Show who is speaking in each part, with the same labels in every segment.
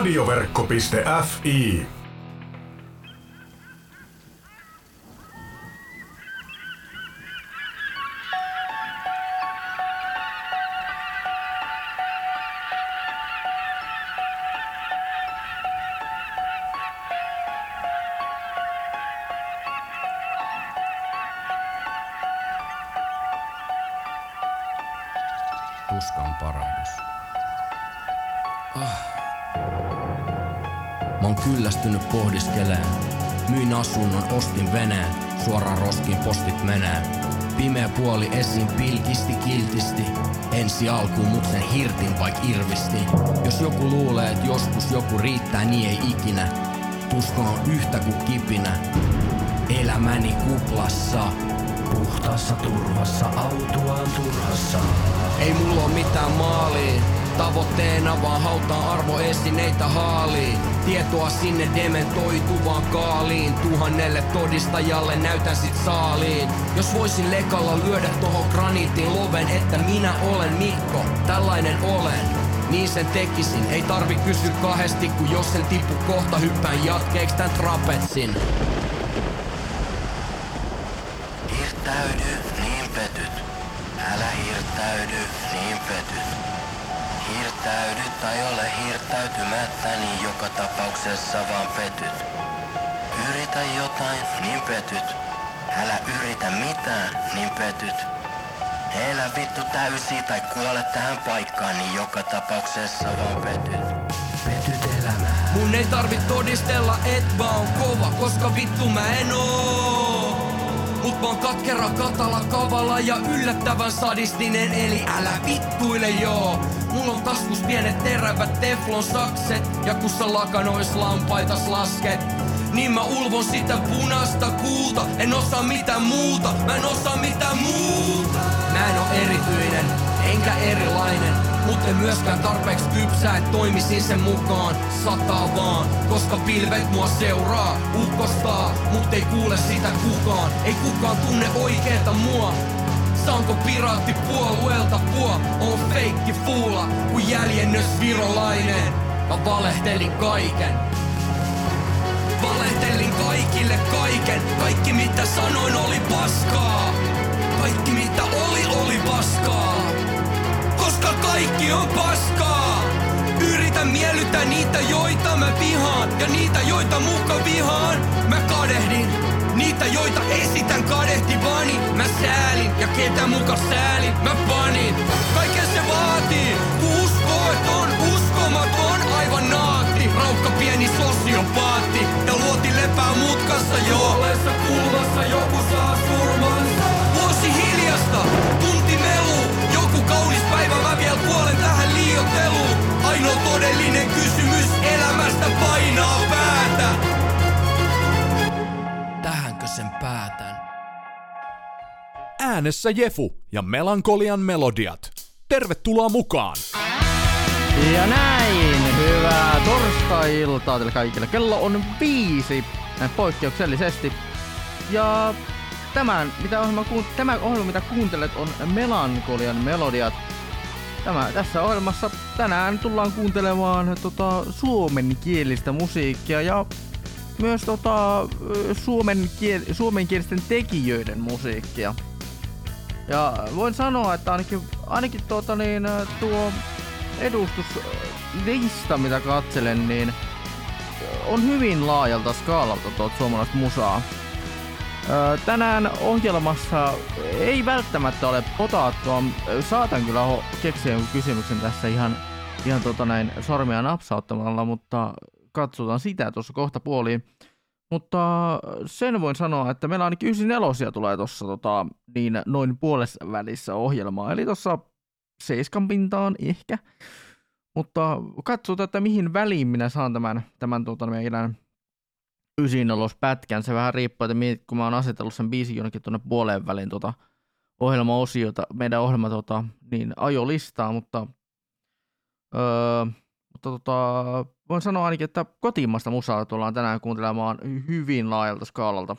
Speaker 1: Radioverkko.fi
Speaker 2: Ensi alkuun mut sen hirtin vaik irvisti. Jos joku luulee, että joskus joku riittää, niin ei ikinä. Tuska on yhtä kuin kipinä. Elämäni kuplassa.
Speaker 3: Puhtaassa turvassa, autuaan turhassa.
Speaker 2: Ei mulla oo mitään maalia. Tavoitteena vaan hautaa arvoesineitä haaliin. Tietoa sinne dementoituvaan kaaliin. Tuhannelle todistajalle näytän sit saaliin. Jos voisin lekalla lyödä tohon graniittiin loven, että minä olen Mikko, tällainen olen. Niin sen tekisin, ei tarvi kysyä kahdesti, kun jos sen tippu kohta hyppään jatkeeks tän trapetsin.
Speaker 3: Hirttäydy, niin petyt. Älä hirttäydy, niin petyt. Hirttäydy tai ole hirttäytymättä, niin joka tapauksessa vaan petyt. Yritä jotain, niin petyt. Älä yritä mitään, niin petyt. Elä vittu täysi tai kuole tähän paikkaan, niin joka tapauksessa vaan petyt. Petyt elämää.
Speaker 2: Mun ei tarvi todistella, et oon kova, koska vittu mä en oo. Mut mä oon katkera, katala, kavala ja yllättävän sadistinen, eli älä vittuile joo. Mulla on taskus pienet terävät teflon sakset, ja kun sä lakanois lampaitas lasket, niin mä ulvon sitä punasta kuuta. En osaa mitään muuta, mä en osaa mitään muuta. Mä en oo erityinen, enkä erilainen Mut en myöskään tarpeeksi kypsää, et toimisin sen mukaan Sataa vaan, koska pilvet mua seuraa Ukkostaa, mut ei kuule sitä kukaan Ei kukaan tunne oikeeta mua Saanko piraatti puolueelta puo? On feikki fuula, kun jäljennös virolainen Mä valehtelin kaiken Valehtelin kaikille kaiken. Kaikki mitä sanoin oli paskaa. Kaikki mitä oli oli paskaa. Kaikki on paskaa. Yritän miellyttää niitä, joita mä vihaan. Ja niitä, joita muka vihaan. Mä kadehdin. Niitä, joita esitän kadehtivani. Mä säälin ja ketä muka säälin. Mä panin. Kaiken se vaatii. Kun on uskomaton. Aivan naatti. Raukka pieni sosiopaatti. Ja luoti lepää mutkassa joolessa kulmassa. Joku saa surmansa. Tähän liiotteluun. Ainoa todellinen kysymys elämästä painaa päätä. Tähänkö sen päätän?
Speaker 4: Äänessä Jefu ja Melankolian melodiat. Tervetuloa mukaan!
Speaker 5: Ja näin, hyvää torstai-iltaa teille kaikille. Kello on viisi, näin poikkeuksellisesti. Ja tämän, mitä ohjelma, tämä ohjelma, mitä kuuntelet, on Melankolian melodiat. Tämä, tässä ohjelmassa tänään tullaan kuuntelemaan tota, suomenkielistä musiikkia ja myös tota, suomen kiel, suomenkielisten tekijöiden musiikkia. Ja voin sanoa, että ainakin, ainakin tuota niin, tuo edustuslista, mitä katselen, niin on hyvin laajalta skaalalta tuota suomalaista musaa. Tänään ohjelmassa ei välttämättä ole potaattoa. Saatan kyllä keksiä jonkun kysymyksen tässä ihan, ihan tota näin sormia napsauttamalla, mutta katsotaan sitä tuossa kohta puoliin. Mutta sen voin sanoa, että meillä ainakin 94 tulee tuossa tota, niin noin puolessa välissä ohjelmaa. Eli tuossa seiskan pintaan ehkä. Mutta katsotaan, että mihin väliin minä saan tämän, tämän tota, meidän ysinolospätkän. Se vähän riippuu, että mietit, kun mä oon asetellut sen biisin jonnekin tuonne puoleen väliin tota, ohjelmaosiota, meidän ohjelma tota, niin ajolistaa, mutta, öö, mutta tota, voin sanoa ainakin, että kotimaista musaa tullaan tänään kuuntelemaan hyvin laajalta skaalalta.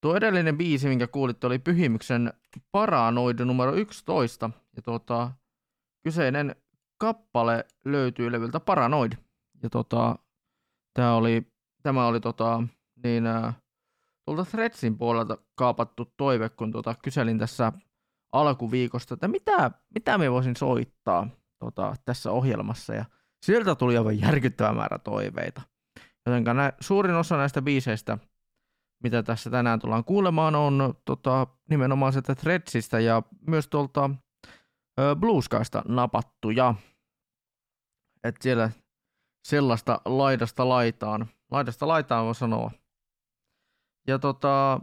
Speaker 5: Tuo edellinen biisi, minkä kuulitte, oli Pyhimyksen Paranoid numero 11. Ja tuota, kyseinen kappale löytyy levyltä Paranoid. Ja tota, tämä oli, tämä oli tota, niin, ää, tuolta Threadsin puolelta kaapattu toive, kun tota, kyselin tässä alkuviikosta, että mitä, mitä me voisin soittaa tota, tässä ohjelmassa. Ja sieltä tuli aivan järkyttävä määrä toiveita. Joten nä, suurin osa näistä biiseistä, mitä tässä tänään tullaan kuulemaan, on tota, nimenomaan sieltä Threadsistä ja myös tuolta Blueskaista napattuja. Että siellä sellaista laidasta laitaan, laidasta laitaan voi sanoa. Ja tota,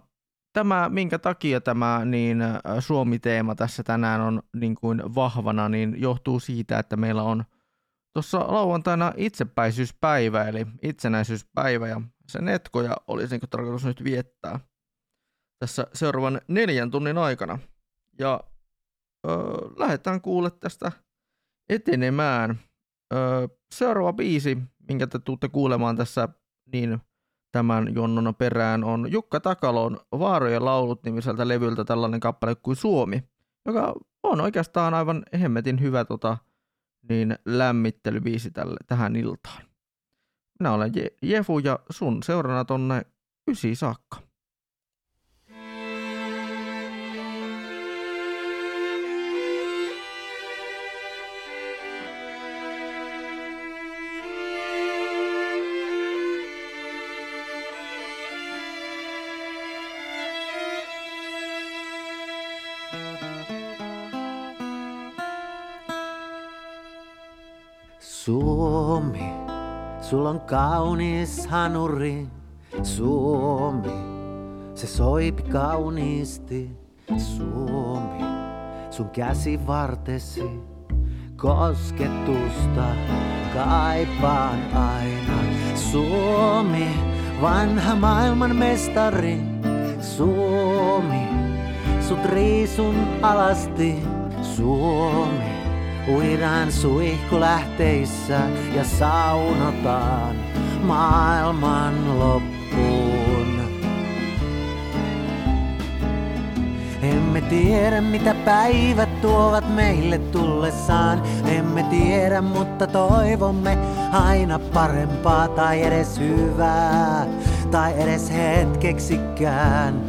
Speaker 5: tämä, minkä takia tämä niin Suomi-teema tässä tänään on niin kuin vahvana, niin johtuu siitä, että meillä on tuossa lauantaina itsepäisyyspäivä, eli itsenäisyyspäivä, ja sen etkoja olisi niin tarkoitus nyt viettää tässä seuraavan neljän tunnin aikana. Ja öö, lähdetään kuulle tästä etenemään. Öö, seuraava biisi, minkä te tuutte kuulemaan tässä niin tämän jonnon perään, on Jukka Takalon Vaarojen laulut nimiseltä levyltä tällainen kappale kuin Suomi, joka on oikeastaan aivan hemmetin hyvä tota, niin lämmittelybiisi tälle, tähän iltaan. Minä olen Jefu ja sun seurana tonne ysi saakka.
Speaker 1: Sulla on kaunis hanuri. Suomi, se soipi kauniisti. Suomi, sun käsivartesi kosketusta kaipaan aina. Suomi, vanha maailman mestari. Suomi, sut riisun alasti. Suomi, Uidaan suihkulähteissä ja saunotaan maailman loppuun. Emme tiedä mitä päivät tuovat meille tullessaan. Emme tiedä, mutta toivomme aina parempaa tai edes hyvää tai edes hetkeksikään.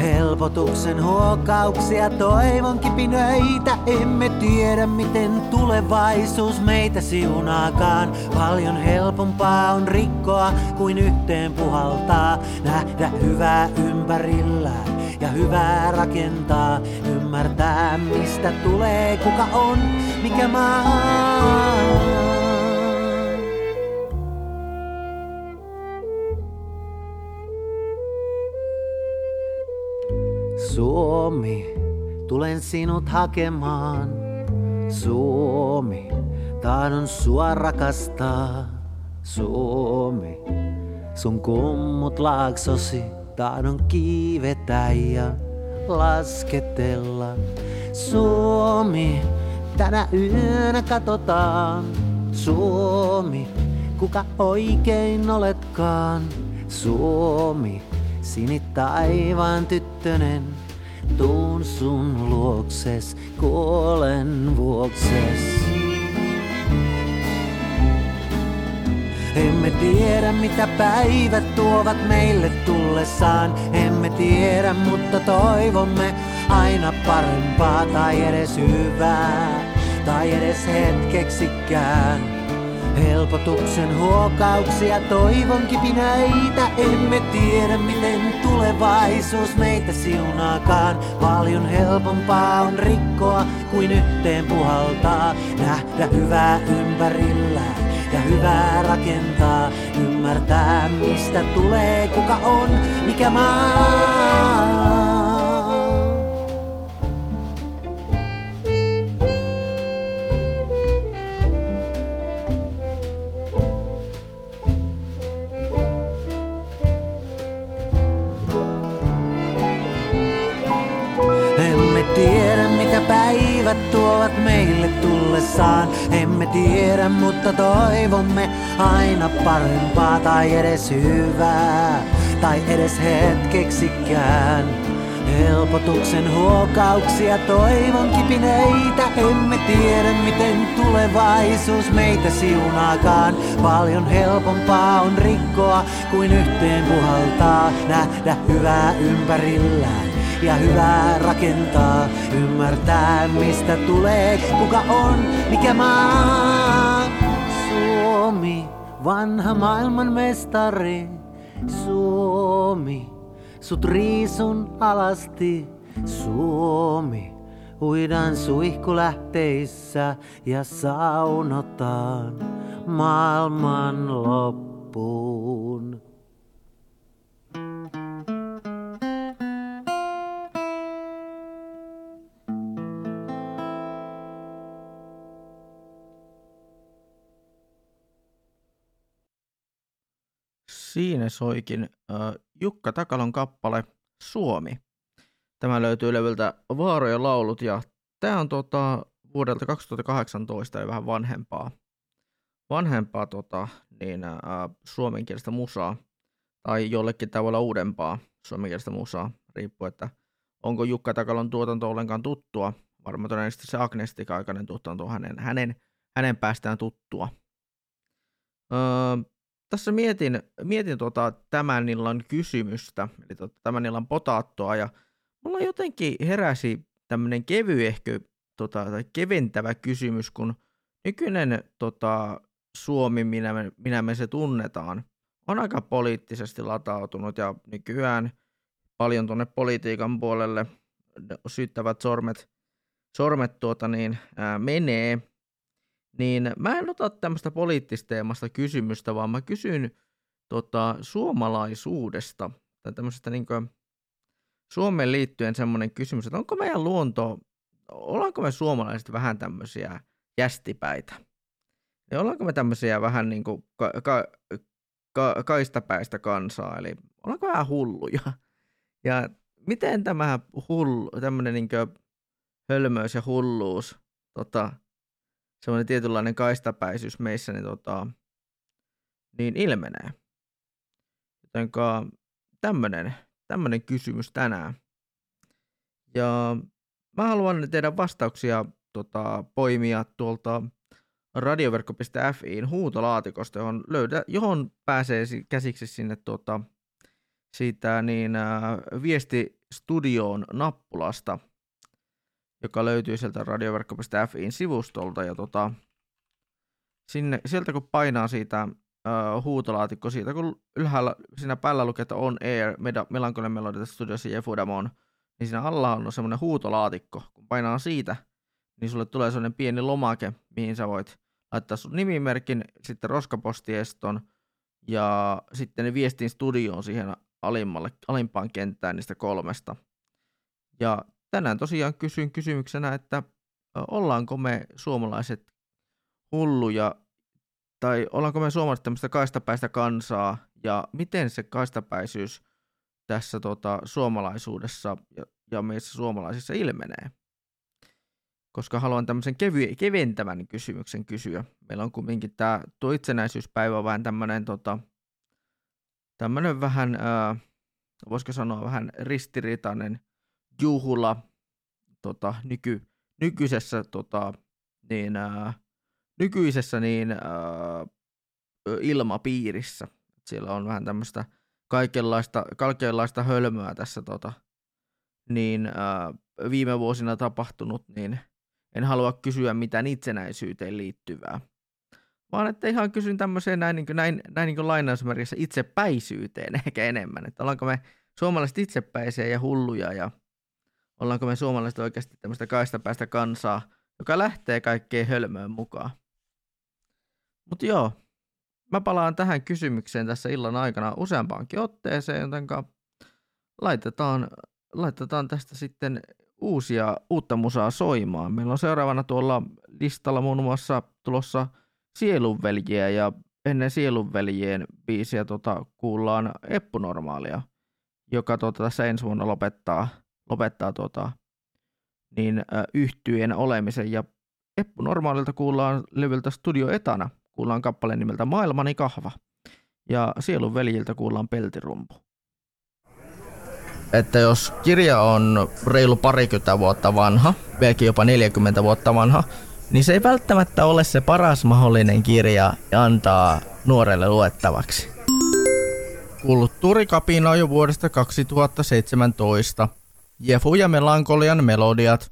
Speaker 1: Helpotuksen huokauksia, toivon kipinöitä. Emme tiedä, miten tulevaisuus meitä siunaakaan. Paljon helpompaa on rikkoa kuin yhteen puhaltaa. Nähdä hyvää ympärillään ja hyvää rakentaa. Ymmärtää, mistä tulee, kuka on, mikä maa. Suomi, tulen sinut hakemaan. Suomi, tahdon sua rakastaa. Suomi, sun kummut laaksosi tahdon kiivetä ja lasketella. Suomi, tänä yönä katsotaan. Suomi, kuka oikein oletkaan. Suomi, sinit taivaan tyttönen tuun sun luokses, kuolen vuokses. Emme tiedä mitä päivät tuovat meille tullessaan. Emme tiedä, mutta toivomme aina parempaa tai edes hyvää tai edes hetkeksikään. Helpotuksen huokauksia, toivon kipinäitä. Emme tiedä miten tulevaisuus meitä siunaakaan. Paljon helpompaa on rikkoa kuin yhteen puhaltaa. Nähdä hyvää ympärillään ja hyvää rakentaa. Ymmärtää mistä tulee, kuka on, mikä maa. Päivät tuovat meille tullessaan. Emme tiedä, mutta toivomme aina parempaa tai edes hyvää, tai edes hetkeksikään. Helpotuksen huokauksia, toivon kipineitä. Emme tiedä, miten tulevaisuus meitä siunaakaan. Paljon helpompaa on rikkoa kuin yhteen puhaltaa. Nähdä hyvää ympärillään ja hyvää rakentaa. Ymmärtää, mistä tulee, kuka on, mikä maa. Suomi, vanha maailman mestari. Suomi, sut riisun alasti. Suomi, uidaan suihkulähteissä ja saunotaan maailman loppuun.
Speaker 5: Siinä soikin äh, Jukka Takalon kappale Suomi. Tämä löytyy levyltä Vaarojen laulut ja tämä on tota, vuodelta 2018 eli vähän vanhempaa, vanhempaa tota, niin, äh, suomenkielistä musaa. Tai jollekin tämä voi olla uudempaa suomenkielistä musaa, riippuu, että onko Jukka Takalon tuotanto ollenkaan tuttua. Varmaan todennäköisesti se Agnestika-aikainen tuotanto hänen, hänen, hänen päästään tuttua. Öö, tässä mietin, mietin tota tämän illan kysymystä, eli tota tämän illan potaattoa, ja mulla jotenkin heräsi tämmöinen kevyehkö tota, tai keventävä kysymys, kun nykyinen tota, Suomi, minä me, minä me se tunnetaan, on aika poliittisesti latautunut ja nykyään paljon tuonne politiikan puolelle syyttävät sormet, sormet tuota niin, ää, menee, niin mä en ota tämmöistä poliittisteemasta kysymystä, vaan mä kysyn tota, suomalaisuudesta tai tämmöisestä niin Suomeen liittyen semmoinen kysymys, että onko meidän luonto, ollaanko me suomalaiset vähän tämmöisiä jästipäitä? Ja ollaanko me tämmöisiä vähän niin kuin ka- ka- ka- kaistapäistä kansaa, eli ollaanko vähän hulluja? Ja miten tämä hullu, tämmöinen niin hölmöys ja hulluus tota, semmoinen tietynlainen kaistapäisyys meissä niin, tota, niin ilmenee. Jotenka tämmöinen, tämmöinen kysymys tänään. Ja mä haluan tehdä vastauksia tota, poimia tuolta radioverkko.fiin huutolaatikosta, johon, löydä, johon pääsee käsiksi sinne tota, siitä niin, äh, viestistudioon nappulasta – joka löytyy sieltä radioverkko.fiin sivustolta. Ja tota, sinne, sieltä kun painaa siitä uh, huutolaatikko siitä, kun ylhäällä siinä päällä lukee, että on air, Melankolinen Melody studiossa Jefudamon, niin siinä alla on semmoinen huutolaatikko. Kun painaa siitä, niin sulle tulee semmoinen pieni lomake, mihin sä voit laittaa sun nimimerkin, sitten roskapostieston ja sitten ne viestin studioon siihen alimmalle, alimpaan kenttään niistä kolmesta. Ja tänään tosiaan kysyn kysymyksenä, että ollaanko me suomalaiset hulluja tai ollaanko me suomalaiset tämmöistä kaistapäistä kansaa ja miten se kaistapäisyys tässä tota, suomalaisuudessa ja, ja meissä suomalaisissa ilmenee. Koska haluan tämmöisen kevy- keventävän kysymyksen kysyä. Meillä on kumminkin tämä tuo itsenäisyyspäivä vähän tämmöinen tota, vähän, ää, voisiko sanoa vähän ristiriitainen juhla tota, nyky, nykyisessä, tota, niin, ää, nykyisessä niin, ää, ilmapiirissä. Siellä on vähän tämmöistä kaikenlaista, kaikenlaista hölmöä tässä tota, niin, ää, viime vuosina tapahtunut, niin en halua kysyä mitään itsenäisyyteen liittyvää. Vaan että ihan kysyn tämmöiseen näin, niin kuin, näin, näin niin kuin lainausmerkissä itsepäisyyteen ehkä enemmän. Että ollaanko me suomalaiset itsepäisiä ja hulluja ja Ollaanko me suomalaiset oikeasti tämmöistä kaistapäistä kansaa, joka lähtee kaikkeen hölmöön mukaan? Mutta joo, mä palaan tähän kysymykseen tässä illan aikana useampaankin otteeseen, joten laitetaan, laitetaan tästä sitten uusia, uutta musaa soimaan. Meillä on seuraavana tuolla listalla muun muassa tulossa Sielunveljiä ja ennen Sielunveljien biisiä tota, kuullaan Eppunormaalia, joka tota, tässä ensi vuonna lopettaa – lopettaa tuota, niin yhtyjen olemisen. Ja Eppu Normaalilta kuullaan levyltä Studio Etana, kuullaan kappaleen nimeltä Maailmani kahva. Ja Sielun veljiltä kuullaan Peltirumpu.
Speaker 6: että jos kirja on reilu parikymmentä vuotta vanha, vieläkin jopa 40 vuotta vanha, niin se ei välttämättä ole se paras mahdollinen kirja antaa nuorelle luettavaksi. Kulttuurikapina jo vuodesta 2017. Jefu ja Melankolian melodiat.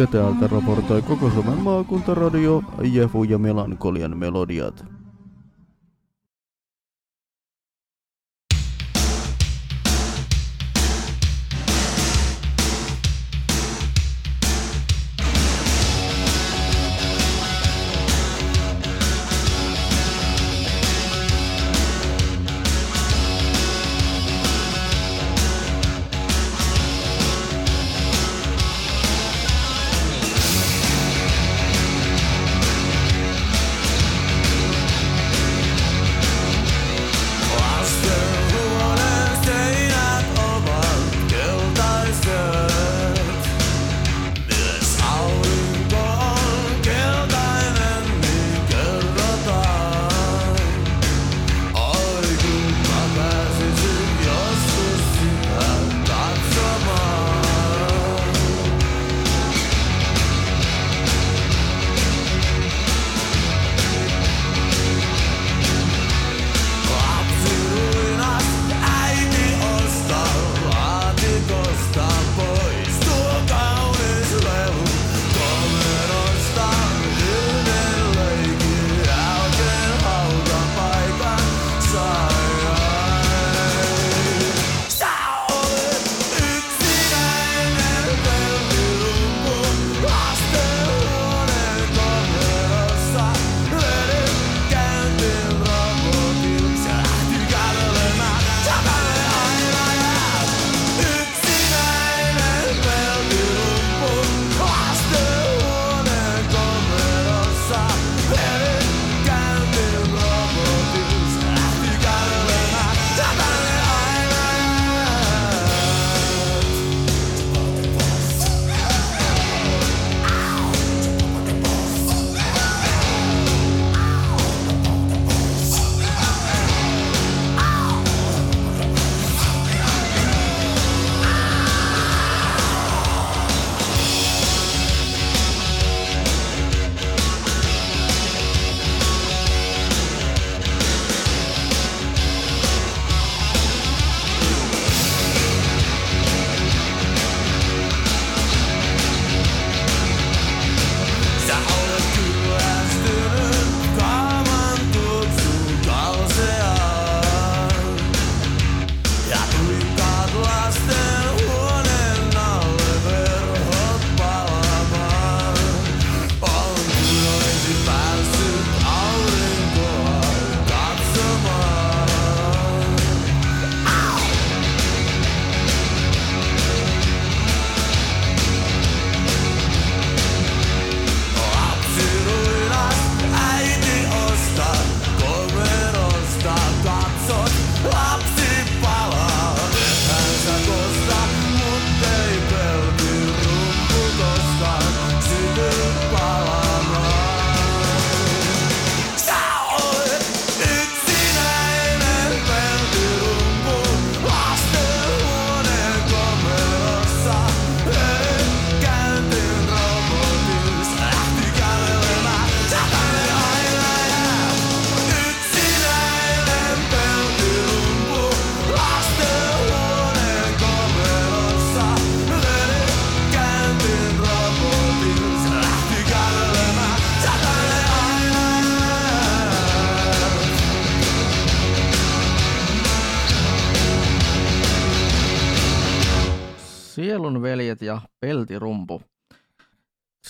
Speaker 7: ja
Speaker 8: täältä raportoi koko Suomen maakuntaradio Jefu ja Melankolian melodiat.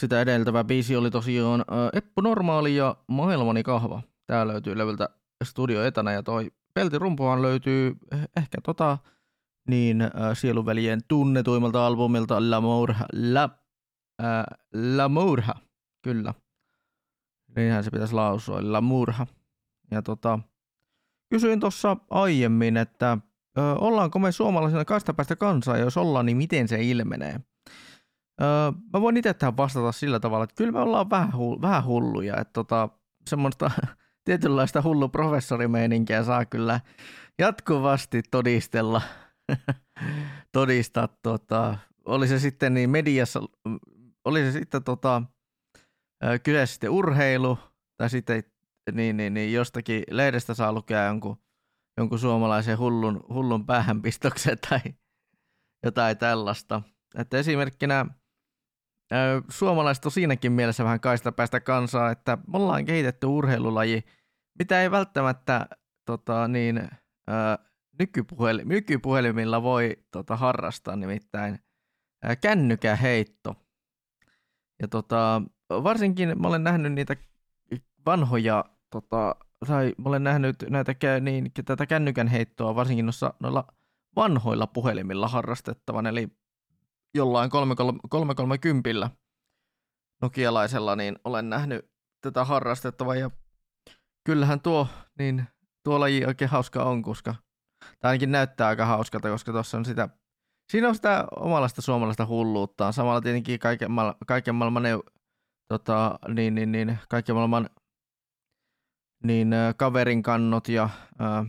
Speaker 9: Sitä
Speaker 5: edeltävä biisi oli tosiaan ää, Eppu Normaali ja Maailmani kahva. Tää löytyy levyltä Studio Etana ja toi peltirumpuhan löytyy eh, ehkä tota niin äh, sielunveljen tunnetuimmalta albumilta Lamourha. La, äh, Lamourha, kyllä. Niinhän se pitäisi lausua, Lamourha. Ja tota, kysyin tuossa aiemmin, että ö, ollaanko me suomalaisena kastapäistä kansaa, ja jos ollaan, niin miten se ilmenee? Ö, mä voin itse tähän vastata sillä tavalla, että kyllä me ollaan vähän, hu- vähän hulluja, että tota, semmoista tietynlaista hullu professorimeininkiä saa kyllä jatkuvasti todistella, todistaa, tota, oli se sitten niin mediassa, oli se sitten tota, kyseessä sitten urheilu, tai sitten niin, niin, niin jostakin lehdestä saa lukea jonkun, jonkun suomalaisen hullun, hullun päähänpistoksen tai jotain tällaista. Että esimerkkinä suomalaiset on siinäkin mielessä vähän kaista päästä kansaa, että me ollaan kehitetty urheilulaji, mitä ei välttämättä tota, niin, nykypuhelimilla voi tota, harrastaa, nimittäin kännykäheitto. Ja tota, varsinkin mä olen nähnyt niitä vanhoja, tota, tai mä olen nähnyt näitä, niin, tätä kännykän heittoa varsinkin noissa, noilla vanhoilla puhelimilla harrastettavan, eli jollain 330 nokialaisella, niin olen nähnyt tätä harrastettavaa, ja kyllähän tuo, niin tuo laji oikein hauska on, koska tämä ainakin näyttää aika hauskalta, koska tuossa on sitä, siinä on sitä omalaista suomalaista hulluuttaan, samalla tietenkin kaiken, maailman, kaiken maailman neu- tota, niin, niin, niin, kaiken maailman niin kaverin kannot ja, ä,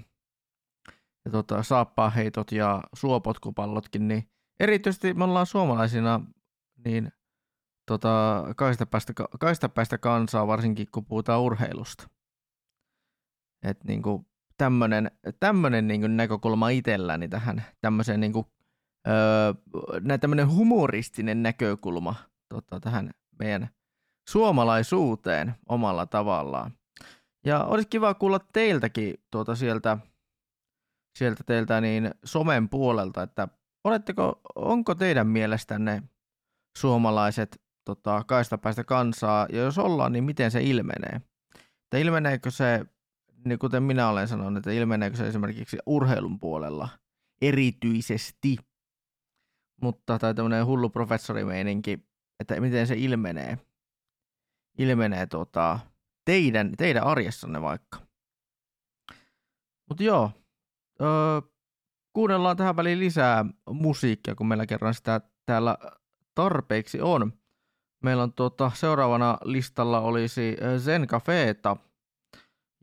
Speaker 5: ja tota, saappaaheitot ja suopotkupallotkin, niin erityisesti me ollaan suomalaisina niin tota, kaistapäistä, kaistapäistä kansaa, varsinkin kun puhutaan urheilusta. Et niinku tämmönen, tämmönen niinku näkökulma itselläni tähän, tämmöiseen niinku, öö, tämmönen humoristinen näkökulma tota, tähän meidän suomalaisuuteen omalla tavallaan. Ja olisi kiva kuulla teiltäkin tuota sieltä, sieltä teiltä niin somen puolelta, että oletteko, onko teidän mielestänne suomalaiset tota, kaistapäistä kansaa, ja jos ollaan, niin miten se ilmenee? Että ilmeneekö se, niin kuten minä olen sanonut, että ilmeneekö se esimerkiksi urheilun puolella erityisesti, mutta tai tämmöinen hullu professorimeininki, että miten se ilmenee, ilmenee tota, teidän, teidän arjessanne vaikka. Mutta joo, öö, kuunnellaan tähän väliin lisää musiikkia, kun meillä kerran sitä täällä tarpeeksi on. Meillä on tuota, seuraavana listalla olisi Zen Cafeeta,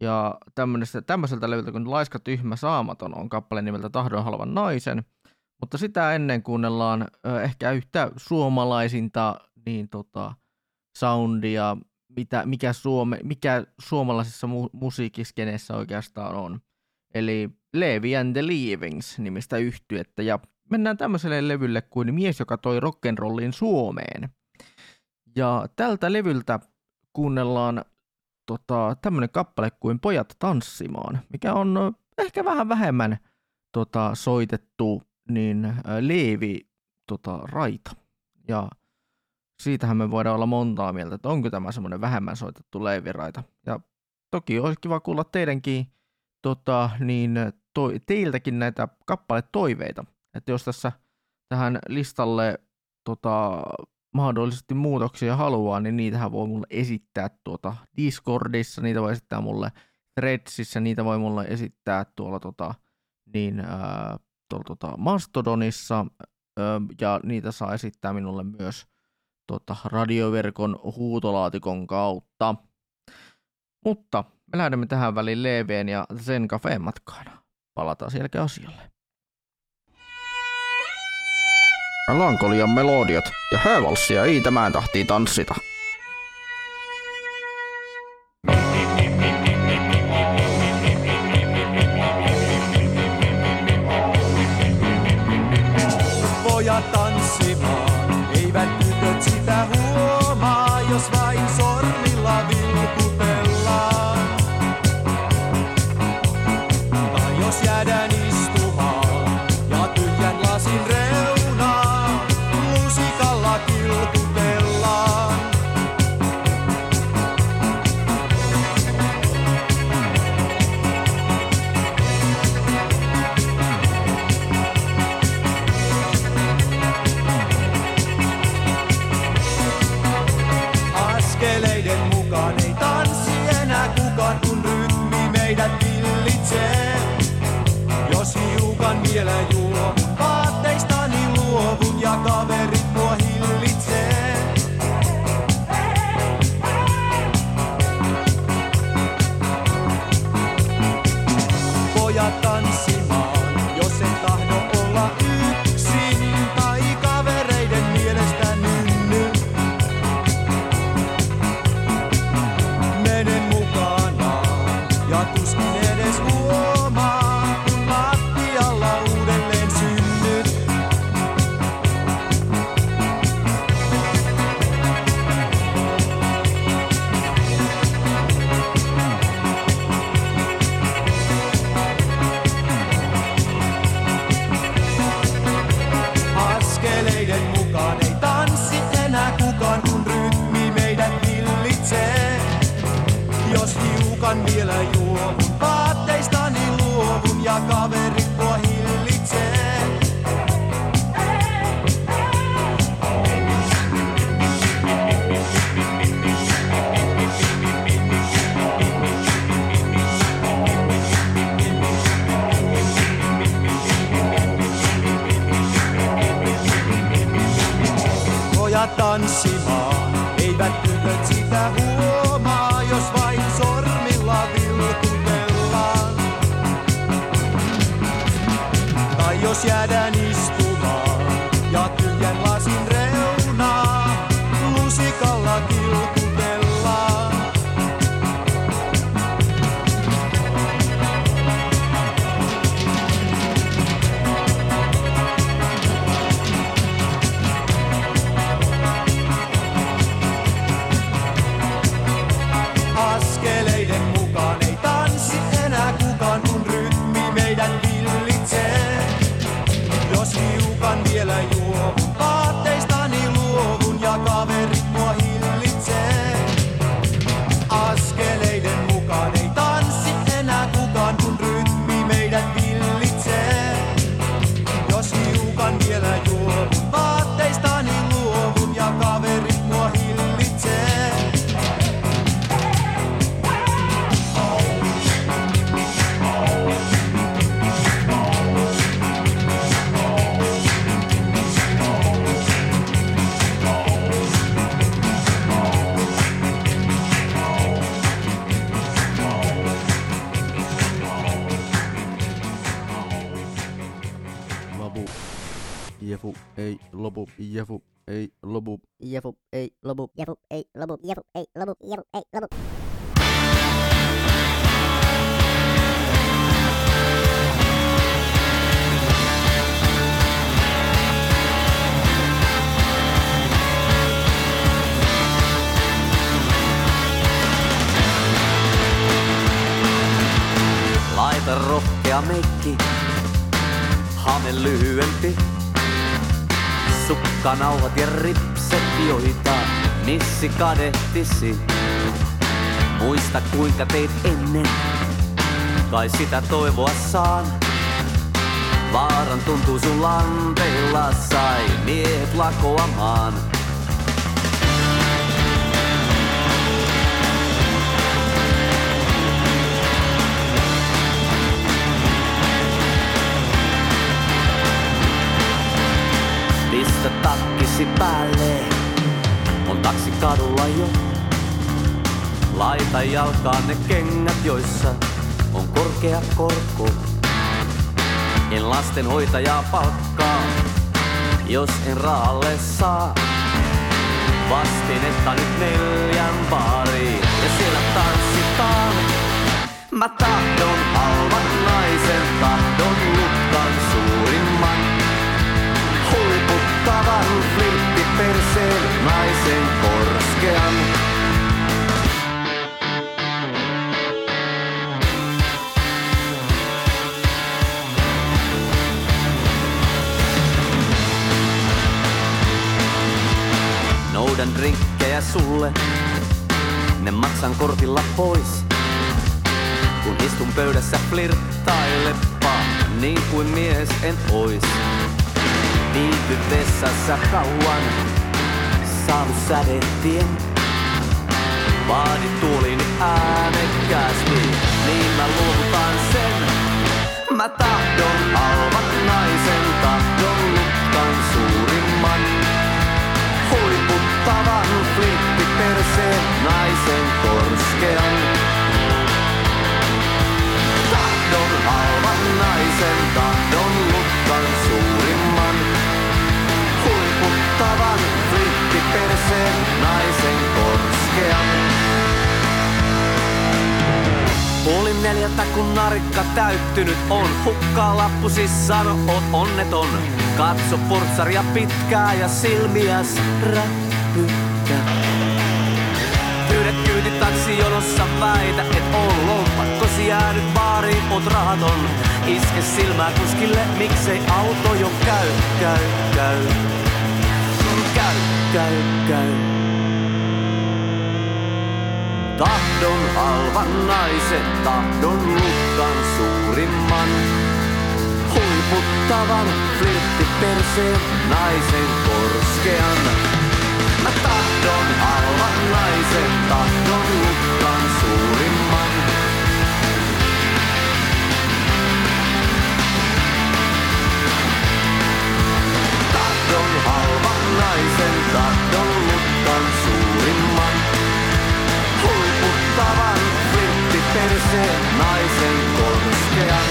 Speaker 5: ja tämmöiseltä levyltä kuin Laiska tyhmä saamaton on kappale nimeltä Tahdon halvan naisen, mutta sitä ennen kuunnellaan ö, ehkä yhtä suomalaisinta niin tota, soundia, mitä, mikä, Suome, mikä suomalaisessa mu- musiikkiskeneessä oikeastaan on. Eli Levi and the Leavings nimistä yhtyettä, ja mennään tämmöiselle levylle kuin Mies, joka toi rock'n'rollin Suomeen. Ja tältä levyltä kuunnellaan tota, tämmöinen kappale kuin Pojat tanssimaan, mikä on ehkä vähän vähemmän tota, soitettu niin ä, Leevi tota, raita. Ja siitähän me voidaan olla montaa mieltä, että onko tämä semmoinen vähemmän soitettu leiviraita. Ja toki olisi kiva kuulla teidänkin tota, niin, to, teiltäkin näitä kappaletoiveita. Että jos tässä tähän listalle tota, mahdollisesti muutoksia haluaa, niin niitähän voi mulle esittää tuota Discordissa, niitä voi esittää mulle Threadsissa, niitä voi mulle esittää tuolla tota, niin, ää, tuolla tota Mastodonissa, ää, ja niitä saa esittää minulle myös tota, radioverkon huutolaatikon kautta. Mutta me lähdemme tähän väliin Leeveen ja Zen Cafeen matkaan. Palataan sen jälkeen asialle.
Speaker 10: Melankolian melodiat ja häävalssia ei tämän tahtiin tanssita.
Speaker 11: a. lopu. Jefu ei
Speaker 12: missi kadehtisi. Muista kuinka teit ennen, kai sitä toivoa saan. Vaaran tuntuu sun lanteilla sai miehet lakoamaan. Pistä takkisi päälle, taksi kadulla jo. Laita jalkaan ne kengät, joissa on korkea korko. En lastenhoitajaa palkkaa, jos en raalle saa. Vastinetta nyt neljän baariin ja siellä tanssitaan. Mä tahdon halvan naisen, tahdon lutkan suurimman. Huiputtavan flirttiperseen naisen korskean. Noudan drinkkejä sulle, ne maksan kortilla pois. Kun istun pöydässä flirttailepa, niin kuin mies en ois. Viihdy vessassa kauan, saavu sädetien. Vaadi tuulini äänekkäästi, niin mä luovutan sen. Mä tahdon alvat naisen, tahdon lutkan suurimman. Huiputtavan flirttiperseen naisen korskean. Tahdon halvan naisen, tahdon Huiputtavan flirttiperseen naisen korskean. Puoli neljältä kun narikka täyttynyt on, hukkaa lappu siis sano, oot onneton. Katso portsaria pitkää ja silmiäs räppyttä. Pyydät kyyti taksi jonossa väitä, et oo lompakkosi jäänyt baariin, oot rahaton. Iske silmää kuskille, miksei auto jo käy, käy, käy. Käy, käy, käy. Tahdon halvan naisen, tahdon lukkan suurimman. Huiputtavan flirttiperseen naisen korskean. Mä tahdon halvan naisen, tahdon lukkan suurimman. Tahdon halvan naisen tahdon luttan suurimman.
Speaker 1: Huiputtavan flitti perseen naisen korskean.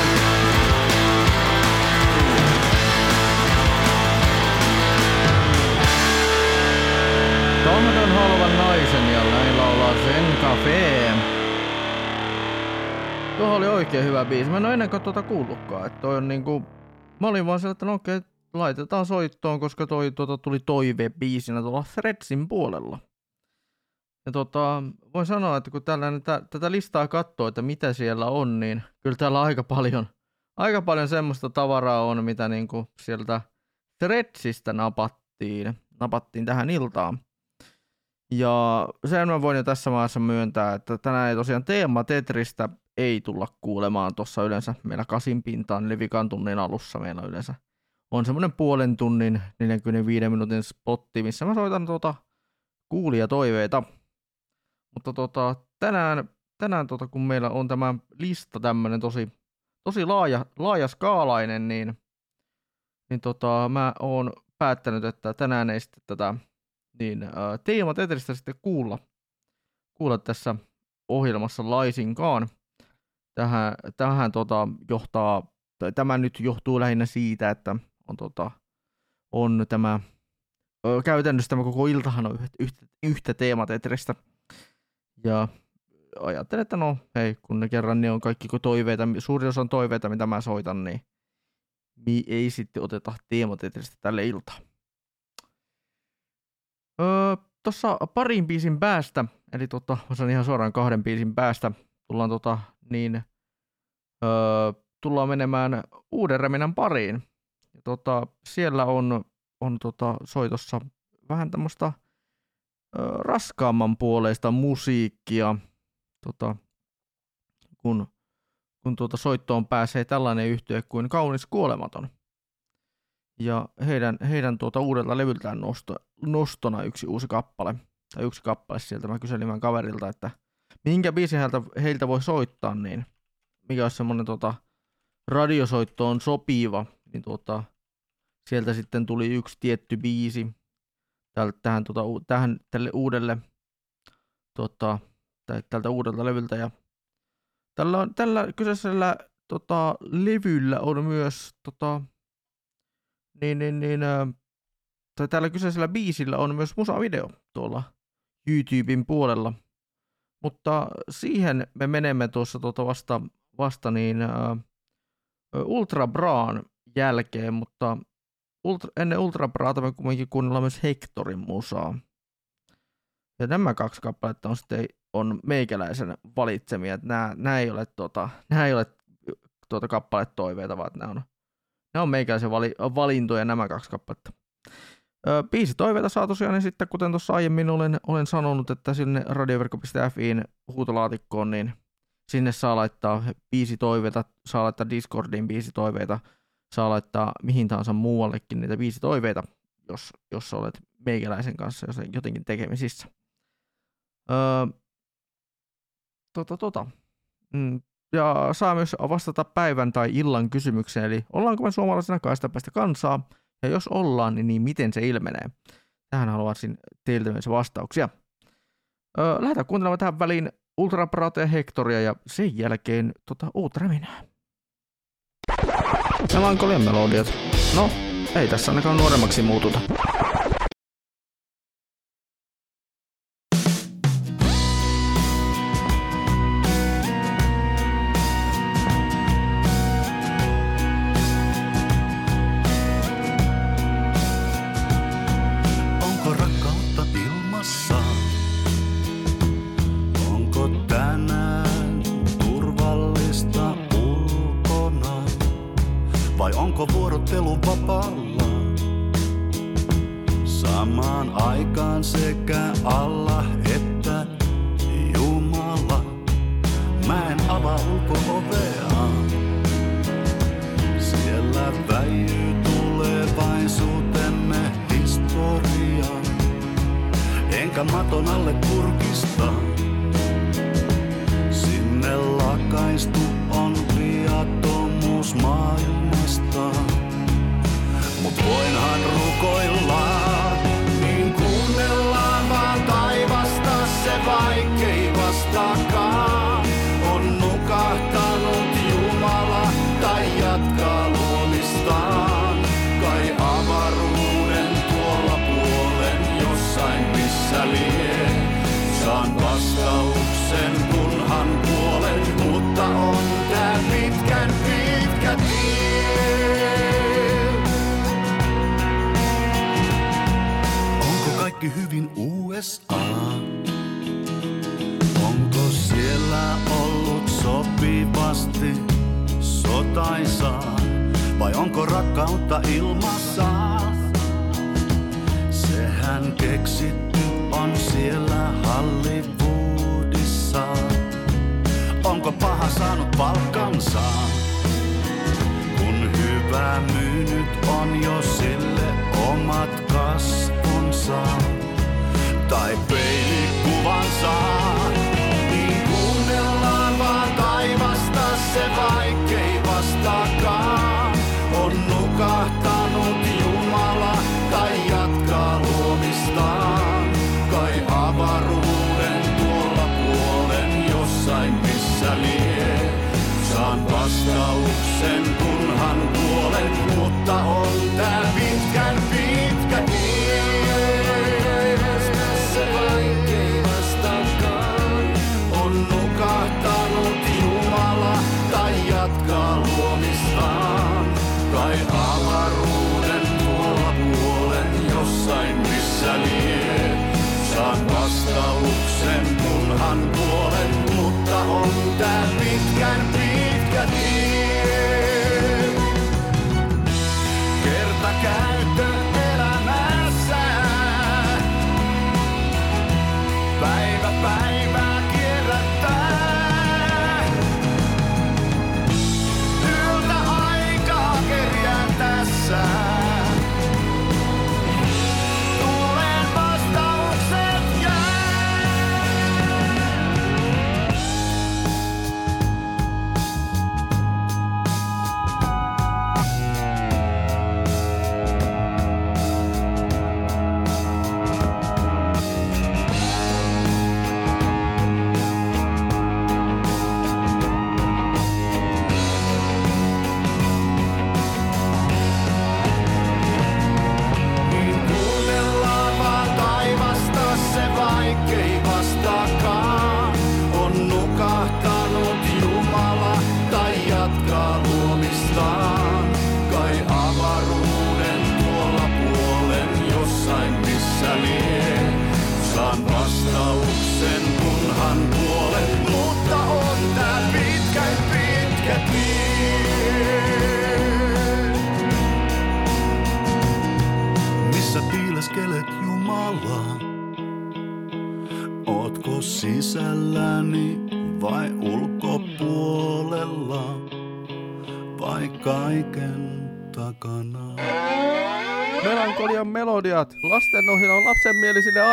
Speaker 5: Tomaton halvan naisen ja näin laulaa sen kafee. Tuohon oli oikein hyvä biisi. Mä en ole ennen kuin tuota kuullutkaan. Että toi on niinku... Mä olin vaan sillä, että no okei, laitetaan soittoon, koska toi tuota, tuli toive biisinä tuolla Threadsin puolella. Ja tota, voin sanoa, että kun tällä, tä, tätä listaa katsoo, että mitä siellä on, niin kyllä täällä aika paljon, aika paljon semmoista tavaraa on, mitä niinku sieltä Threadsistä napattiin, napattiin tähän iltaan. Ja sen mä voin jo tässä maassa myöntää, että tänään ei tosiaan teema Tetristä ei tulla kuulemaan tuossa yleensä meillä kasin pintaan, eli vikan tunnin alussa meillä yleensä on semmoinen puolen tunnin 45 minuutin spotti, missä mä soitan tuota kuulijatoiveita. Mutta tota, tänään, tänään tota, kun meillä on tämä lista tämmöinen tosi, tosi laaja, laaja skaalainen, niin, niin tota, mä oon päättänyt, että tänään ei sitten tätä niin, teema Tetristä sitten kuulla, kuulla tässä ohjelmassa laisinkaan. Tähän, tähän tota, johtaa, tai tämä nyt johtuu lähinnä siitä, että on, tota, on tämä, ö, käytännössä tämä koko iltahan on yhtä, yhtä, yhtä teematetristä. Ja ajattelen, että no hei, kun ne kerran niin on kaikki toiveita, suuri osa on toiveita, mitä mä soitan, niin mi ei sitten oteta teematetristä tälle iltaan. Öö, Tuossa parin biisin päästä, eli tota, mä sanon ihan suoraan kahden biisin päästä, tullaan tota, niin, öö, tullaan menemään uuden Reminän pariin. Tota, siellä on, on tota, soitossa vähän tämmöistä raskaamman puoleista musiikkia, tota, kun, kun tuota soittoon pääsee tällainen yhtye kuin Kaunis Kuolematon. Ja heidän, heidän tuota uudelta levyltään nosto, nostona yksi uusi kappale, tai yksi kappale sieltä. Mä kyselin vähän kaverilta, että minkä biisin heiltä, heiltä voi soittaa, niin mikä olisi semmoinen tota, radiosoittoon sopiva, niin tuota, sieltä sitten tuli yksi tietty biisi tältä, tähän, tuota, tähän, tälle uudelle, tota, tältä uudelta levyltä. Ja tällä, tällä kyseisellä tota, levyllä on myös tota, niin, niin, niin, tai tällä kyseisellä biisillä on myös musavideo tuolla YouTuben puolella. Mutta siihen me menemme tuossa tuota vasta, vasta niin, uh, Ultra Braan jälkeen, mutta ultra, ennen Ultra Braata me kuitenkin kuunnellaan myös Hectorin musaa. Ja nämä kaksi kappaletta on sitten on meikäläisen valitsemia, nämä, nämä ei ole, tuota, nämä ei ole tuota kappaletoiveita, vaan nämä on, nämä on meikäläisen vali, valintoja nämä kaksi kappaletta. Biisi toiveita saa tosiaan, niin sitten kuten tuossa aiemmin olen, olen sanonut, että sinne radioverkko.fiin huutolaatikkoon, niin sinne saa laittaa biisi toiveita, saa laittaa Discordiin biisi toiveita, saa laittaa mihin tahansa muuallekin niitä biisi toiveita, jos, jos olet meikäläisen kanssa jotenkin tekemisissä. Öö, tota, tota. Mm, ja saa myös vastata päivän tai illan kysymykseen, eli ollaanko me suomalaisena kaistapäistä kansaa, ja jos ollaan, niin, niin miten se ilmenee? Tähän haluaisin teiltä myös vastauksia. Öö, lähdetään kuuntelemaan tähän väliin Ultra ja Hectoria ja sen jälkeen tota, Ultra minä.
Speaker 10: Melankolian melodiat. No, ei tässä ainakaan nuoremmaksi muututa.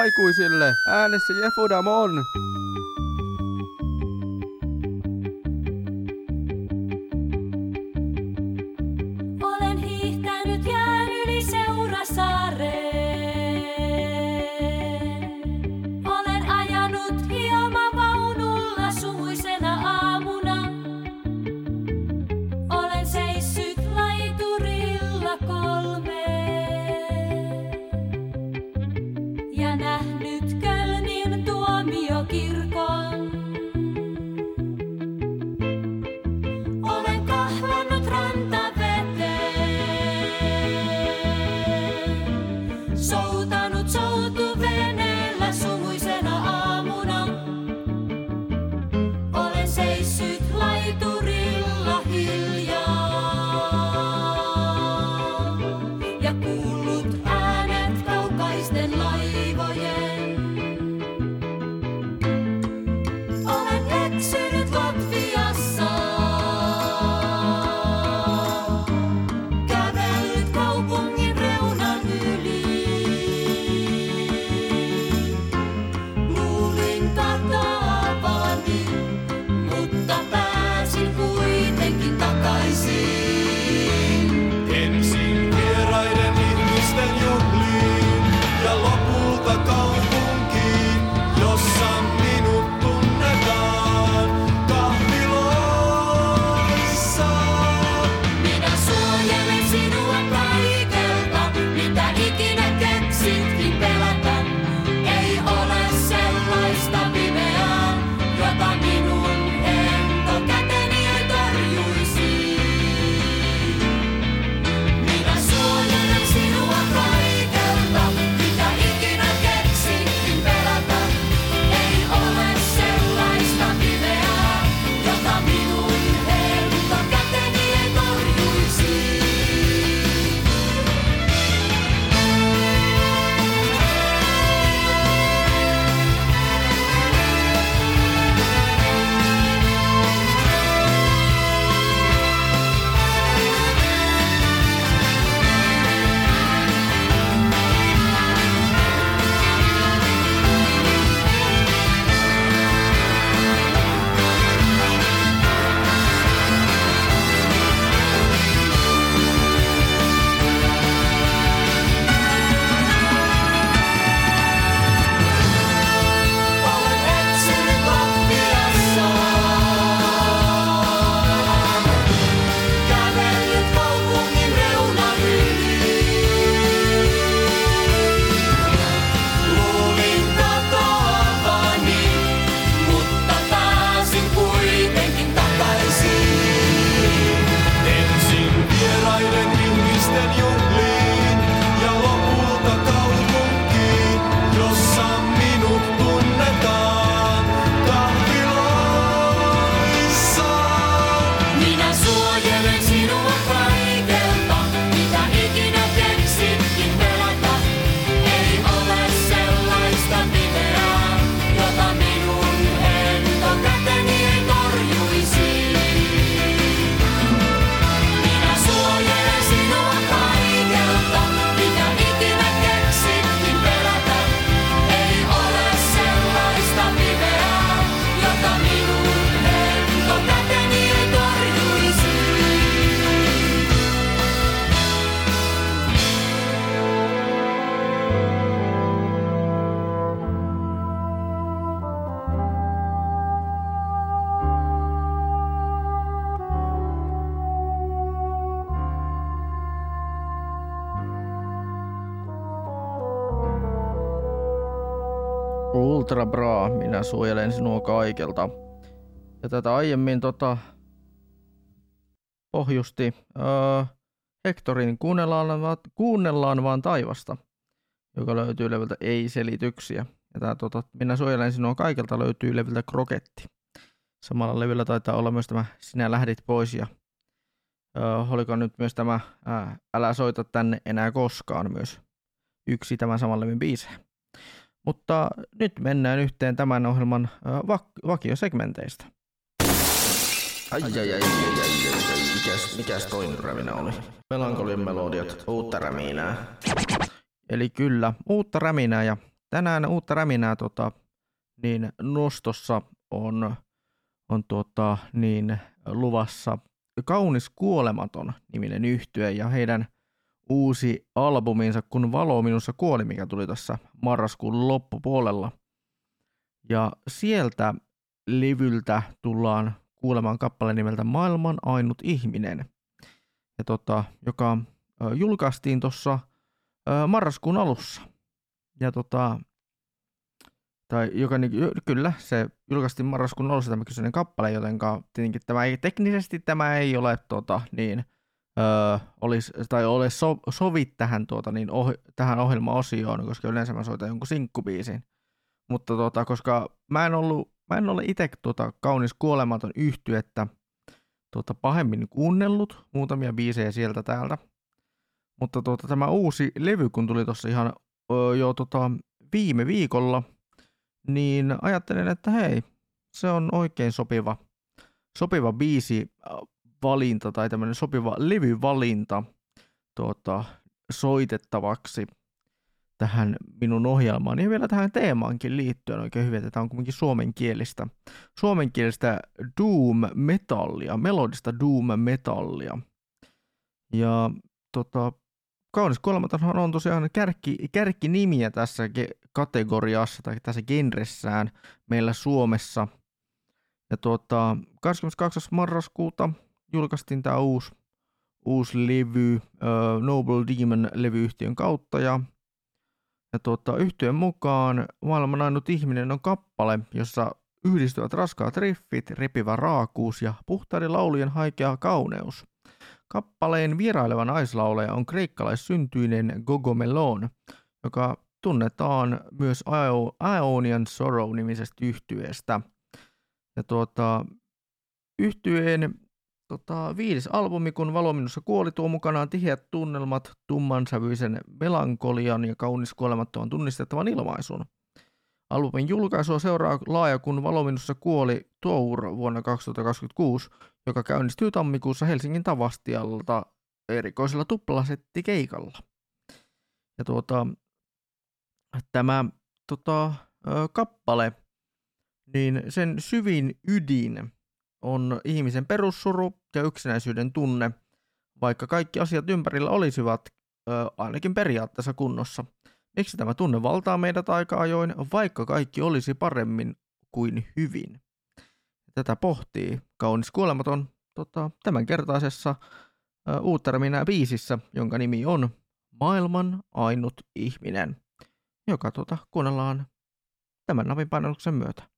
Speaker 13: Aikuisille. Äänessä Jefu Damon.
Speaker 5: Kaikelta. Ja tätä aiemmin tota, pohjusti öö, Hectorin kuunnellaan, va- kuunnellaan vaan taivasta, joka löytyy levyltä Ei selityksiä. Ja tää tota, minä suojelen sinua kaikelta löytyy levyltä Kroketti. Samalla levyllä taitaa olla myös tämä Sinä lähdit pois ja öö, oliko nyt myös tämä ää, Älä soita tänne enää koskaan myös yksi tämän saman levyn biisejä. Mutta nyt mennään yhteen tämän ohjelman vak- vakiosegmenteistä.
Speaker 10: Ai ai ai ai ai ai ai ai, mikäs, mikäs toinen räminä oli? Melankolian melodiat, uutta räminää.
Speaker 5: Eli kyllä, uutta räminää ja tänään uutta räminää tota, niin nostossa on, on tota, niin, luvassa Kaunis kuolematon niminen yhtye ja heidän uusi albuminsa Kun valo minussa kuoli, mikä tuli tässä marraskuun loppupuolella. Ja sieltä levyltä tullaan kuulemaan kappale nimeltä Maailman ainut ihminen, ja tota, joka julkaistiin tuossa marraskuun alussa. Ja tota, tai joka, niin, kyllä, se julkaistiin marraskuun alussa tämä kyseinen kappale, joten tietenkin tämä ei, teknisesti tämä ei ole tota, niin, öö, olisi, tai ole so, sovi tähän, tuota, niin oh, tähän ohjelmaosioon, koska yleensä mä soitan jonkun sinkkubiisin. Mutta tota, koska mä en, ollut, mä en ole itse tuota, kaunis kuolematon yhtyettä tuota, pahemmin kuunnellut, muutamia biisejä sieltä täältä. Mutta tuota, tämä uusi levy, kun tuli tuossa ihan öö, jo tota, viime viikolla, niin ajattelin, että hei, se on oikein sopiva, sopiva biisi valinta tai tämmöinen sopiva levyvalinta tuota, soitettavaksi tähän minun ohjelmaan ja vielä tähän teemaankin liittyen oikein hyvin, että tämä on kuitenkin suomenkielistä, suomenkielistä doom metallia, melodista doom metallia. Ja tota, Kaunis kuolematonhan on tosiaan kärkki, kärkkinimiä tässä kategoriassa tai tässä genressään meillä Suomessa. Ja tuota, 22. marraskuuta julkaistiin tämä uusi, uusi levy uh, Noble Demon-levyyhtiön kautta ja, ja tuota, yhtiön mukaan Maailman ainut ihminen on kappale, jossa yhdistyvät raskaat riffit, repivä raakuus ja puhtaiden laulujen haikea kauneus. Kappaleen vieraileva naislauleja on kreikkalaissyntyinen Gogo Melon, joka tunnetaan myös Aeonian Sorrow-nimisestä yhtyeestä. Ja tuota, yhtyeen tota, viides albumi, kun valo minussa kuoli, tuo mukanaan tiheät tunnelmat, tummansävyisen melankolian ja kaunis kuolemattoman tunnistettavan ilmaisun. Albumin julkaisua seuraa laaja kun valo minussa kuoli Tour vuonna 2026, joka käynnistyy tammikuussa Helsingin Tavastialta erikoisella tuplasettikeikalla. Ja tuota, tämä tota, kappale, niin sen syvin ydin on ihmisen perussuru ja yksinäisyyden tunne, vaikka kaikki asiat ympärillä olisivat ö, ainakin periaatteessa kunnossa. Miksi tämä tunne valtaa meidät aika ajoin, vaikka kaikki olisi paremmin kuin hyvin? Tätä pohtii kaunis kuolematon tota, tämänkertaisessa uutterminä biisissä, jonka nimi on Maailman ainut ihminen, joka tota, kuunnellaan tämän napin painalluksen myötä.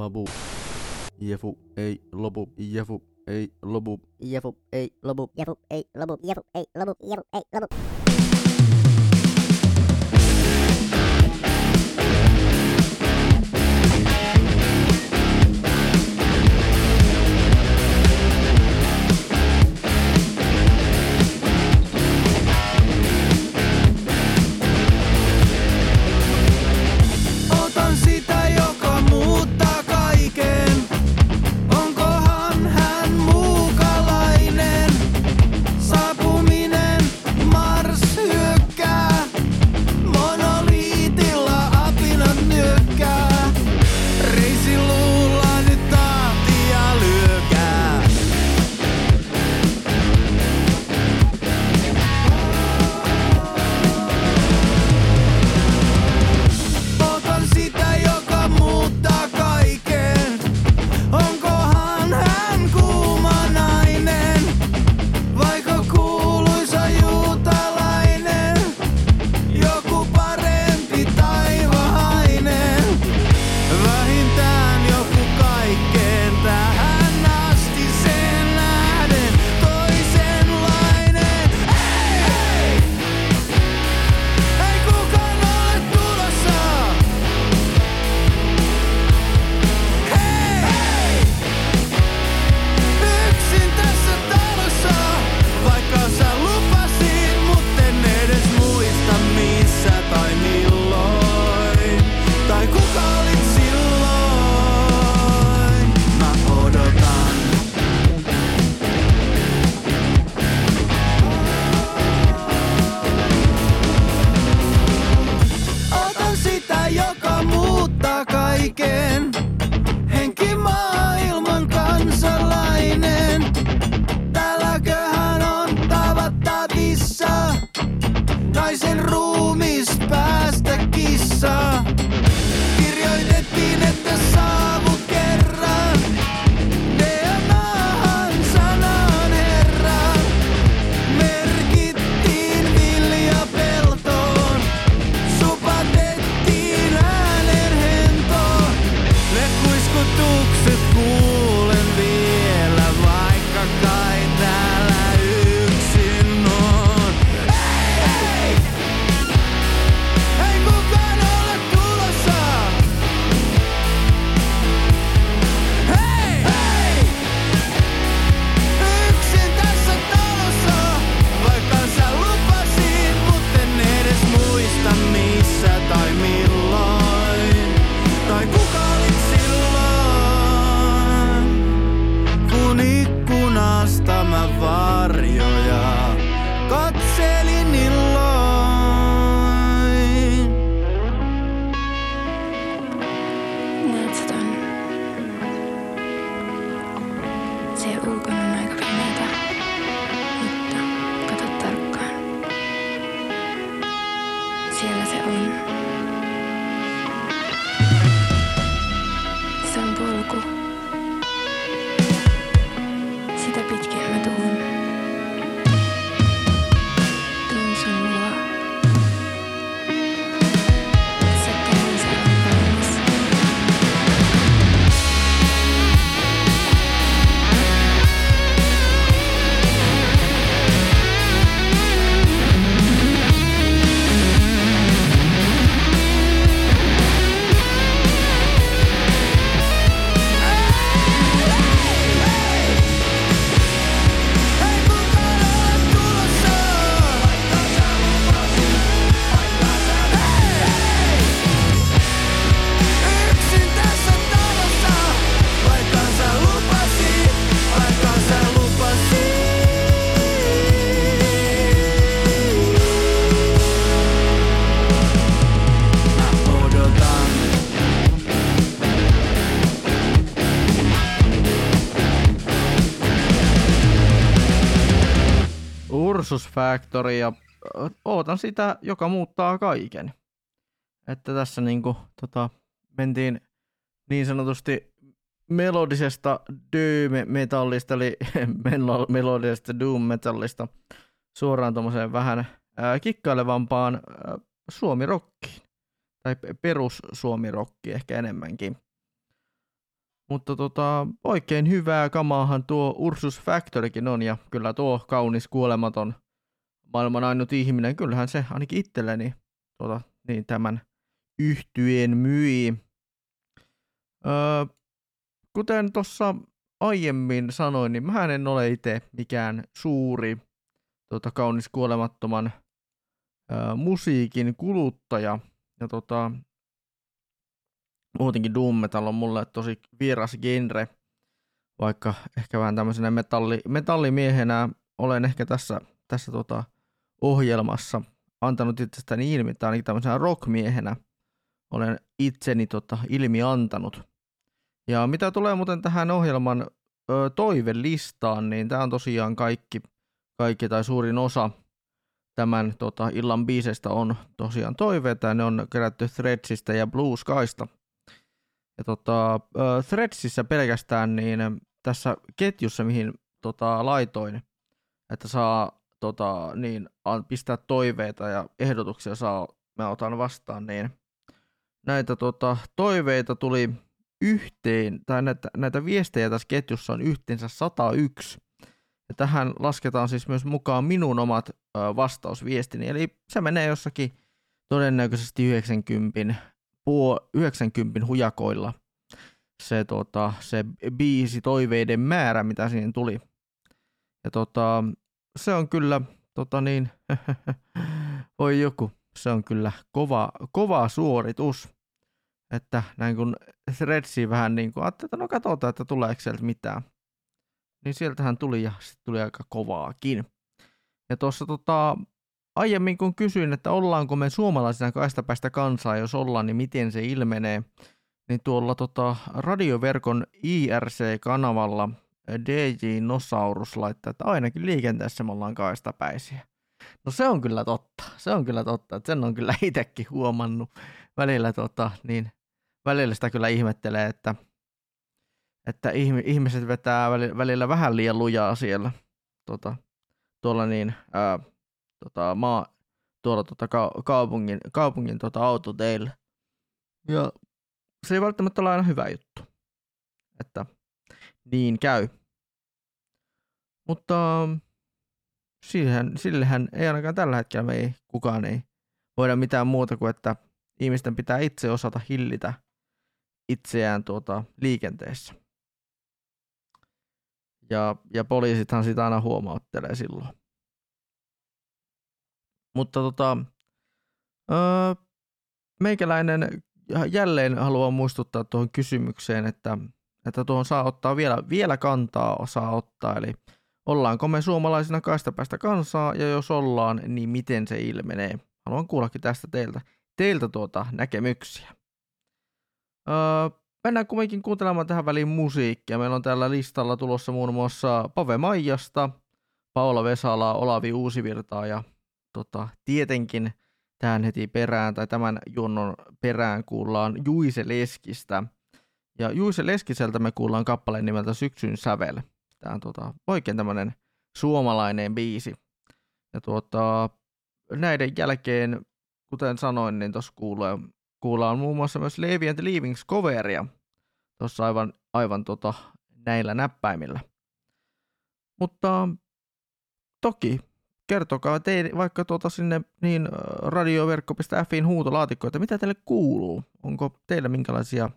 Speaker 8: Mabu. Jefu ei lopu. Jefu ei lopu.
Speaker 14: Jefu ei lopu. Jefu ei lopu. Jefu ei lopu. Jefu ei lopu.
Speaker 15: Jefu ei
Speaker 11: lopu.
Speaker 5: saw Factory ja ootan sitä, joka muuttaa kaiken. Että tässä niinku, tota, mentiin niin sanotusti melodisesta doom-metallista, eli melo- melodisesta doom-metallista suoraan tuommoiseen vähän ää, kikkailevampaan ää, suomirokkiin. Tai pe- perus suomirokki ehkä enemmänkin. Mutta tota, oikein hyvää kamaahan tuo Ursus Factorykin on, ja kyllä tuo kaunis kuolematon maailman ainut ihminen, kyllähän se ainakin itselleni tota, niin tämän yhtyeen myi. Öö, kuten tuossa aiemmin sanoin, niin mä en ole itse mikään suuri tota, kaunis kuolemattoman öö, musiikin kuluttaja. Ja tota, muutenkin doom metal on mulle tosi vieras genre, vaikka ehkä vähän tämmöisenä metalli, metallimiehenä olen ehkä tässä, tässä tota ohjelmassa antanut itsestäni ilmi, tai ainakin tämmöisenä rockmiehenä olen itseni tota ilmi antanut. Ja mitä tulee muuten tähän ohjelman ö, toivelistaan, niin tämä on tosiaan kaikki, kaikki tai suurin osa tämän tota, illan biisestä on tosiaan toiveita, ja ne on kerätty Threadsista ja Blue Skysta. Ja tota, Threadsissa pelkästään niin tässä ketjussa, mihin tota, laitoin, että saa tota, niin, pistää toiveita ja ehdotuksia saa, mä otan vastaan, niin näitä tota, toiveita tuli yhteen, tai näitä, näitä viestejä tässä ketjussa on yhteensä 101. Ja tähän lasketaan siis myös mukaan minun omat ö, vastausviestini, eli se menee jossakin todennäköisesti 90 puo 90 hujakoilla se, tota, se biisi toiveiden määrä, mitä siihen tuli. Ja tota, se on kyllä, tota niin, voi joku, se on kyllä kova, kova suoritus. Että näin kun Threadsiin vähän niin kuin että no katsotaan, että tuleeko sieltä mitään. Niin sieltähän tuli ja sitten tuli aika kovaakin. Ja tuossa tota, aiemmin kun kysyin, että ollaanko me suomalaisina kaistapäistä kansaa, jos ollaan, niin miten se ilmenee, niin tuolla tota, radioverkon IRC-kanavalla DJ Nosaurus laittaa, että ainakin liikenteessä me ollaan kaistapäisiä. No se on kyllä totta, se on kyllä totta, että sen on kyllä itsekin huomannut välillä, tota, niin välillä sitä kyllä ihmettelee, että, että ihmiset vetää välillä vähän liian lujaa siellä tota, tuolla niin, ää, tota, maa, tuolla tota, ka- kaupungin, kaupungin tota, autoteillä. Ja se ei välttämättä ole aina hyvä juttu, että niin käy. Mutta sillehän, sillehän ei ainakaan tällä hetkellä me ei, kukaan ei voida mitään muuta kuin, että ihmisten pitää itse osata hillitä itseään tuota, liikenteessä. Ja, ja poliisithan sitä aina huomauttelee silloin. Mutta tota, öö, meikäläinen jälleen haluaa muistuttaa tuohon kysymykseen, että, että tuohon saa ottaa vielä, vielä kantaa, saa ottaa, eli ollaanko me suomalaisina kaistapäistä kansaa, ja jos ollaan, niin miten se ilmenee. Haluan kuullakin tästä teiltä, teiltä tuota näkemyksiä. Öö, mennään kuitenkin kuuntelemaan tähän väliin musiikkia. Meillä on täällä listalla tulossa muun muassa Pave Maijasta, Paula Vesalaa, Olavi Uusivirtaa ja tota, tietenkin tähän heti perään tai tämän junnon perään kuullaan Juise Leskistä. Ja Juise Leskiseltä me kuullaan kappaleen nimeltä Syksyn sävel. Tämä on tota, oikein tämmöinen suomalainen biisi. Ja tuota, näiden jälkeen, kuten sanoin, niin tuossa kuullaan, kuullaan muun muassa myös Levi and Leavings coveria. Tuossa aivan, aivan tota, näillä näppäimillä. Mutta toki kertokaa teille vaikka tuota sinne niin radioverkko.fin huutolaatikko, että mitä teille kuuluu. Onko teillä minkälaisia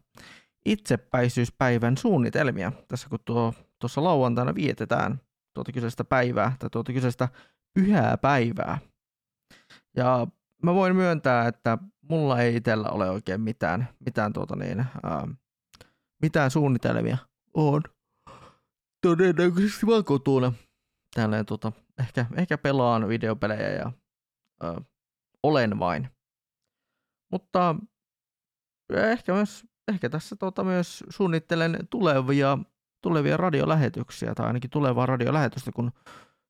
Speaker 5: itsepäisyyspäivän suunnitelmia tässä, kun tuo, tuossa lauantaina vietetään tuota kyseistä päivää tai tuota kyseistä pyhää päivää. Ja mä voin myöntää, että mulla ei itsellä ole oikein mitään, mitään, tuota niin, ää, mitään suunnitelmia. On todennäköisesti vaan kotuna. Tälleen tota, ehkä, ehkä pelaan videopelejä ja ö, olen vain. Mutta ehkä, myös, ehkä tässä tota myös suunnittelen tulevia, tulevia radiolähetyksiä tai ainakin tulevaa radiolähetystä, kun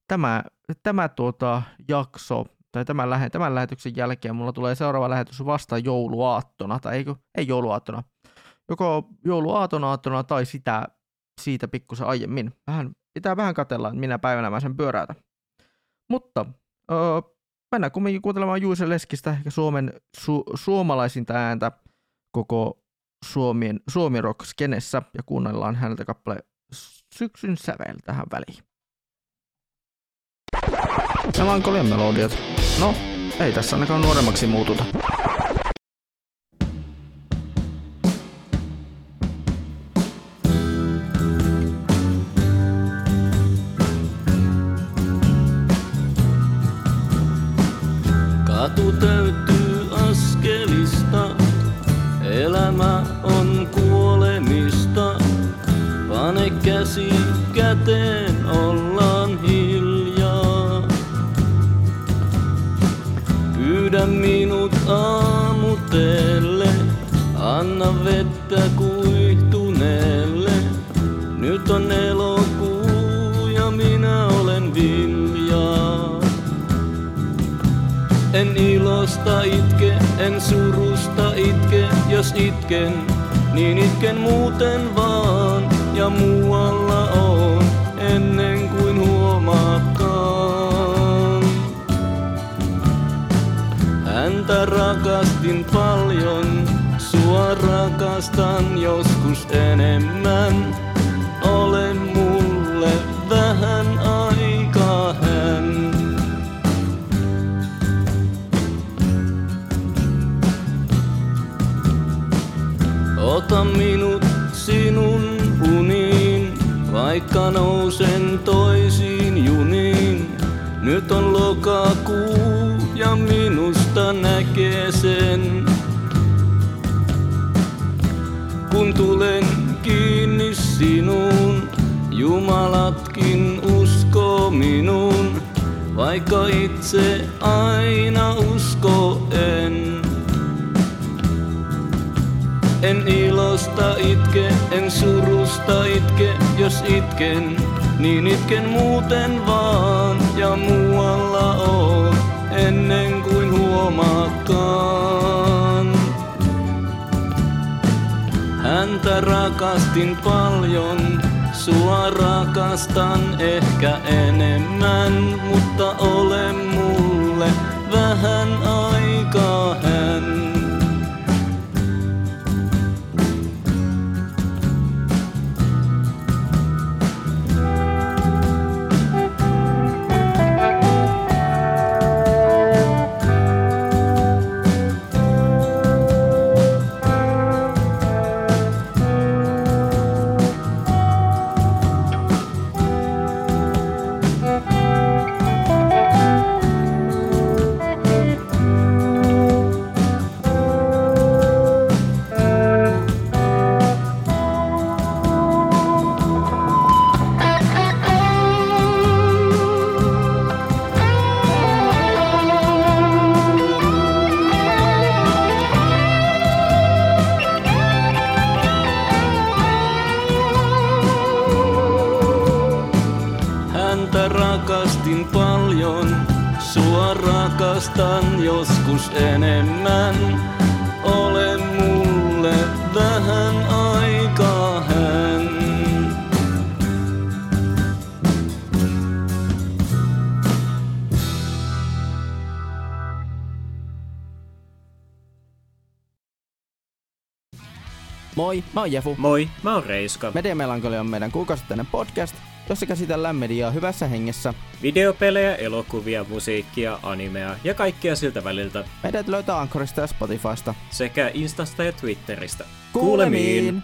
Speaker 5: tämä, tämä tuota jakso tai tämän, lähe, tämän lähetyksen jälkeen mulla tulee seuraava lähetys vasta jouluaattona, tai eikö, ei jouluaattona, joko jouluaatonaattona tai sitä, siitä pikkusen aiemmin. Vähän, pitää vähän katella, että minä päivänä mä sen pyöräytän. Mutta öö, mennään kumminkin kuuntelemaan Juise Leskistä, ehkä Suomen su, suomalaisinta ääntä koko Suomien, Suomi rock skenessä ja kuunnellaan häneltä kappale Syksyn sävel tähän väliin. Melankolian melodiat. No, ei tässä ainakaan nuoremmaksi muututa.
Speaker 16: Katu itken, niin itken muuten vaan. Ja muualla on ennen kuin huomaakaan. Häntä rakastin paljon, sua rakastan joskus enemmän. Nousen toisiin juniin. Nyt on lokakuu ja minusta näkee sen. Kun tulen kiinni sinuun, Jumalatkin uskoo minuun, vaikka itse aina usko en. En ilosta itke, en surusta itke, jos itken, niin itken muuten vaan ja muualla on ennen kuin huomaakaan. Häntä rakastin paljon, sua rakastan ehkä enemmän, mutta ole mulle vähän aikaa hän.
Speaker 5: Mä oon Jefu.
Speaker 17: Moi, mä oon Reiska.
Speaker 5: Media Melankolia on meidän kuukausittainen podcast, jossa käsitellään mediaa hyvässä hengessä.
Speaker 17: Videopelejä, elokuvia, musiikkia, animea ja kaikkea siltä väliltä.
Speaker 5: Meidät löytää Ankorista ja Spotifysta.
Speaker 17: Sekä Instasta ja Twitteristä.
Speaker 5: Kuulemiin!
Speaker 18: Me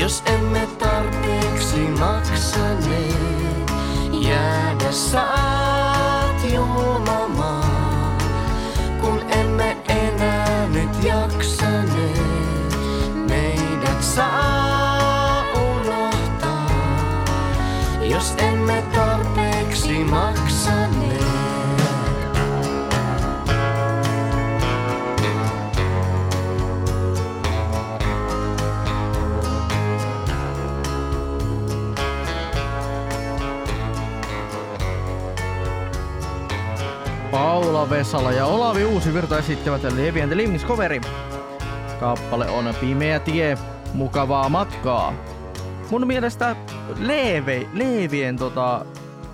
Speaker 18: jos emme tarpeeksi maksaneet. Jäädä saat julmamaan, kun emme enää nyt jaksaneet. Meidät saa unohtaa, jos emme tarpeeksi maksaneet.
Speaker 5: Paula Vesala ja Olavi Uusi Virta esittävät Levi and the. Kappale on Pimeä tie, mukavaa matkaa. Mun mielestä Leeve, Leevien tota,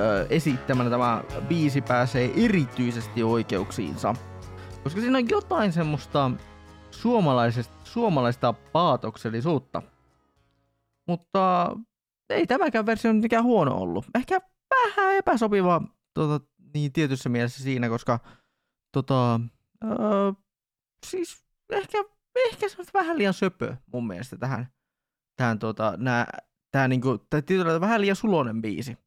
Speaker 5: ö, esittämänä tämä biisi pääsee erityisesti oikeuksiinsa. Koska siinä on jotain semmoista suomalaisesta, suomalaista paatoksellisuutta. Mutta ei tämäkään versio nyt mikään huono ollut. Ehkä vähän epäsopiva tota, niin tietyssä mielessä siinä, koska tota, öö, siis ehkä, ehkä se on vähän liian söpö mun mielestä tähän, tähän tota, nää, tää niinku, tää tietyllä vähän liian sulonen biisi.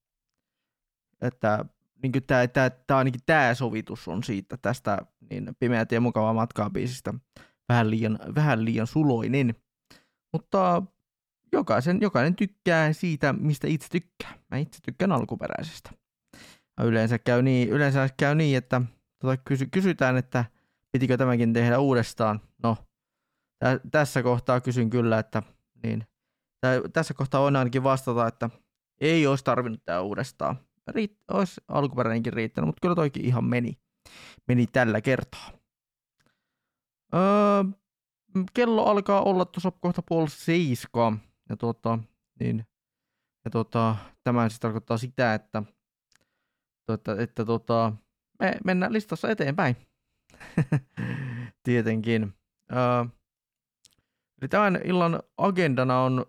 Speaker 5: Että niinku tää, tää, tää ainakin tää sovitus on siitä tästä niin pimeät ja mukavaa matkaa biisistä vähän liian, vähän liian suloinen. Mutta jokaisen, jokainen tykkää siitä, mistä itse tykkää. Mä itse tykkään alkuperäisestä. Yleensä käy niin, yleensä käy niin että tota, kysy, kysytään, että pitikö tämäkin tehdä uudestaan. No, tä, tässä kohtaa kysyn kyllä, että niin, tai tässä kohtaa voin ainakin vastata, että ei olisi tarvinnut tämä uudestaan. Riit, olisi alkuperäinenkin riittänyt, mutta kyllä toikin ihan meni, meni tällä kertaa. Öö, kello alkaa olla tuossa kohta puoli seiskaa. Ja tuota, niin, ja tuota, tämä siis tarkoittaa sitä, että, tuota, että tuota, me mennään listassa eteenpäin. Tietenkin. Öö, tämän illan agendana on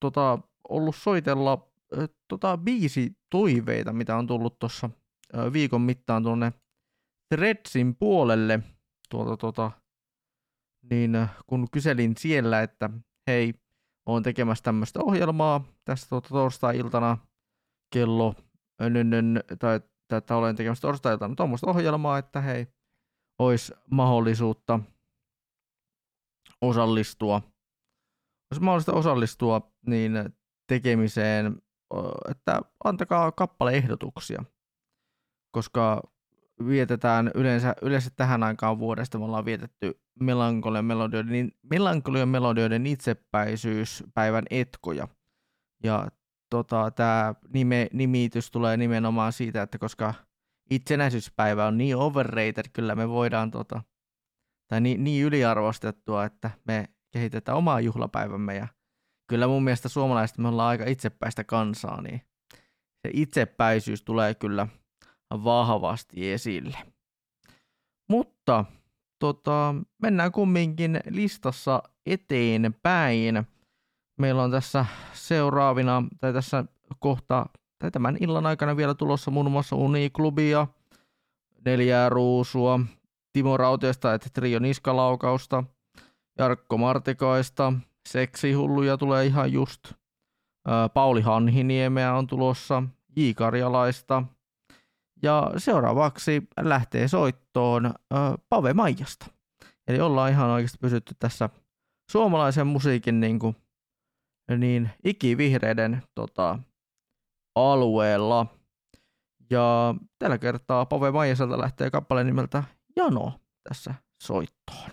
Speaker 5: tota, ollut soitella ö, tota, biisi toiveita, mitä on tullut tuossa viikon mittaan tuonne Threadsin puolelle. Tuota, tuota, niin kun kyselin siellä, että hei, olen tekemässä tämmöistä ohjelmaa tässä tuota, torstai-iltana kello, nön, tai, tai että olen tekemässä torstai-iltana tuommoista ohjelmaa, että hei, olisi mahdollisuutta osallistua, olisi mahdollista osallistua niin tekemiseen, että antakaa kappaleehdotuksia, koska vietetään yleensä, yleensä tähän aikaan vuodesta, me ollaan vietetty melankolian melodioiden, melankolian melodioiden itsepäisyyspäivän etkoja. Ja tota, tämä nime, nimitys tulee nimenomaan siitä, että koska itsenäisyyspäivä on niin overrated, kyllä me voidaan, tota, tai niin, niin yliarvostettua, että me kehitetään omaa juhlapäivämme ja kyllä mun mielestä suomalaiset me ollaan aika itsepäistä kansaa, niin se itsepäisyys tulee kyllä vahvasti esille. Mutta tota, mennään kumminkin listassa eteenpäin. Meillä on tässä seuraavina, tai tässä kohta, tai tämän illan aikana vielä tulossa muun muassa Uniklubia, Neljää ruusua, Timo Rautiasta, että Trio Niskalaukausta, Jarkko Martikaista, Seksihulluja tulee ihan just, Pauli Hanhiniemeä on tulossa, J. Karjalaista, ja seuraavaksi lähtee soittoon Pave Maijasta. Eli ollaan ihan oikeasti pysytty tässä suomalaisen musiikin niin, kuin, niin ikivihreiden tota, alueella. Ja tällä kertaa Pave Maijaselta lähtee kappale nimeltä Jano tässä soittoon.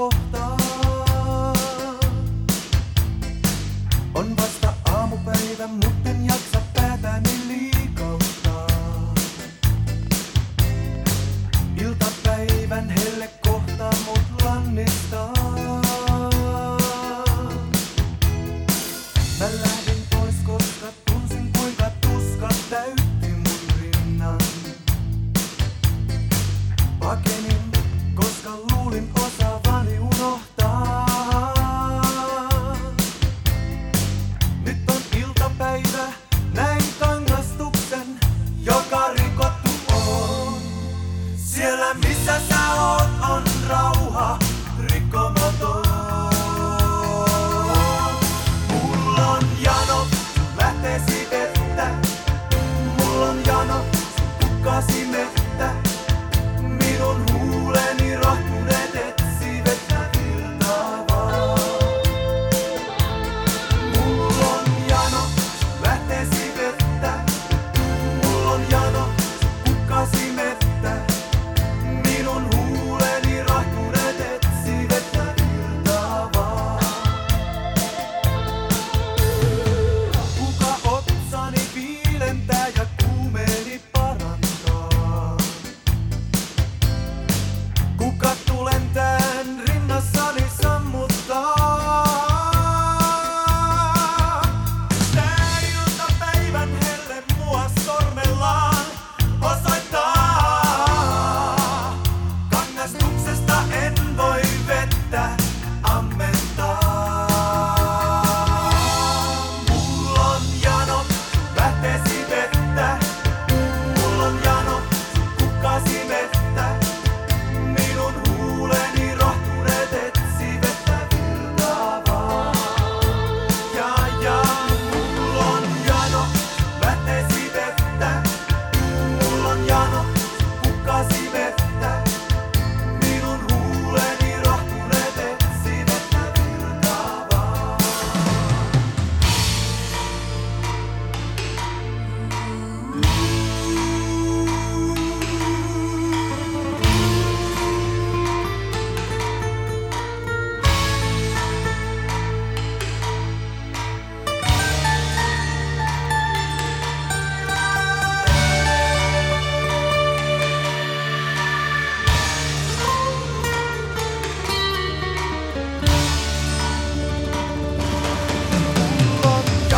Speaker 11: Hohtaa. On vasta aamupäivä, mutten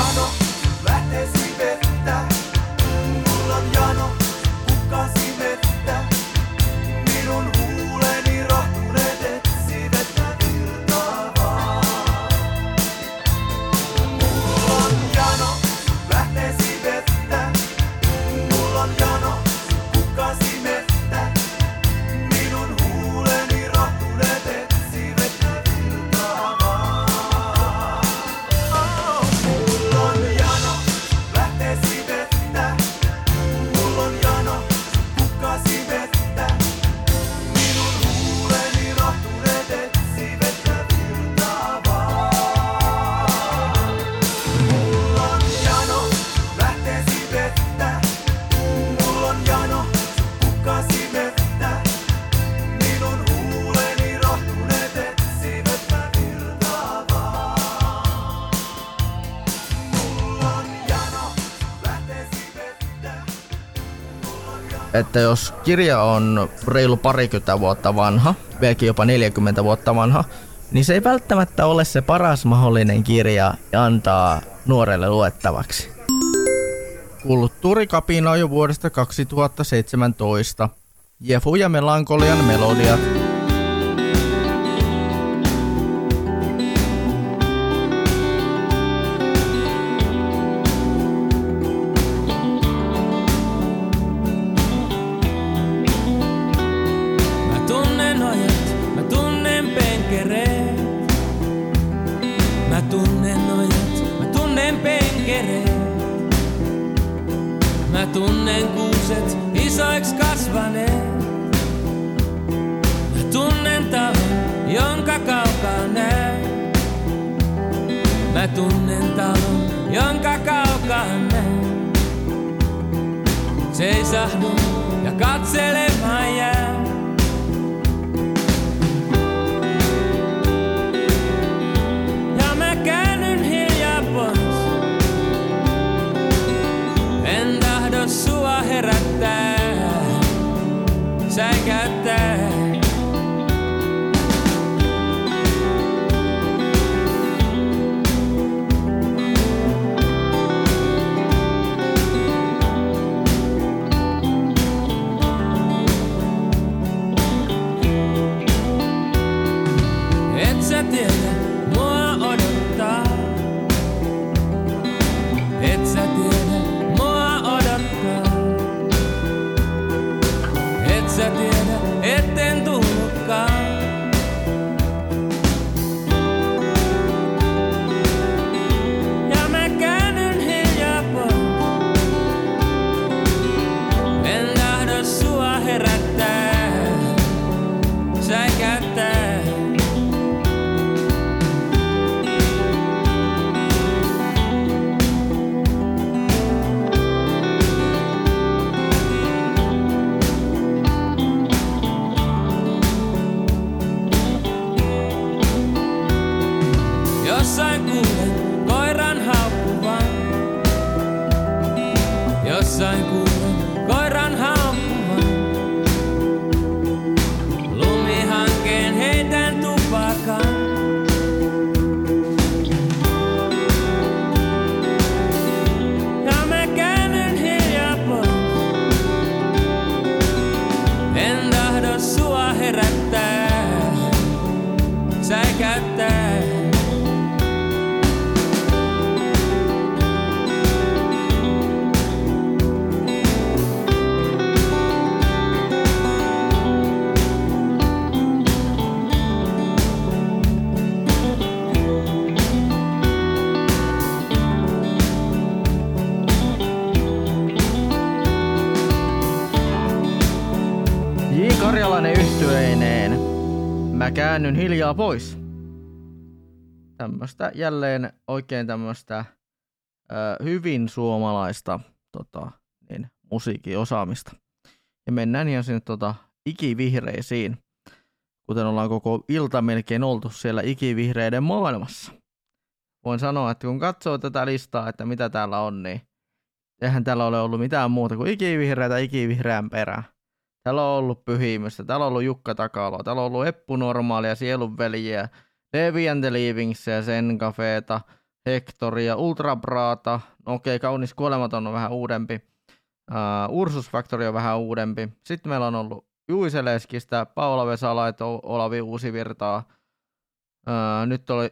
Speaker 11: の
Speaker 5: että jos kirja on reilu parikymmentä vuotta vanha, vieläkin jopa 40 vuotta vanha, niin se ei välttämättä ole se paras mahdollinen kirja antaa nuorelle luettavaksi. Kulttuurikapina on jo vuodesta 2017. Jefu ja Melankolian melodiat.
Speaker 19: Käännyn hiljaa pois.
Speaker 5: Tämmöstä jälleen oikein tämmöstä ö, hyvin suomalaista tota, niin, musiikin osaamista. Ja mennään ihan sinne tota, ikivihreisiin, kuten ollaan koko ilta melkein oltu siellä ikivihreiden maailmassa. Voin sanoa, että kun katsoo tätä listaa, että mitä täällä on, niin eihän täällä ole ollut mitään muuta kuin ikivihreätä ikivihreän perään. Täällä on ollut Pyhimystä, täällä on ollut Jukka Takalo, täällä on ollut Eppu Normaalia, Sielunveljiä, Devi and the Sen Cafeeta, Hectoria, Ultra Brata, no okei, Kaunis Kuolematon on vähän uudempi, uh, Ursus Factory on vähän uudempi. Sitten meillä on ollut Juiseleskistä, Paula Vesalaito, Olavi Uusivirtaa, uh, nyt oli,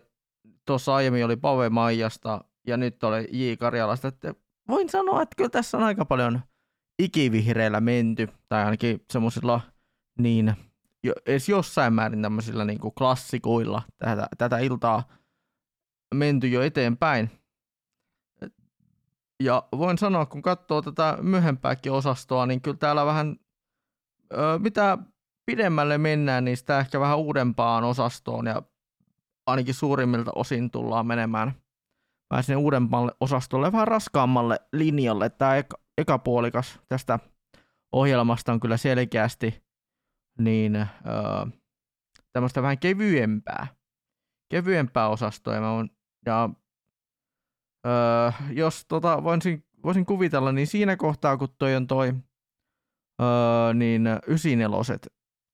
Speaker 5: tuossa aiemmin oli Pave Maijasta ja nyt oli J. Karjalasta, että voin sanoa, että kyllä tässä on aika paljon ikivihreillä menty, tai ainakin semmoisilla niin, jo, edes jossain määrin tämmöisillä niin kuin klassikoilla tätä, tätä iltaa menty jo eteenpäin. Ja voin sanoa, kun katsoo tätä myöhempääkin osastoa, niin kyllä täällä vähän, ö, mitä pidemmälle mennään, niin sitä ehkä vähän uudempaan osastoon ja ainakin suurimmilta osin tullaan menemään vähän sinne uudemmalle osastolle, vähän raskaammalle linjalle. Tämä eka, puolikas tästä ohjelmasta on kyllä selkeästi niin öö, tämmöistä vähän kevyempää, kevyempää osastoa. Ja, oon, ja öö, jos tota, voisin, voisin kuvitella, niin siinä kohtaa, kun toi on toi öö, niin 94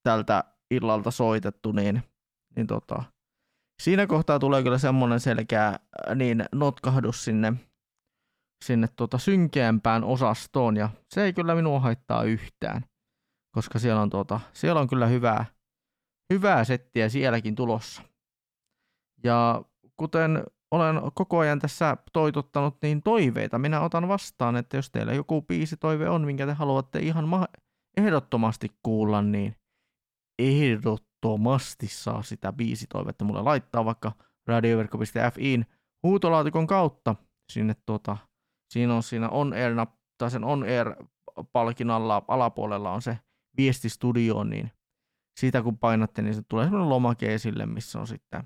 Speaker 5: tältä illalta soitettu, niin, niin tota, siinä kohtaa tulee kyllä semmoinen selkeä niin notkahdus sinne, sinne tota synkeämpään osastoon, ja se ei kyllä minua haittaa yhtään, koska siellä on, tota, siellä on kyllä hyvää, hyvää settiä sielläkin tulossa. Ja kuten olen koko ajan tässä toitottanut niin toiveita, minä otan vastaan, että jos teillä joku biisi toive on, minkä te haluatte ihan ma- ehdottomasti kuulla, niin ehdottomasti saa sitä biisitoivetta mulle laittaa vaikka radioverkko.fiin huutolaatikon kautta sinne tuota, siinä on siinä on air tai sen on air palkinalla alapuolella on se viestistudio, niin siitä kun painatte, niin se tulee semmoinen lomake esille, missä on sitten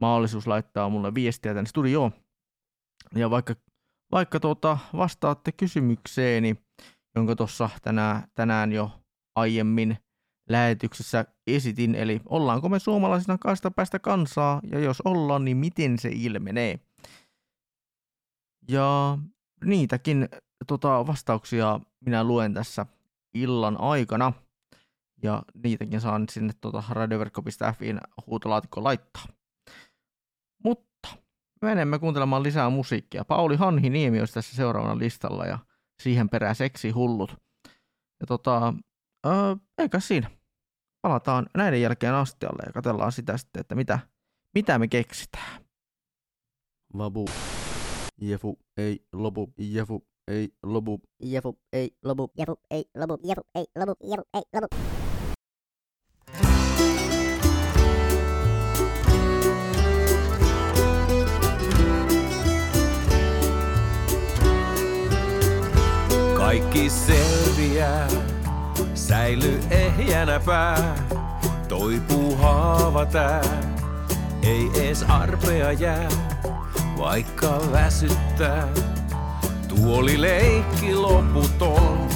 Speaker 5: mahdollisuus laittaa mulle viestiä tänne studioon. Ja vaikka, vaikka tuota, vastaatte kysymykseeni, jonka tuossa tänään, tänään jo aiemmin lähetyksessä esitin, eli ollaanko me suomalaisina kaista päästä kansaa, ja jos ollaan, niin miten se ilmenee. Ja niitäkin tota, vastauksia minä luen tässä illan aikana, ja niitäkin saan sinne tota, radioverkko.fiin huutolaatikko laittaa. Mutta menemme kuuntelemaan lisää musiikkia. Pauli Hanhi Niemi olisi tässä seuraavana listalla, ja siihen perään seksi hullut. Ja tota, öö, eikä siinä. Palataan näiden jälkeen astialle ja katsellaan sitä sitten, että mitä, mitä me keksitään.
Speaker 20: Vabu. Jefu ei lopu. Jefu ei lopu.
Speaker 14: Jefu ei lopu. Jefu ei lopu. Jefu ei lopu. Jefu ei lopu.
Speaker 21: Kaikki selviää, säily ehjänä pää, toipuu haava tää, ei ees arpea jää, vaikka väsyttää. Tuoli leikki loputon,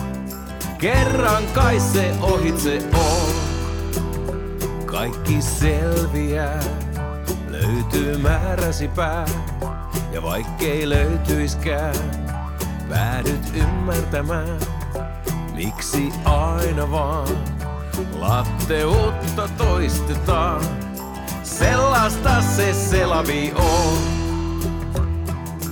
Speaker 21: kerran kai se ohitse on. Kaikki selviää, löytyy määräsi pää, ja vaikkei löytyiskään, päädyt ymmärtämään, miksi aina vaan latteutta toistetaan. Sellaista se selavi on.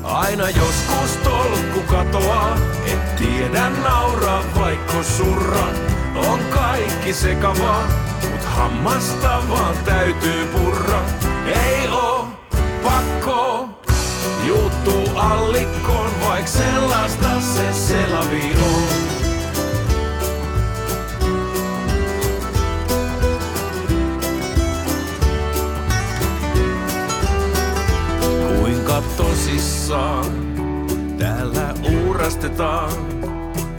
Speaker 21: Aina joskus tolkku katoaa, et tiedä nauraa vaikka surra. On kaikki sekavaa, mut hammasta vaan täytyy purra. Ei oo pakko juuttuu allikkoon, vaik sellaista se selavi on. Kuinka tosissaan täällä uurastetaan,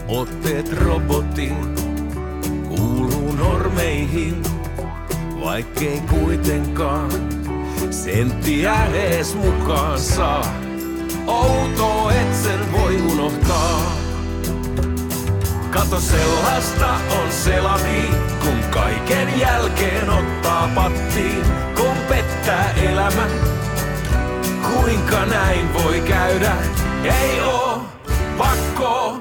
Speaker 21: otteet robotiin, kuuluu normeihin, vaikkei kuitenkaan senttiä ees mukaan saa. Outo et sen voi unohtaa. Kato sellaista on selavi, kun kaiken jälkeen ottaa pattiin, kun pettää elämä. Kuinka näin voi käydä? Ei oo pakko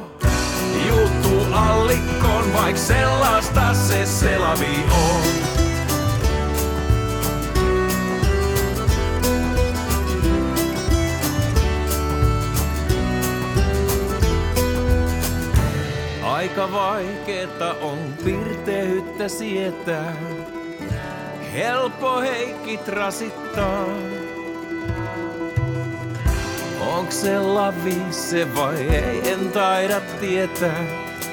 Speaker 21: juuttuu allikkoon, vaik sellaista se selavi on. Aika vaikeeta on pirteyttä sietää. Helppo heikkit rasittaa. Onks se lavi se vai ei, en taida tietää.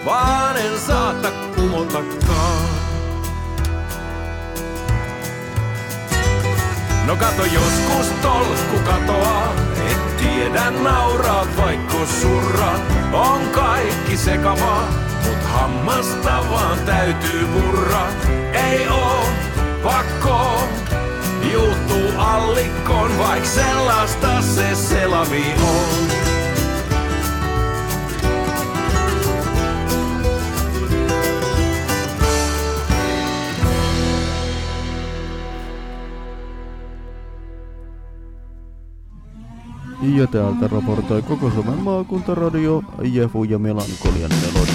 Speaker 21: Vaan en saata kumotakaan. No kato joskus tolkku katoaa, et tiedä nauraa vaikka surra. On kaikki sekavaa, mut hammasta vaan täytyy purra. Ei oo pakko juuttuu allikkoon, vaik sellaista se selavi on.
Speaker 20: Ja täältä raportoi koko Suomen maakuntaradio Jefu ja Melankolian melodia.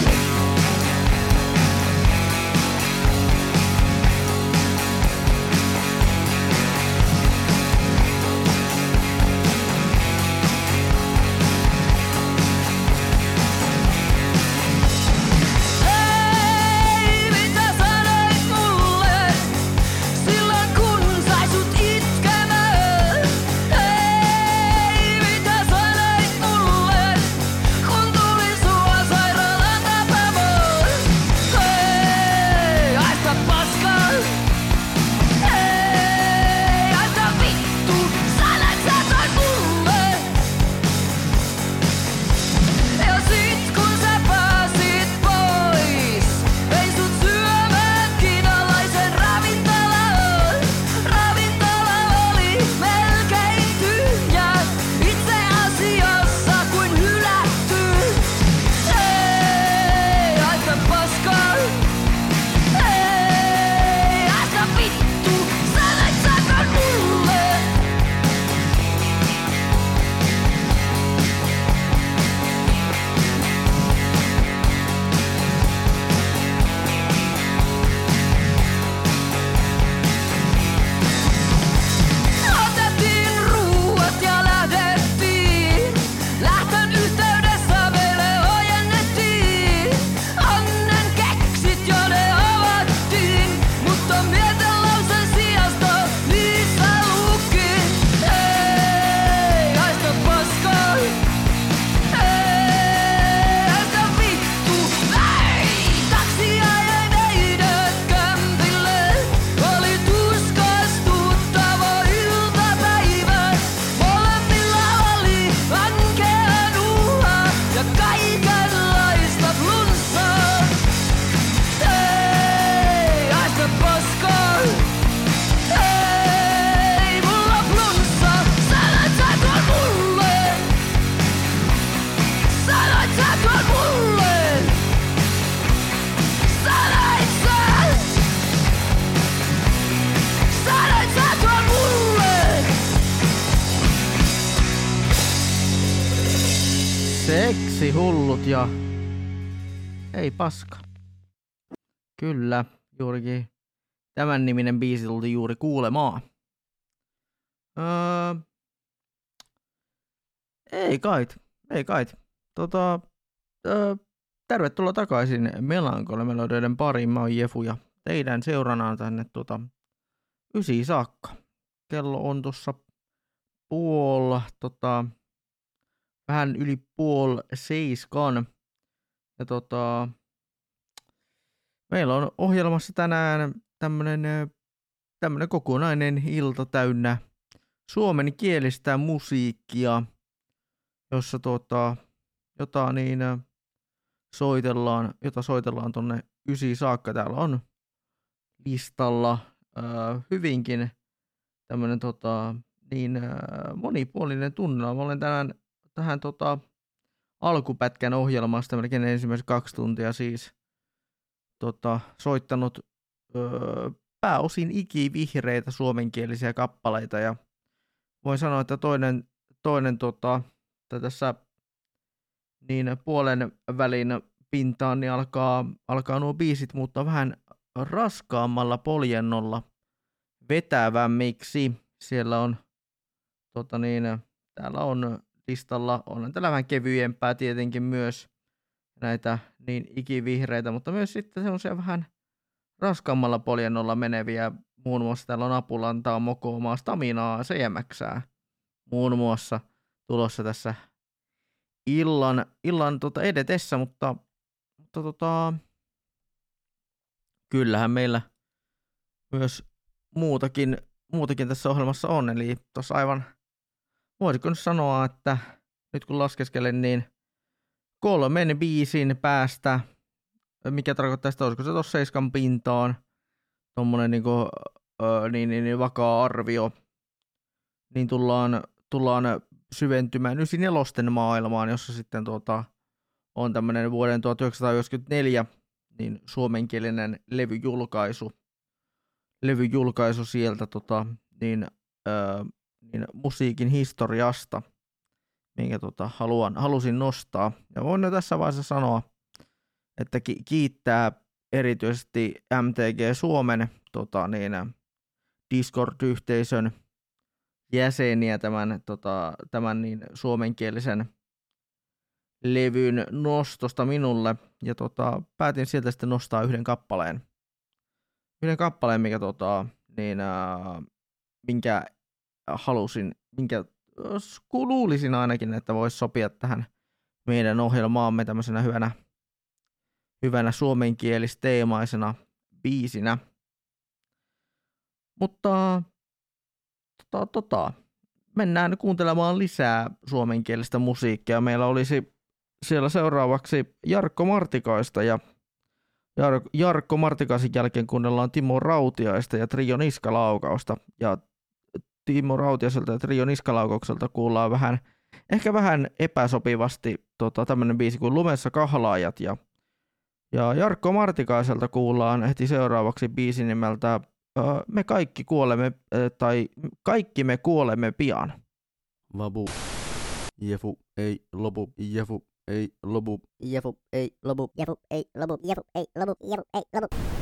Speaker 5: Niminen biisi tultiin juuri kuulemaan. Öö, ei kait, ei kait. Tota, öö, tervetuloa takaisin Melankolimelodioiden pariin. Mä oon Jefu ja teidän seuranaan tänne tota, ysi saakka. Kello on tuossa puol, tota, vähän yli puol seiskan. Ja tota, meillä on ohjelmassa tänään tämmönen, tämmönen kokonainen ilta täynnä suomenkielistä musiikkia, jossa tota, jota niin soitellaan, jota soitellaan tonne ysi saakka. Täällä on listalla äh, hyvinkin tämmönen tota, niin äh, monipuolinen tunnelma. Mä olen tänään tähän tota, alkupätkän ohjelmasta melkein ensimmäiset kaksi tuntia siis tota, soittanut öö, pääosin ikivihreitä suomenkielisiä kappaleita ja voin sanoa, että toinen, toinen tota, tässä niin puolen välin pintaan niin alkaa, alkaa nuo biisit muuttaa vähän raskaammalla poljennolla vetävämmiksi. Siellä on tota niin, täällä on listalla, on täällä vähän kevyempää tietenkin myös näitä niin ikivihreitä, mutta myös sitten semmoisia vähän raskaammalla poljennolla meneviä, muun muassa täällä on Apulantaa, Mokoomaa, Staminaa, CMXää muun muassa tulossa tässä illan, illan tota edetessä, mutta, mutta tota, kyllähän meillä myös muutakin, muutakin tässä ohjelmassa on, eli tuossa aivan voisiko nyt sanoa, että nyt kun laskeskelen, niin kolmen biisin päästä, mikä tarkoittaa sitä, olisiko se tuossa seiskan pintaan, tuommoinen niin, niin, niin, niin vakaa arvio, niin tullaan, tullaan syventymään 94 maailmaan, jossa sitten tuota, on tämmöinen vuoden 1994 niin suomenkielinen levyjulkaisu, levyjulkaisu sieltä tota, niin, öö, niin musiikin historiasta, minkä tota, haluan, halusin nostaa. Ja voin jo tässä vaiheessa sanoa, että ki- kiittää erityisesti MTG Suomen tota, niin, Discord-yhteisön jäseniä tämän, tota, tämän niin, suomenkielisen levyn nostosta minulle. Ja tota, päätin sieltä sitten nostaa yhden kappaleen. Yhden kappaleen, mikä tota, niin, äh, minkä halusin, minkä luulisin ainakin, että voisi sopia tähän meidän ohjelmaamme tämmöisenä hyvänä, hyvänä suomenkielisteemaisena biisinä. Mutta tota, tota, mennään kuuntelemaan lisää suomenkielistä musiikkia. Meillä olisi siellä seuraavaksi Jarkko Martikaista ja Jar- Jarkko Martikaisen jälkeen kuunnellaan Timo Rautiaista ja Trio Niskalaukausta. Ja Timo Rautiaselta ja Trio Niskalaukaukselta kuullaan vähän, ehkä vähän epäsopivasti tota, tämmöinen biisi kuin Lumessa kahlaajat. Ja, ja Jarkko Martikaiselta kuullaan heti seuraavaksi biisi nimeltä Me kaikki kuolemme, tai Kaikki me kuolemme pian.
Speaker 20: Vabu. Jefu ei lopu. Jefu ei lopu.
Speaker 14: Jefu ei lopu. Jefu ei lopu. Jefu ei lopu. Jefu ei lopu.
Speaker 22: Vaikka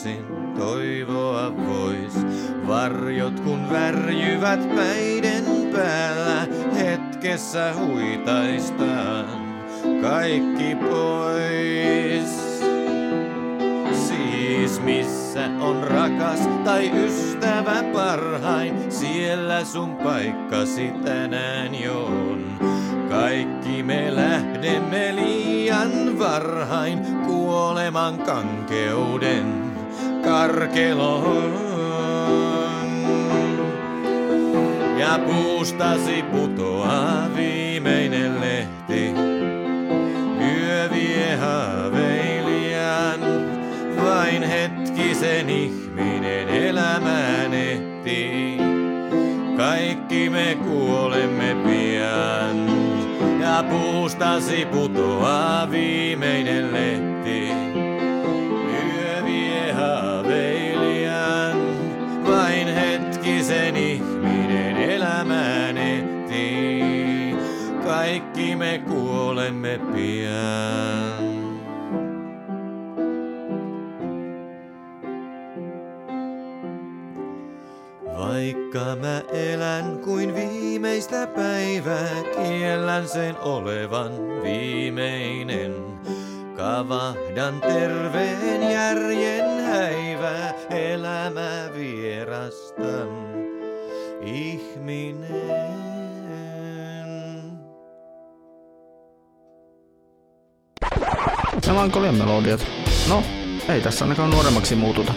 Speaker 22: toisin toivoa vois. Varjot kun värjyvät päiden päällä, hetkessä huitaistaan kaikki pois. Siis missä on rakas tai ystävä parhain, siellä sun paikkasi tänään jo on. Kaikki me lähdemme liian varhain kuoleman kankeuden karkeloon. Ja puustasi putoaa viimeinen lehti. Yö vie haaveilijan, vain hetkisen ihminen elämään ehtii. Kaikki me kuolemme pian. Ja puustasi putoaa viimeinen lehti. Hetkisen ihminen elämään ehtii. Kaikki me kuolemme pian. Vaikka mä elän kuin viimeistä päivää, kiellän sen olevan viimeinen. Kavahdan terveen järjen häivää, elämä vierastan, ihminen.
Speaker 5: Melankolian melodiat. No, ei tässä ainakaan nuoremmaksi muututa.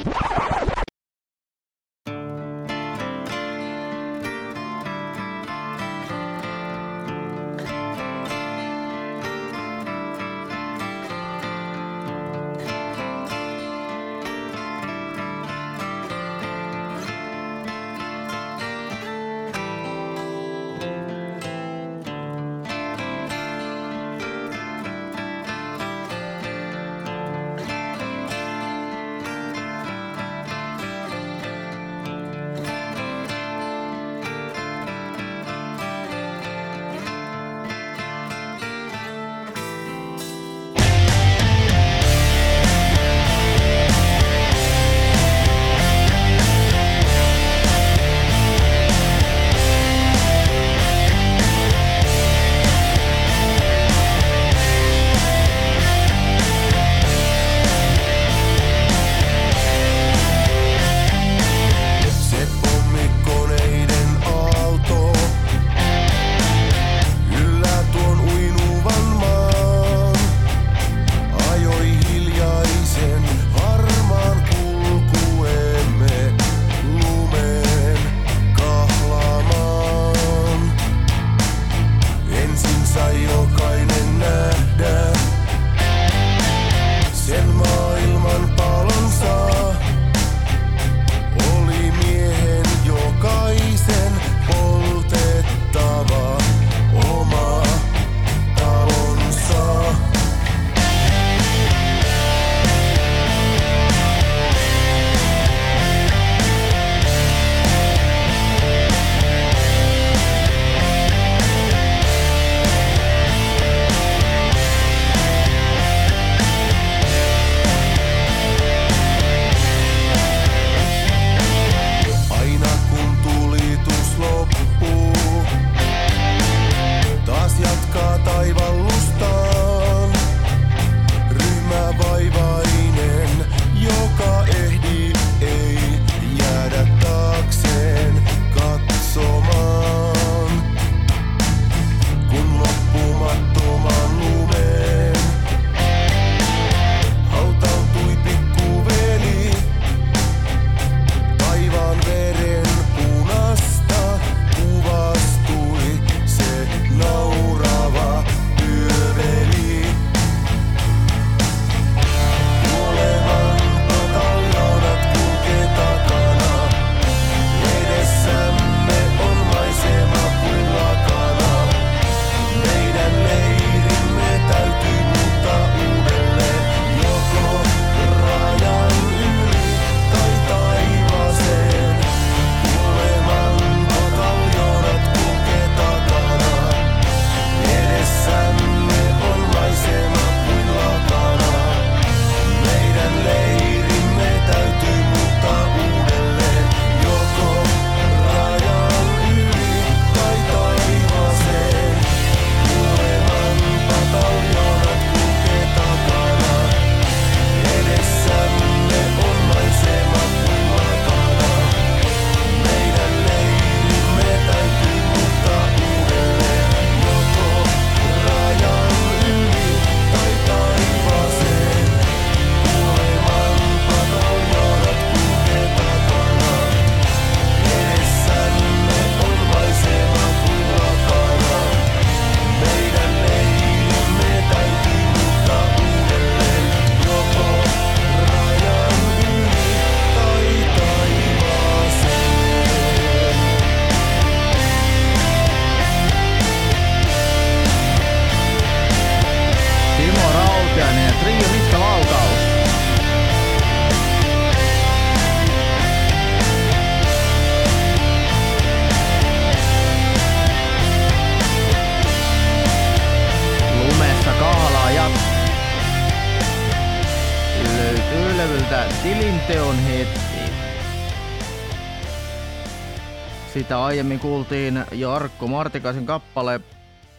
Speaker 5: Aiemmin kuultiin Jarkko Martikaisen kappale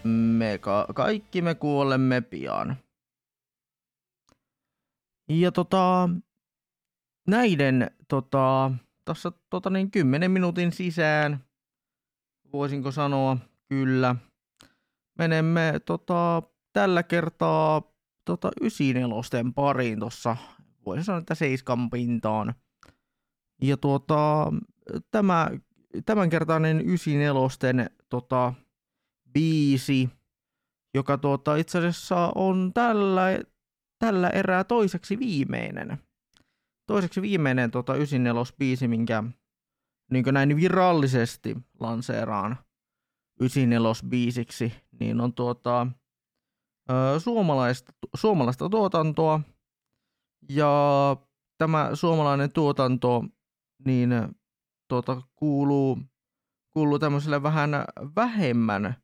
Speaker 5: Me ka- kaikki me kuolemme pian. Ja tota, näiden tota, tässä tota niin 10 minuutin sisään, voisinko sanoa, kyllä, menemme tota, tällä kertaa tota, 94 pariin tuossa, voisin sanoa, että seiskan pintaan. Ja tuota, tämä tämänkertainen 94 tota, biisi, joka tuota, itse asiassa on tällä, tällä erää toiseksi viimeinen. Toiseksi viimeinen tota, 94 biisi, minkä niin näin virallisesti lanseeraan 94 biisiksi, niin on tuota, suomalaista, suomalaista tuotantoa. Ja tämä suomalainen tuotanto niin tuota, kuuluu, kuuluu tämmöiselle vähän vähemmän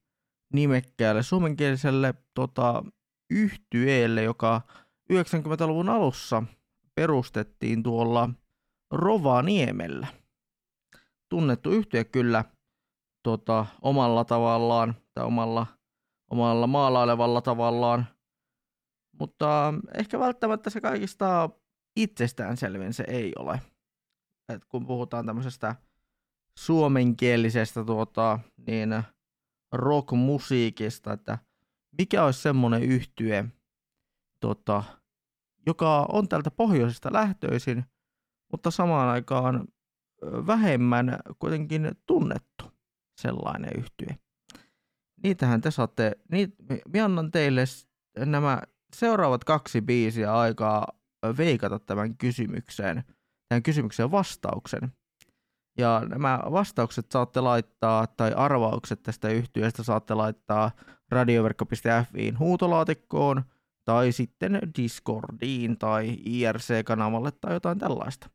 Speaker 5: nimekkäälle suomenkieliselle tota, yhtyeelle, joka 90-luvun alussa perustettiin tuolla Rovaniemellä. Tunnettu yhtye kyllä tota, omalla tavallaan tai omalla, omalla maalailevalla tavallaan, mutta ehkä välttämättä se kaikista itsestäänselvin se ei ole. Et kun puhutaan tämmöisestä suomenkielisestä tuota, niin rockmusiikista, että mikä olisi semmoinen yhtye, tota, joka on täältä pohjoisesta lähtöisin, mutta samaan aikaan vähemmän kuitenkin tunnettu sellainen yhtye. Niitähän te saatte, niit, minä annan teille nämä seuraavat kaksi biisiä aikaa veikata tämän kysymykseen, tämän kysymyksen vastauksen. Ja nämä vastaukset saatte laittaa, tai arvaukset tästä yhtiöstä saatte laittaa radioverkko.fiin huutolaatikkoon, tai sitten Discordiin tai IRC-kanavalle tai jotain tällaista.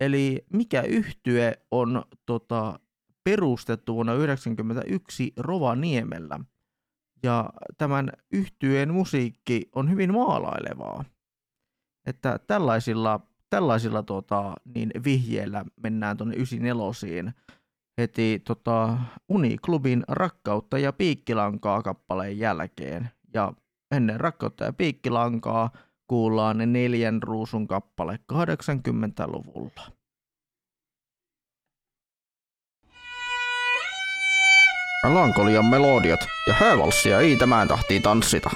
Speaker 5: Eli mikä yhtye on tota, perustettu vuonna 1991 Rovaniemellä. Ja tämän yhtyeen musiikki on hyvin maalailevaa. Että tällaisilla, tällaisilla tota, niin vihjeillä mennään tuonne 94 heti tota, Uniklubin Rakkautta ja piikkilankaa kappaleen jälkeen. Ja ennen Rakkautta ja piikkilankaa kuullaan neljän ruusun kappale 80-luvulla.
Speaker 23: Melankolian melodiat ja häävalssia ei tämän tahtiin tanssita.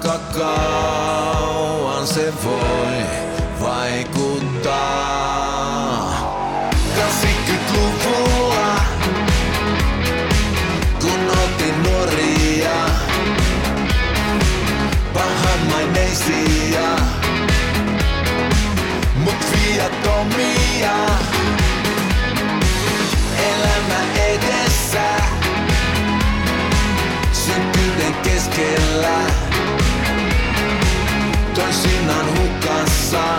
Speaker 24: kuinka kauan se voi vaikuttaa. 80-luvulla, kun oltiin nuoria,
Speaker 20: pahanmaineisia, mut viattomia. Elämä edessä, synkkyyden keskellä toisinaan hukassa.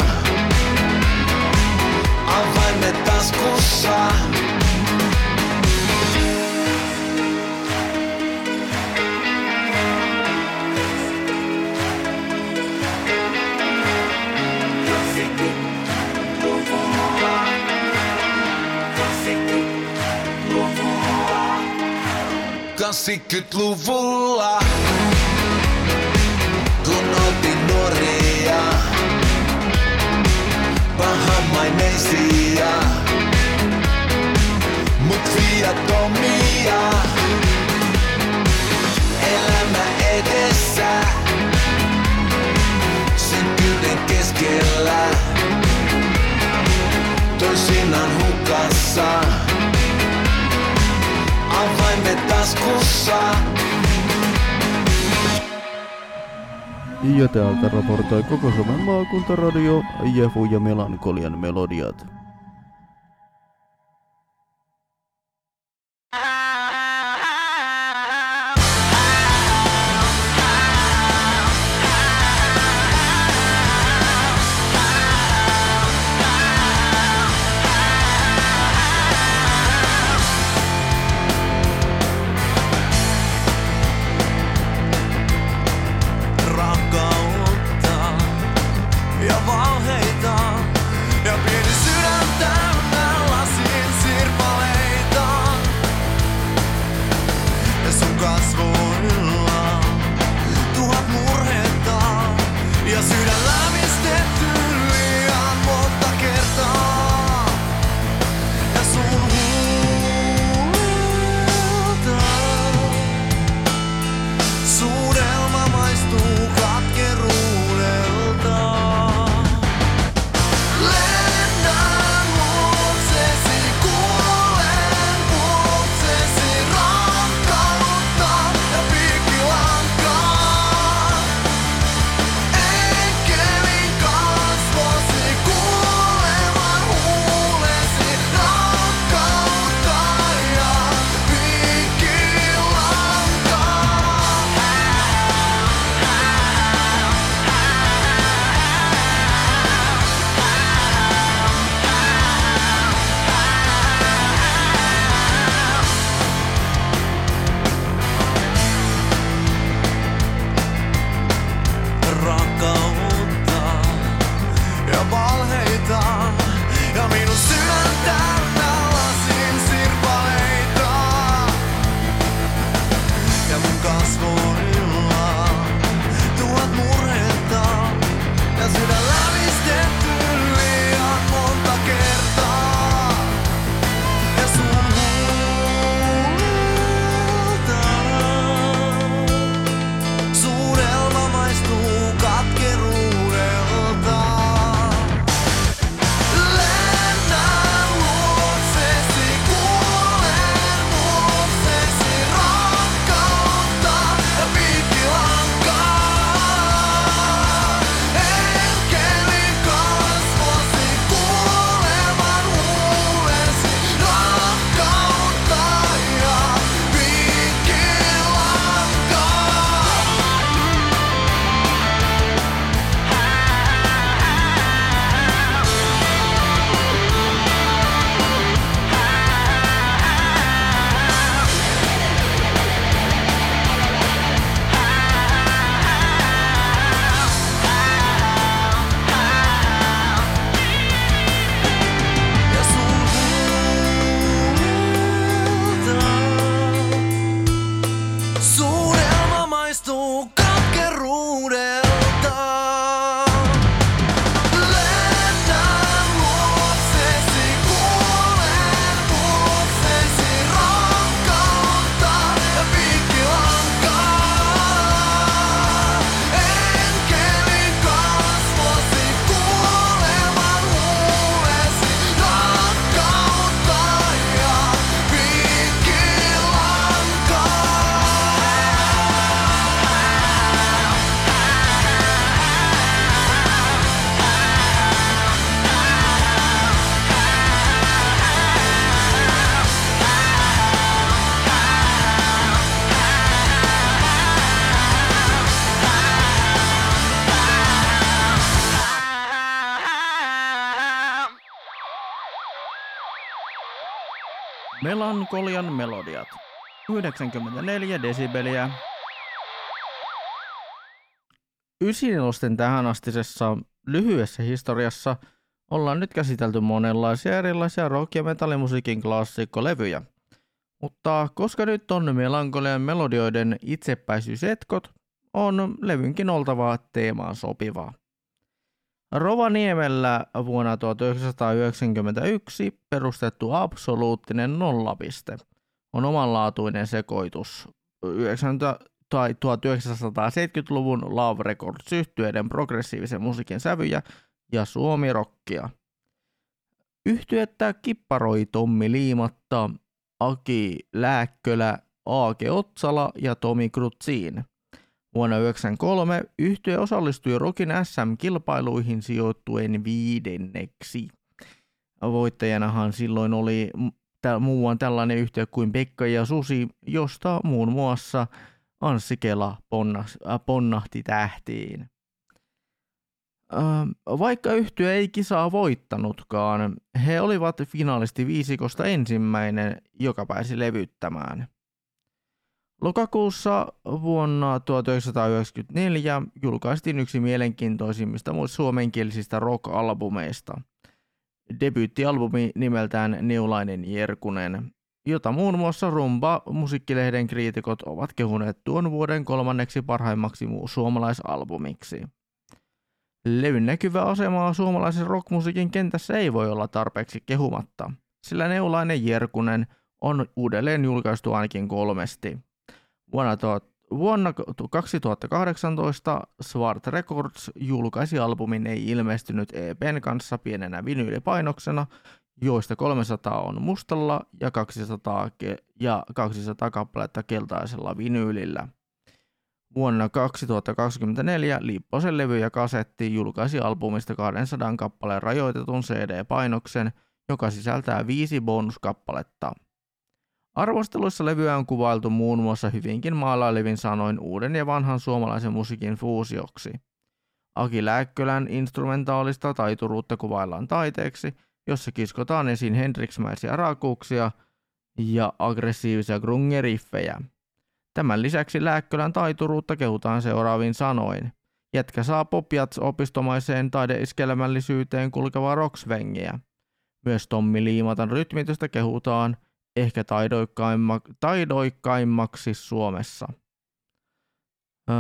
Speaker 20: Avaimet taskussa. Kassikymmentäluvulla, kun pahamaineisia, mut viattomia. Elämä edessä, synkyyden keskellä, toisinaan hukassa. Avaimet taskussa.
Speaker 23: Ja täältä raportoi koko Suomen maakuntaradio Jefu ja Melankolian melodiat.
Speaker 5: Melankolian melodiat. 94 desibeliä. Ysinelosten tähänastisessa lyhyessä historiassa ollaan nyt käsitelty monenlaisia erilaisia rock- ja metallimusiikin klassikkolevyjä. Mutta koska nyt on melankolian melodioiden itsepäisyysetkot, on levynkin oltava teemaan sopivaa. Rovaniemellä vuonna 1991 perustettu absoluuttinen nollapiste on omanlaatuinen sekoitus 90 tai 1970-luvun Love Records yhtyeiden progressiivisen musiikin sävyjä ja suomirokkia. Yhtyettä kipparoi Tommi Liimatta, Aki Lääkkölä, Aake Otsala ja Tomi Krutsiin. Vuonna 1993 yhtye osallistui Rokin SM-kilpailuihin sijoittuen viidenneksi. Voittajanahan silloin oli muuan tällainen yhtiö kuin Pekka ja Susi, josta muun muassa Anssi Kela ponnahti tähtiin. Vaikka yhtiö ei kisaa voittanutkaan, he olivat finaalisti viisikosta ensimmäinen, joka pääsi levyttämään. Lokakuussa vuonna 1994 julkaistiin yksi mielenkiintoisimmista suomenkielisistä rock-albumeista. Debyyttialbumi nimeltään Neulainen Jerkunen, jota muun muassa Rumba musiikkilehden kriitikot ovat kehuneet tuon vuoden kolmanneksi parhaimmaksi suomalaisalbumiksi. Levyn näkyvä asemaa suomalaisen rockmusiikin kentässä ei voi olla tarpeeksi kehumatta, sillä Neulainen Jerkunen on uudelleen julkaistu ainakin kolmesti. Vuonna, vuonna 2018 Swart Records julkaisi albumin ei ilmestynyt EPn kanssa pienenä vinyylipainoksena, joista 300 on mustalla ja 200, ke- ja 200 kappaletta keltaisella vinyylillä. Vuonna 2024 Lipposen levy ja kasetti julkaisi albumista 200 kappaleen rajoitetun CD-painoksen, joka sisältää viisi bonuskappaletta. Arvosteluissa levyä on kuvailtu muun muassa hyvinkin maalailevin sanoin uuden ja vanhan suomalaisen musiikin fuusioksi. Aki Lääkkölän instrumentaalista taituruutta kuvaillaan taiteeksi, jossa kiskotaan esiin Hendriksmäisiä raakuuksia ja aggressiivisia grungeriffejä. Tämän lisäksi Lääkkölän taituruutta kehutaan seuraavin sanoin. Jätkä saa popjats opistomaiseen taideiskelmällisyyteen kulkevaa rocksvengiä. Myös Tommi Liimatan rytmitystä kehutaan – ehkä taidoikkaimma, taidoikkaimmaksi Suomessa. Öö,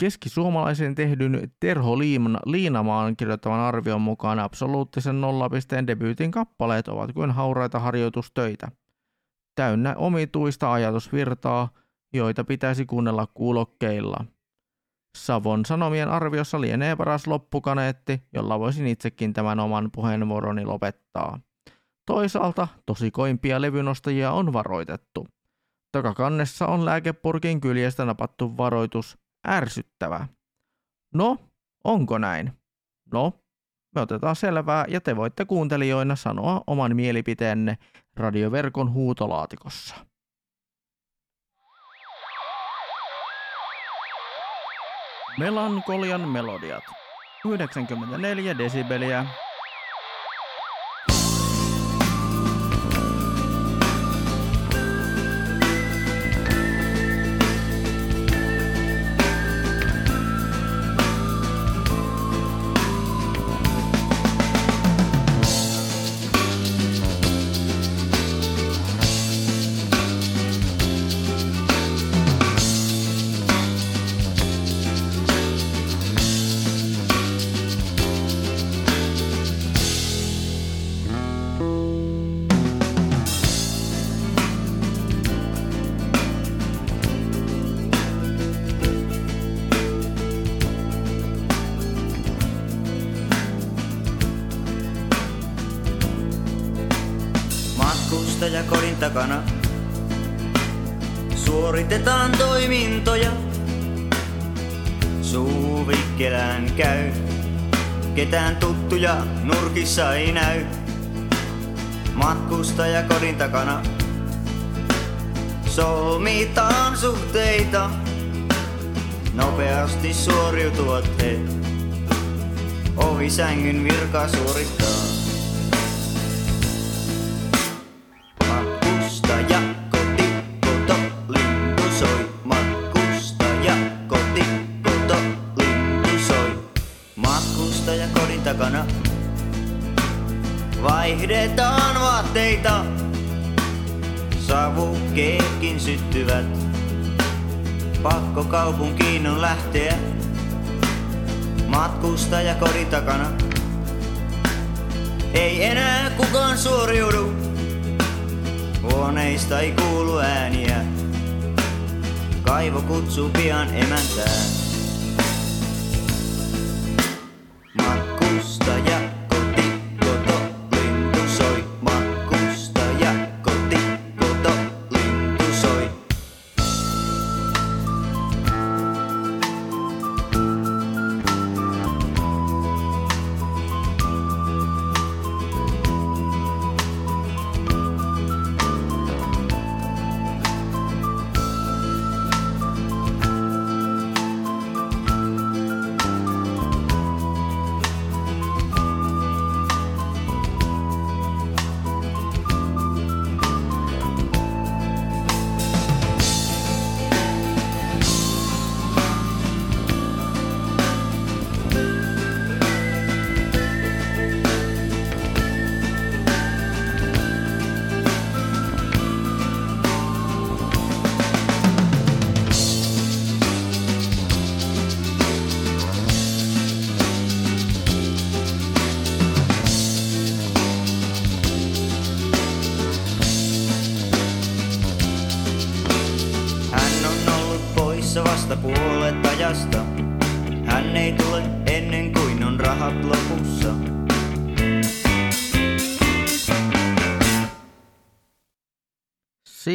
Speaker 5: keskisuomalaisen tehdyn Terho Liinamaan kirjoittavan arvion mukaan absoluuttisen nollapisteen debyytin kappaleet ovat kuin hauraita harjoitustöitä. Täynnä omituista ajatusvirtaa, joita pitäisi kuunnella kuulokkeilla. Savon Sanomien arviossa lienee paras loppukaneetti, jolla voisin itsekin tämän oman puheenvuoroni lopettaa. Toisaalta tosikoimpia levynostajia on varoitettu. Takakannessa on lääkepurkin kyljestä napattu varoitus ärsyttävä. No, onko näin? No, me otetaan selvää ja te voitte kuuntelijoina sanoa oman mielipiteenne radioverkon huutolaatikossa. Melankolian melodiat. 94 desibeliä
Speaker 25: nurkissa ei näy. Matkustaja kodin takana. Solmitaan suhteita. Nopeasti suoriutuvat he. Ovi sängyn virka suorittaa. Vaatteita, savukkeetkin syttyvät. Pakko kaupunkiin on lähteä, matkustaja kodin takana. Ei enää kukaan suoriudu, huoneista ei kuulu ääniä. Kaivo kutsuu pian emäntää. Matkustaja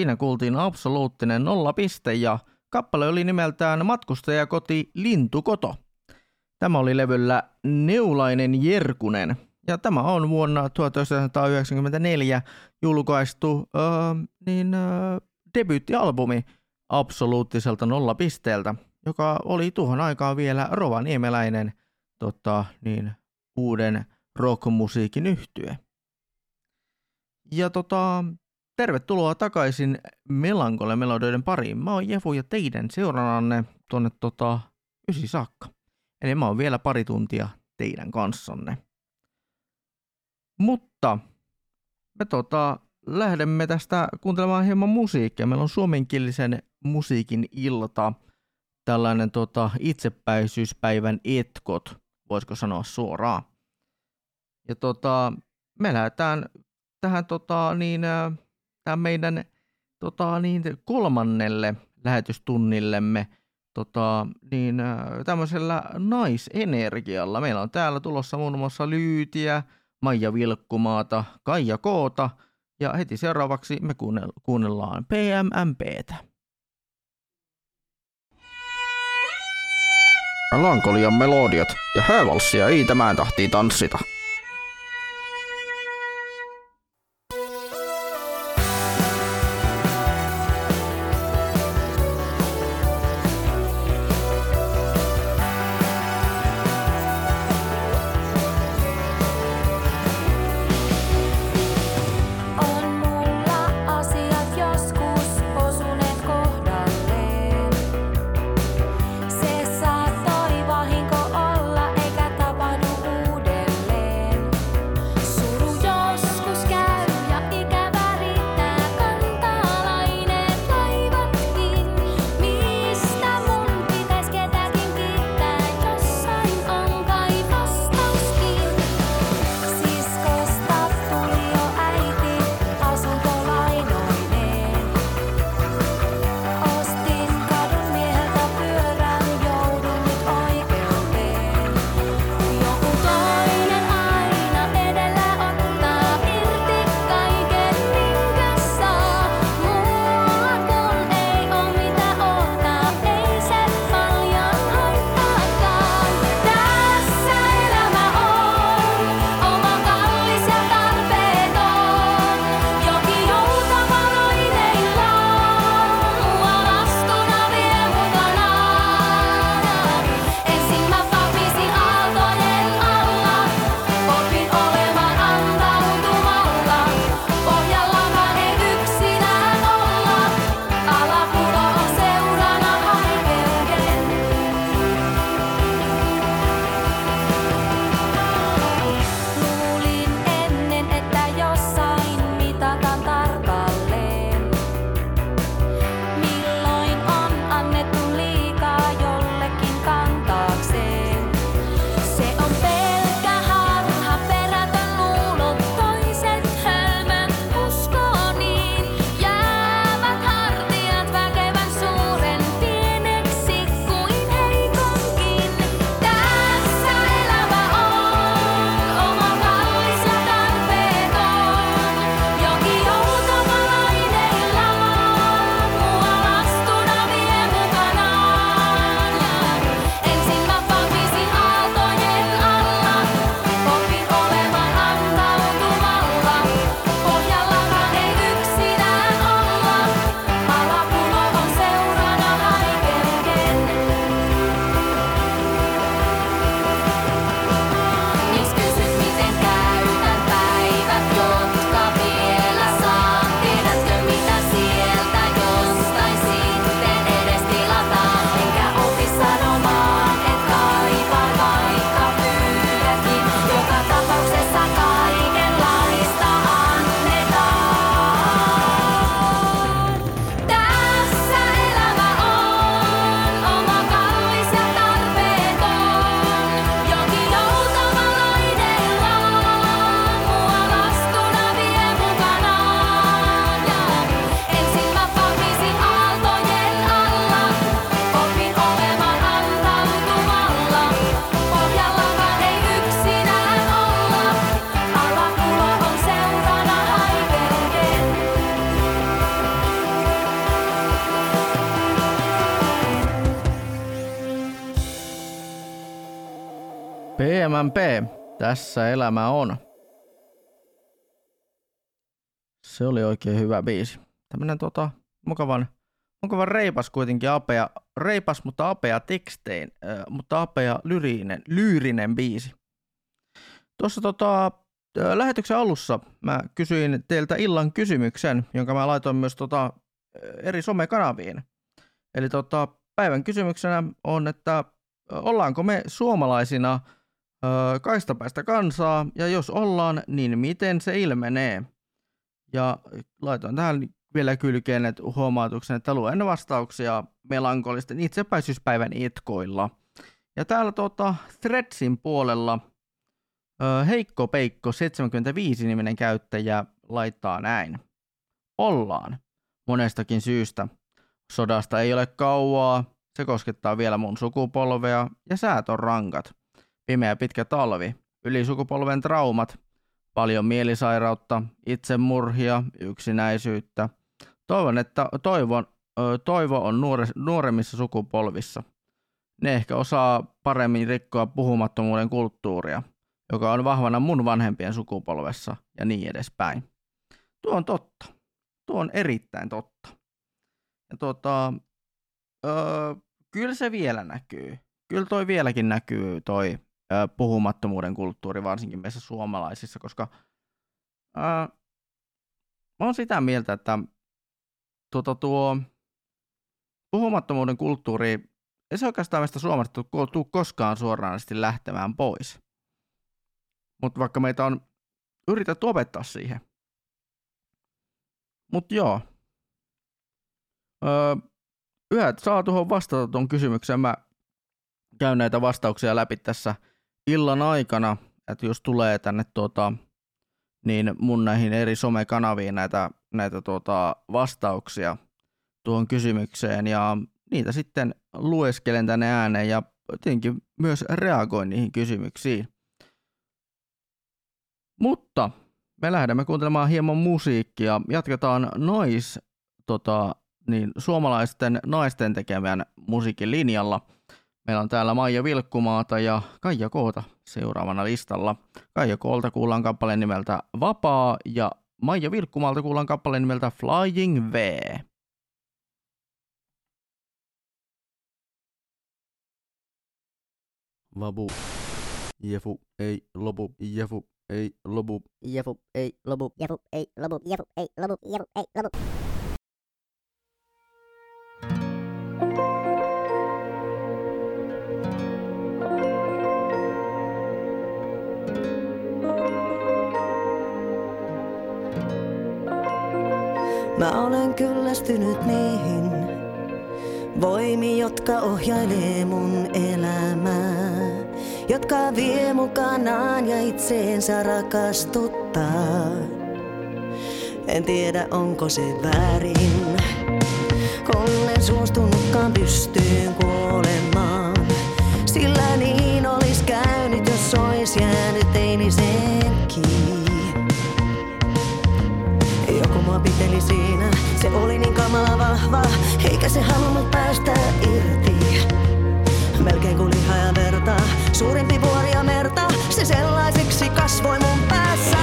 Speaker 5: Siinä kuultiin absoluuttinen nolla piste ja kappale oli nimeltään Matkustajakoti Lintukoto. Tämä oli levyllä Neulainen Jerkunen ja tämä on vuonna 1994 julkaistu öö, niin, öö, debyyttialbumi absoluuttiselta nollapisteeltä, joka oli tuohon aikaan vielä rovaniemeläinen tota, niin, uuden rockmusiikin yhtye. Ja tota, tervetuloa takaisin Melankole melodioiden pariin. Mä oon Jefu ja teidän seurananne tuonne tota, ysi saakka. Eli mä oon vielä pari tuntia teidän kanssanne. Mutta me tota, lähdemme tästä kuuntelemaan hieman musiikkia. Meillä on suomenkielisen musiikin ilta, tällainen tota, itsepäisyyspäivän etkot, voisiko sanoa suoraan. Ja tota, me lähdetään tähän tota, niin, tähän meidän tota, niin, kolmannelle lähetystunnillemme tota, niin, tämmöisellä naisenergialla. Meillä on täällä tulossa muun muassa Lyytiä, Maija Vilkkumaata, Kaija Koota ja heti seuraavaksi me kuunnell- kuunnellaan PMMPtä.
Speaker 10: Melankolian melodiat ja häävalssia ei tämän tahtiin tanssita.
Speaker 5: Tässä elämä on. Se oli oikein hyvä biisi. Tämmönen tota, mukavan, mukavan reipas kuitenkin apea, reipas mutta apea tekstein, äh, mutta apea lyriinen, lyyrinen biisi. Tuossa tota, äh, lähetyksen alussa mä kysyin teiltä illan kysymyksen, jonka mä laitoin myös tota, eri somekanaviin. Eli tota, päivän kysymyksenä on, että ollaanko me suomalaisina ö, kaistapäistä kansaa, ja jos ollaan, niin miten se ilmenee? Ja laitoin tähän vielä kylkeen että huomautuksen, että luen vastauksia melankolisten itsepäisyyspäivän itkoilla. Ja täällä tota, Threadsin puolella ö, Heikko Peikko 75 niminen käyttäjä laittaa näin. Ollaan. Monestakin syystä. Sodasta ei ole kauaa, se koskettaa vielä mun sukupolvea ja säät on rankat. Pimeä pitkä talvi, ylisukupolven traumat, paljon mielisairautta, itsemurhia, yksinäisyyttä. Toivon, että toivon, toivo on nuore, nuoremmissa sukupolvissa. Ne ehkä osaa paremmin rikkoa puhumattomuuden kulttuuria, joka on vahvana mun vanhempien sukupolvessa ja niin edespäin. Tuo on totta. Tuo on erittäin totta. Ja tota, öö, kyllä se vielä näkyy. Kyllä toi vieläkin näkyy toi puhumattomuuden kulttuuri, varsinkin meissä suomalaisissa, koska öö, mä oon sitä mieltä, että tuota, tuo puhumattomuuden kulttuuri, ei se oikeastaan meistä Suomesta tule koskaan suoranaisesti lähtemään pois. Mutta vaikka meitä on yritetty opettaa siihen. Mutta joo, Öö, yhä saa tuohon vastata tuon kysymykseen. Mä käyn näitä vastauksia läpi tässä illan aikana, että jos tulee tänne tuota, niin mun näihin eri somekanaviin näitä, näitä tuota, vastauksia tuohon kysymykseen ja niitä sitten lueskelen tänne ääneen ja tietenkin myös reagoin niihin kysymyksiin. Mutta me lähdemme kuuntelemaan hieman musiikkia. Jatketaan nois tota, niin suomalaisten naisten tekemän musiikin linjalla. Meillä on täällä Maija Vilkkumaata ja Kaija Koota seuraavana listalla. Kaija Koolta kuullaan kappaleen nimeltä Vapaa ja Maija Vilkkumaalta kuullaan kappaleen nimeltä Flying V.
Speaker 8: Vabu. Jefu ei lopu. Jefu ei lopu.
Speaker 14: Jefu ei lopu. Jefu ei lopu. Jefu ei lopu. Jefu ei lopu.
Speaker 26: Mä olen kyllästynyt niihin voimi, jotka ohjailee mun elämää. Jotka vie mukanaan ja itseensä rakastuttaa. En tiedä onko se väärin, kun en suostunutkaan pystyyn mua piteli siinä, se oli niin kamala vahva, eikä se halunnut päästä irti. Melkein kuin lihaa ja verta, suurempi vuori ja merta, se sellaiseksi kasvoi mun päässä.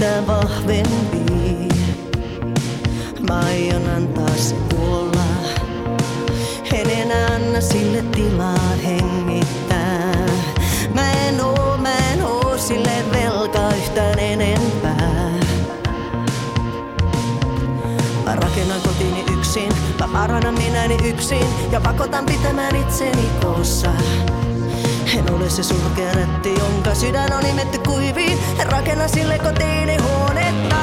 Speaker 26: On sitä vahvempi. Mä aion antaa se kuolla, en enää anna sille tilaa hengittää. Mä en oo, mä en oo sille velka yhtään enempää. Mä rakennan kotini yksin, mä parannan minäni yksin ja pakotan pitämään itseni koossa.
Speaker 27: En ole se sulkea rätti, jonka sydän on imetty kuiviin. Rakenna sille kotiini huonetta.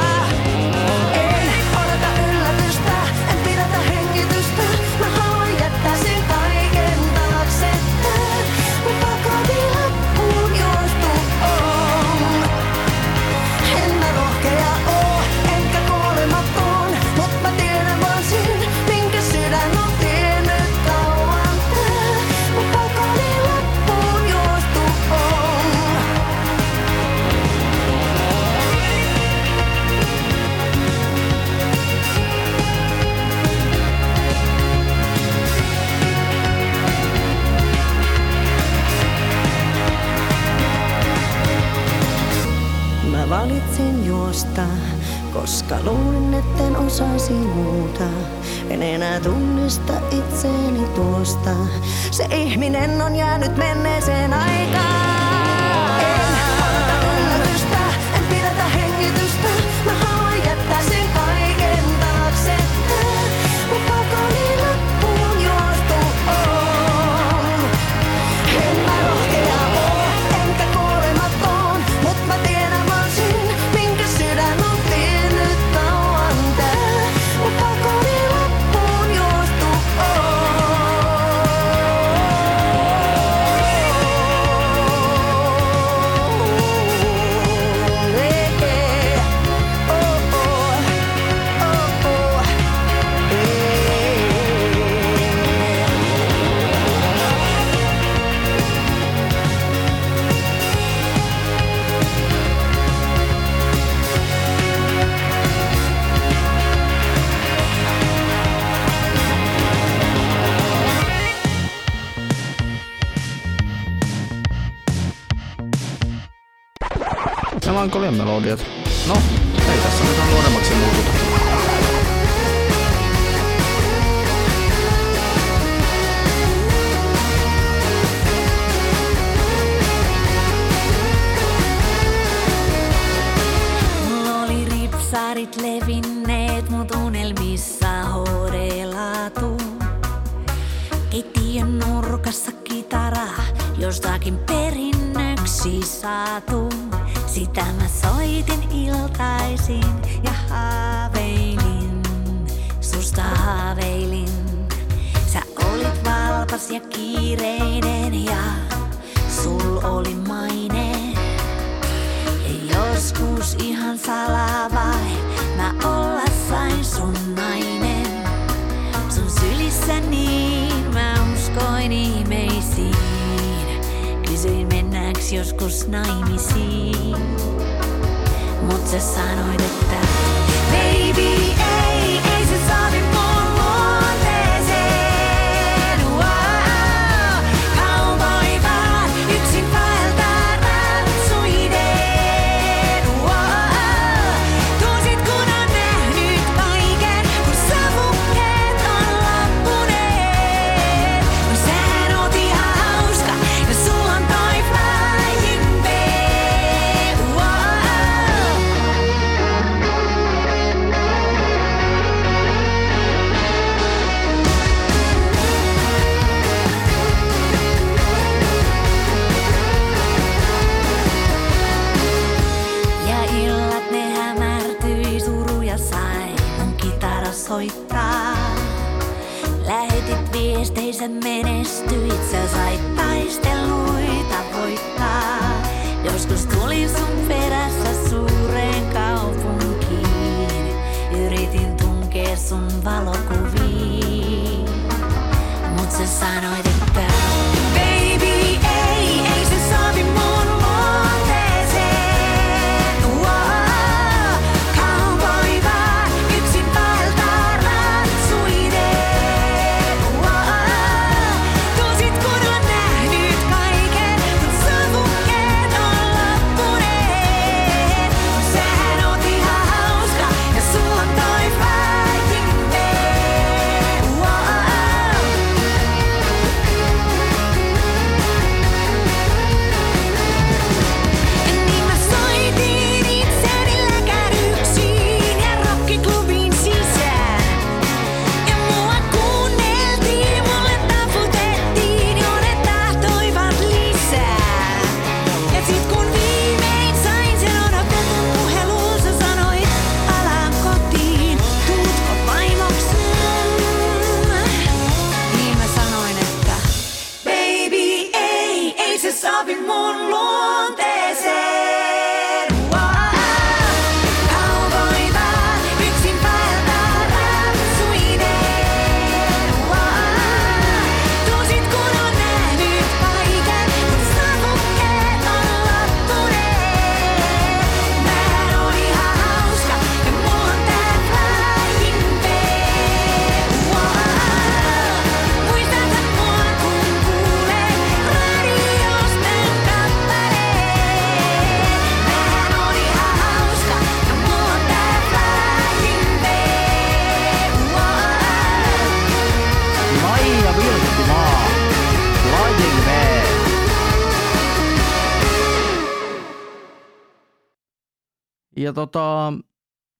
Speaker 28: Ja
Speaker 5: tota,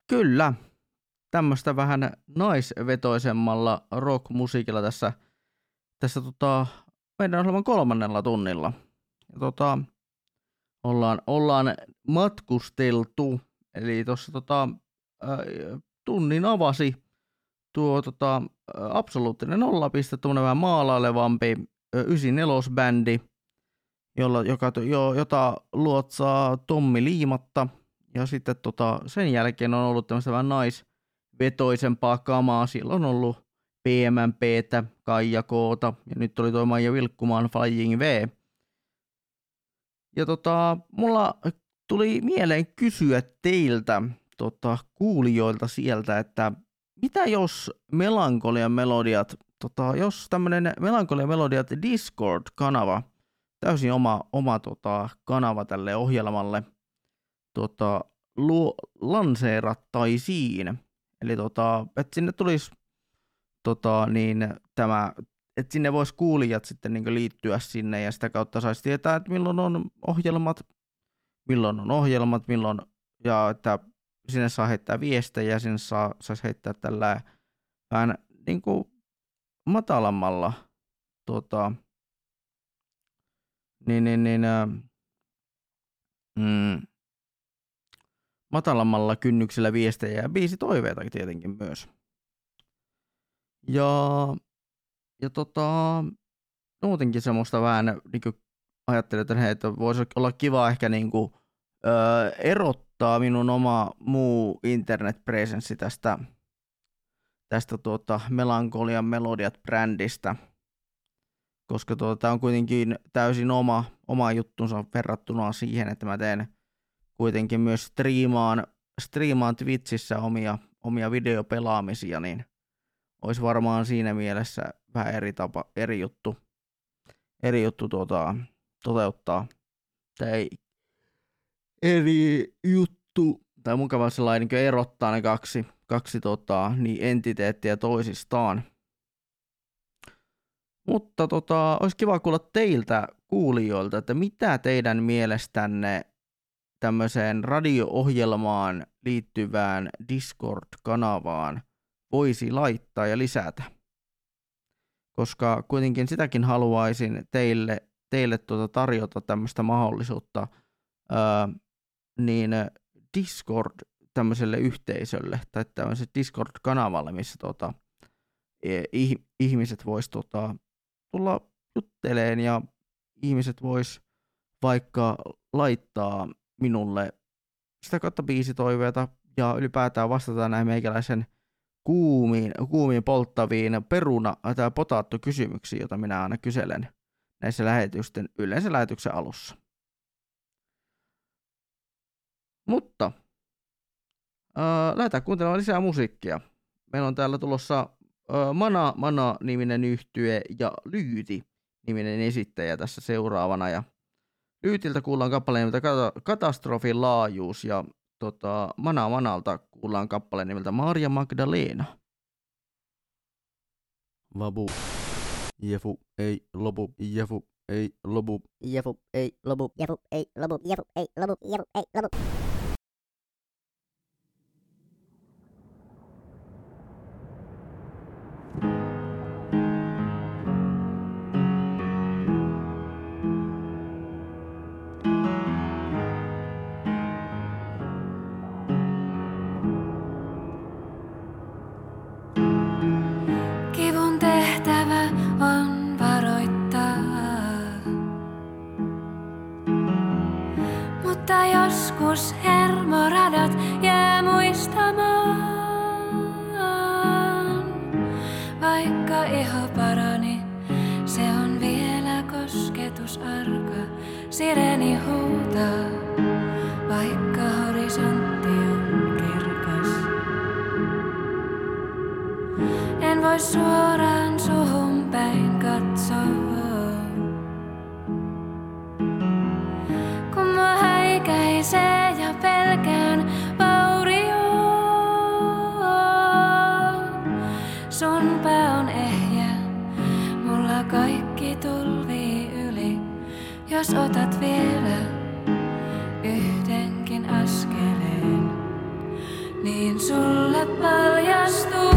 Speaker 5: kyllä, tämmöistä vähän naisvetoisemmalla rockmusiikilla tässä, tässä tota, meidän ohjelman kolmannella tunnilla. Ja tota, ollaan, ollaan matkusteltu, eli tuossa tota, tunnin avasi tuo tota, absoluuttinen nollapiste, tuommoinen vähän maalailevampi 94-bändi, jolla, joka, jo, jota luotsaa Tommi Liimatta, ja sitten tota, sen jälkeen on ollut tämmöistä vähän naisvetoisempaa kamaa. Siellä on ollut PMMPtä, Kaija Koota ja nyt oli tuo Maija Vilkkumaan Flying V. Ja tota, mulla tuli mieleen kysyä teiltä tota, kuulijoilta sieltä, että mitä jos Melankolian melodiat, tota, jos tämmönen Melankolian melodiat Discord-kanava, täysin oma, oma tota, kanava tälle ohjelmalle – tota, luo, lanseerattaisiin. Eli tota, että sinne tulisi tota, niin, tämä, että sinne voisi kuulijat sitten niin liittyä sinne ja sitä kautta saisi tietää, että milloin on ohjelmat, milloin on ohjelmat, milloin, ja että sinne saa heittää viestejä sinne saa, saisi heittää tällä vähän niin kuin matalammalla tota, niin, niin, niin, äh, mm, matalammalla kynnyksellä viestejä ja biisi toiveita tietenkin myös. Ja, ja tota, muutenkin semmoista vähän niin kuin ajattelin, että, hei, että voisi olla kiva ehkä niin kuin, ö, erottaa minun oma muu internetpresenssi tästä, tästä tuota Melankolian Melodiat-brändistä, koska tuota, tämä on kuitenkin täysin oma, oma juttunsa verrattuna siihen, että mä teen kuitenkin myös striimaan, striimaan Twitchissä omia, omia videopelaamisia, niin olisi varmaan siinä mielessä vähän eri, tapa, eri juttu, eri juttu tuota, toteuttaa. Tai eri juttu, tai mukava sellainen niin erottaa ne kaksi, kaksi tota, niin entiteettiä toisistaan. Mutta tota, olisi kiva kuulla teiltä kuulijoilta, että mitä teidän mielestänne tämmöiseen radio-ohjelmaan liittyvään Discord-kanavaan voisi laittaa ja lisätä. Koska kuitenkin sitäkin haluaisin teille, teille tuota tarjota tämmöistä mahdollisuutta ää, niin Discord tämmöiselle yhteisölle tai tämmöiselle Discord-kanavalle, missä tuota, ihmiset vois tuota, tulla jutteleen ja ihmiset vois vaikka laittaa minulle sitä kautta biisitoiveita ja ylipäätään vastata näihin meikäläisen kuumiin, kuumiin polttaviin peruna- tai potaattokysymyksiin, joita minä aina kyselen näissä lähetysten, yleensä lähetyksen alussa. Mutta äh, lähdetään kuuntelemaan lisää musiikkia. Meillä on täällä tulossa äh, Mana Mana-niminen yhtye ja Lyyti niminen esittäjä tässä seuraavana. Ja Lyytiltä kuullaan kappale nimeltä Katastrofin laajuus ja tota, Mana Manalta kuullaan kappale nimeltä Maria Magdalena.
Speaker 20: Vabu. Jefu ei lopu. Jefu ei lopu.
Speaker 14: Jefu ei lopu. Jefu ei lopu. Jefu ei lopu. Jefu ei lopu.
Speaker 29: Kivun joskus hermoradat jää muistamaan. Vaikka iho parani, se on vielä kosketus arka. Sireni huutaa, vaikka horisontti on kirkas. En voi suoraan jos otat vielä yhdenkin askeleen, niin sulle paljastuu.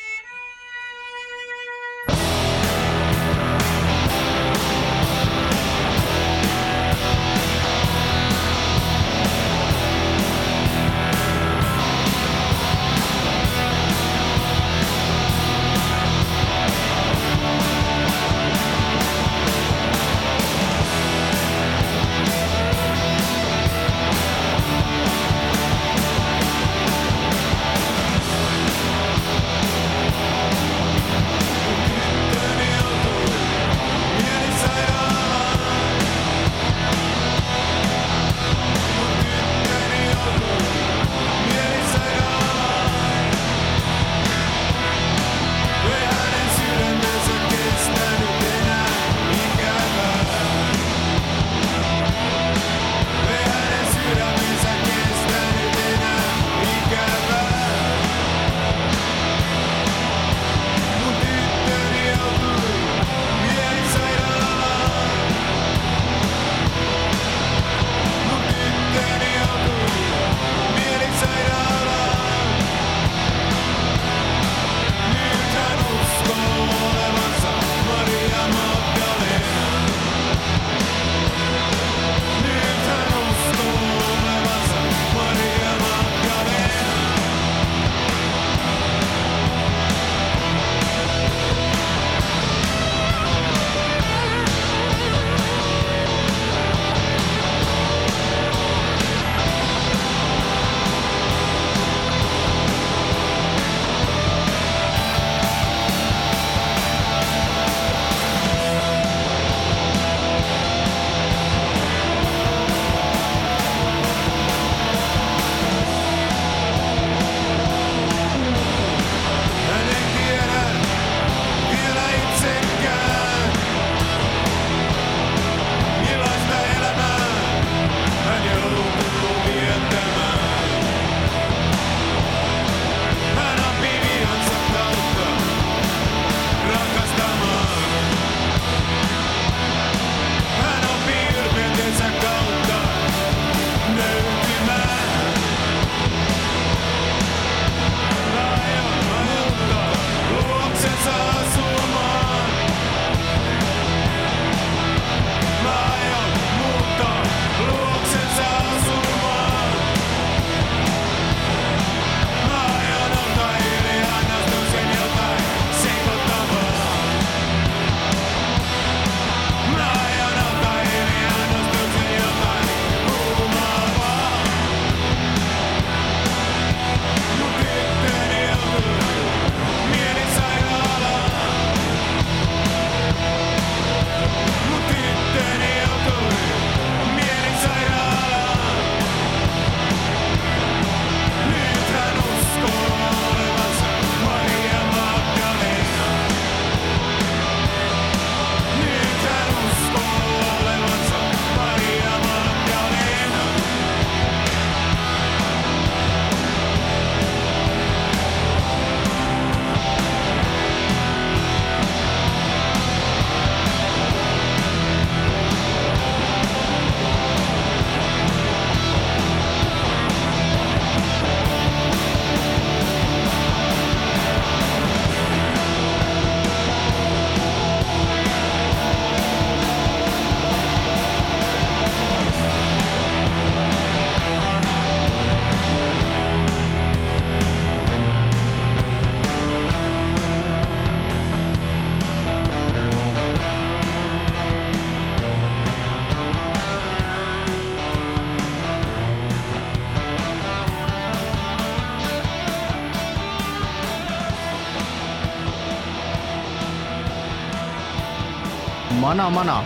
Speaker 30: Mana Mana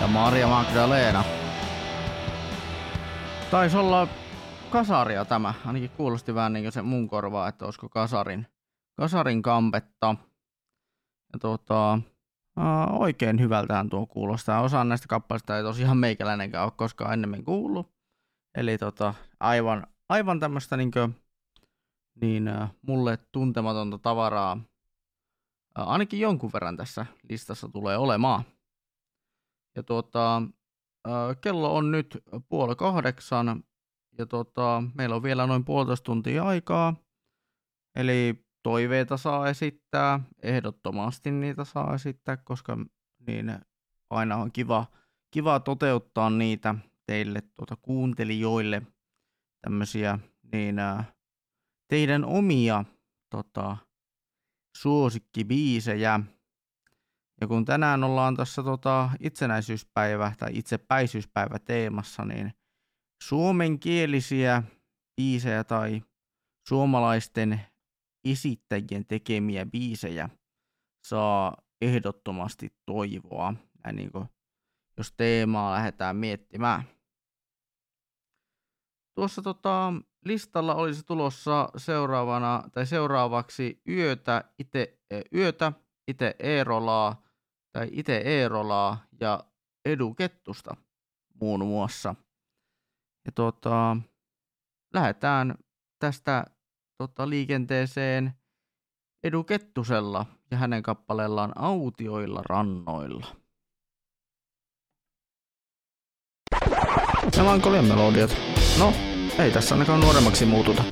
Speaker 30: ja Maria Magdalena. Taisi olla kasaria tämä, ainakin kuulosti vähän niin kuin se mun korvaa, että olisiko kasarin, kasarin kampetta. Ja ää, oikein hyvältään tuo kuulostaa. Osa näistä kappaleista ei tosiaan meikäläinenkään ole koskaan ennemmin kuullut. Eli tota, aivan, aivan tämmöistä niin kuin, niin mulle tuntematonta tavaraa ää, ainakin jonkun verran tässä listassa tulee olemaan. Ja tuota, kello on nyt puoli kahdeksan ja tota, meillä on vielä noin puolitoista tuntia aikaa. Eli toiveita saa esittää, ehdottomasti niitä saa esittää, koska niin aina on kiva, kiva toteuttaa niitä teille tuota, kuuntelijoille tämmöisiä niin, teidän omia tota, suosikkibiisejä. Ja kun tänään ollaan tässä tota, itsenäisyyspäivä tai itsepäisyyspäivä teemassa, niin suomenkielisiä biisejä tai suomalaisten esittäjien tekemiä biisejä saa ehdottomasti toivoa, näin niin kuin, jos teemaa lähdetään miettimään. Tuossa tota, listalla olisi tulossa seuraavana tai seuraavaksi yötä, ite, yötä, ite Eerolaa tai ite Eerolaa ja Edu Kettusta muun muassa. Ja tota, lähdetään tästä tota, liikenteeseen Edu Kettusella ja hänen kappaleellaan Autioilla rannoilla. Melankolian melodiat. No, ei tässä ainakaan nuoremmaksi muututa.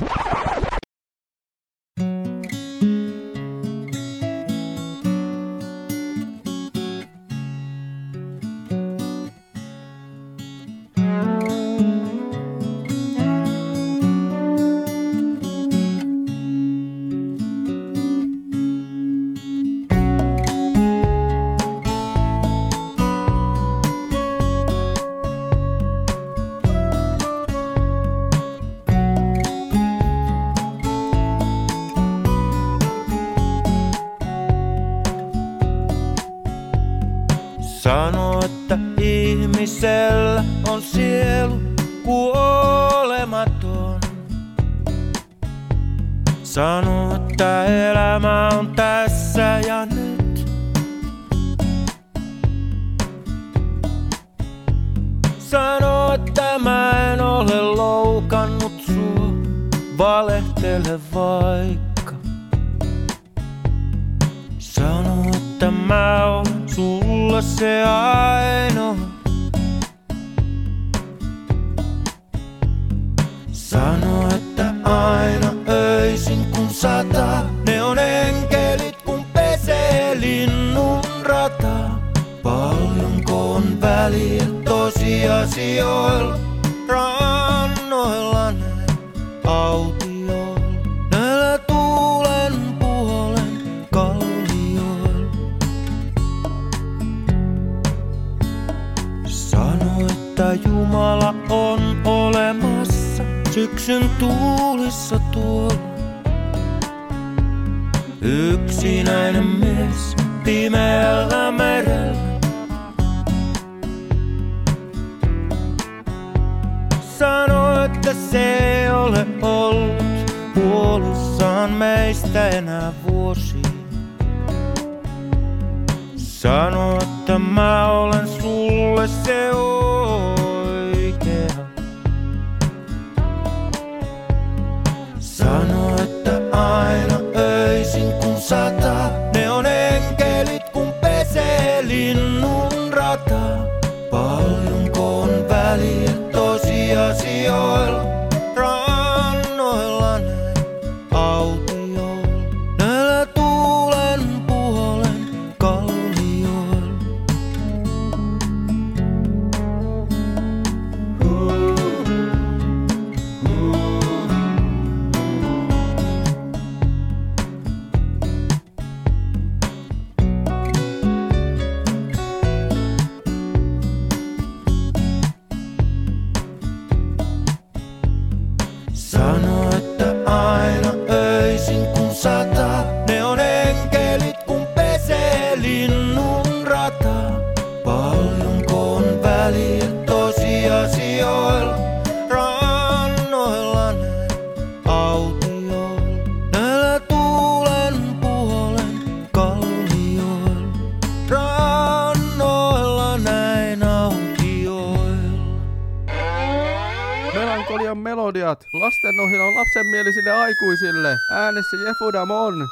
Speaker 8: Melodiat. Lastenohjelma lapsenmielisille aikuisille. Äänessä Jefudamon.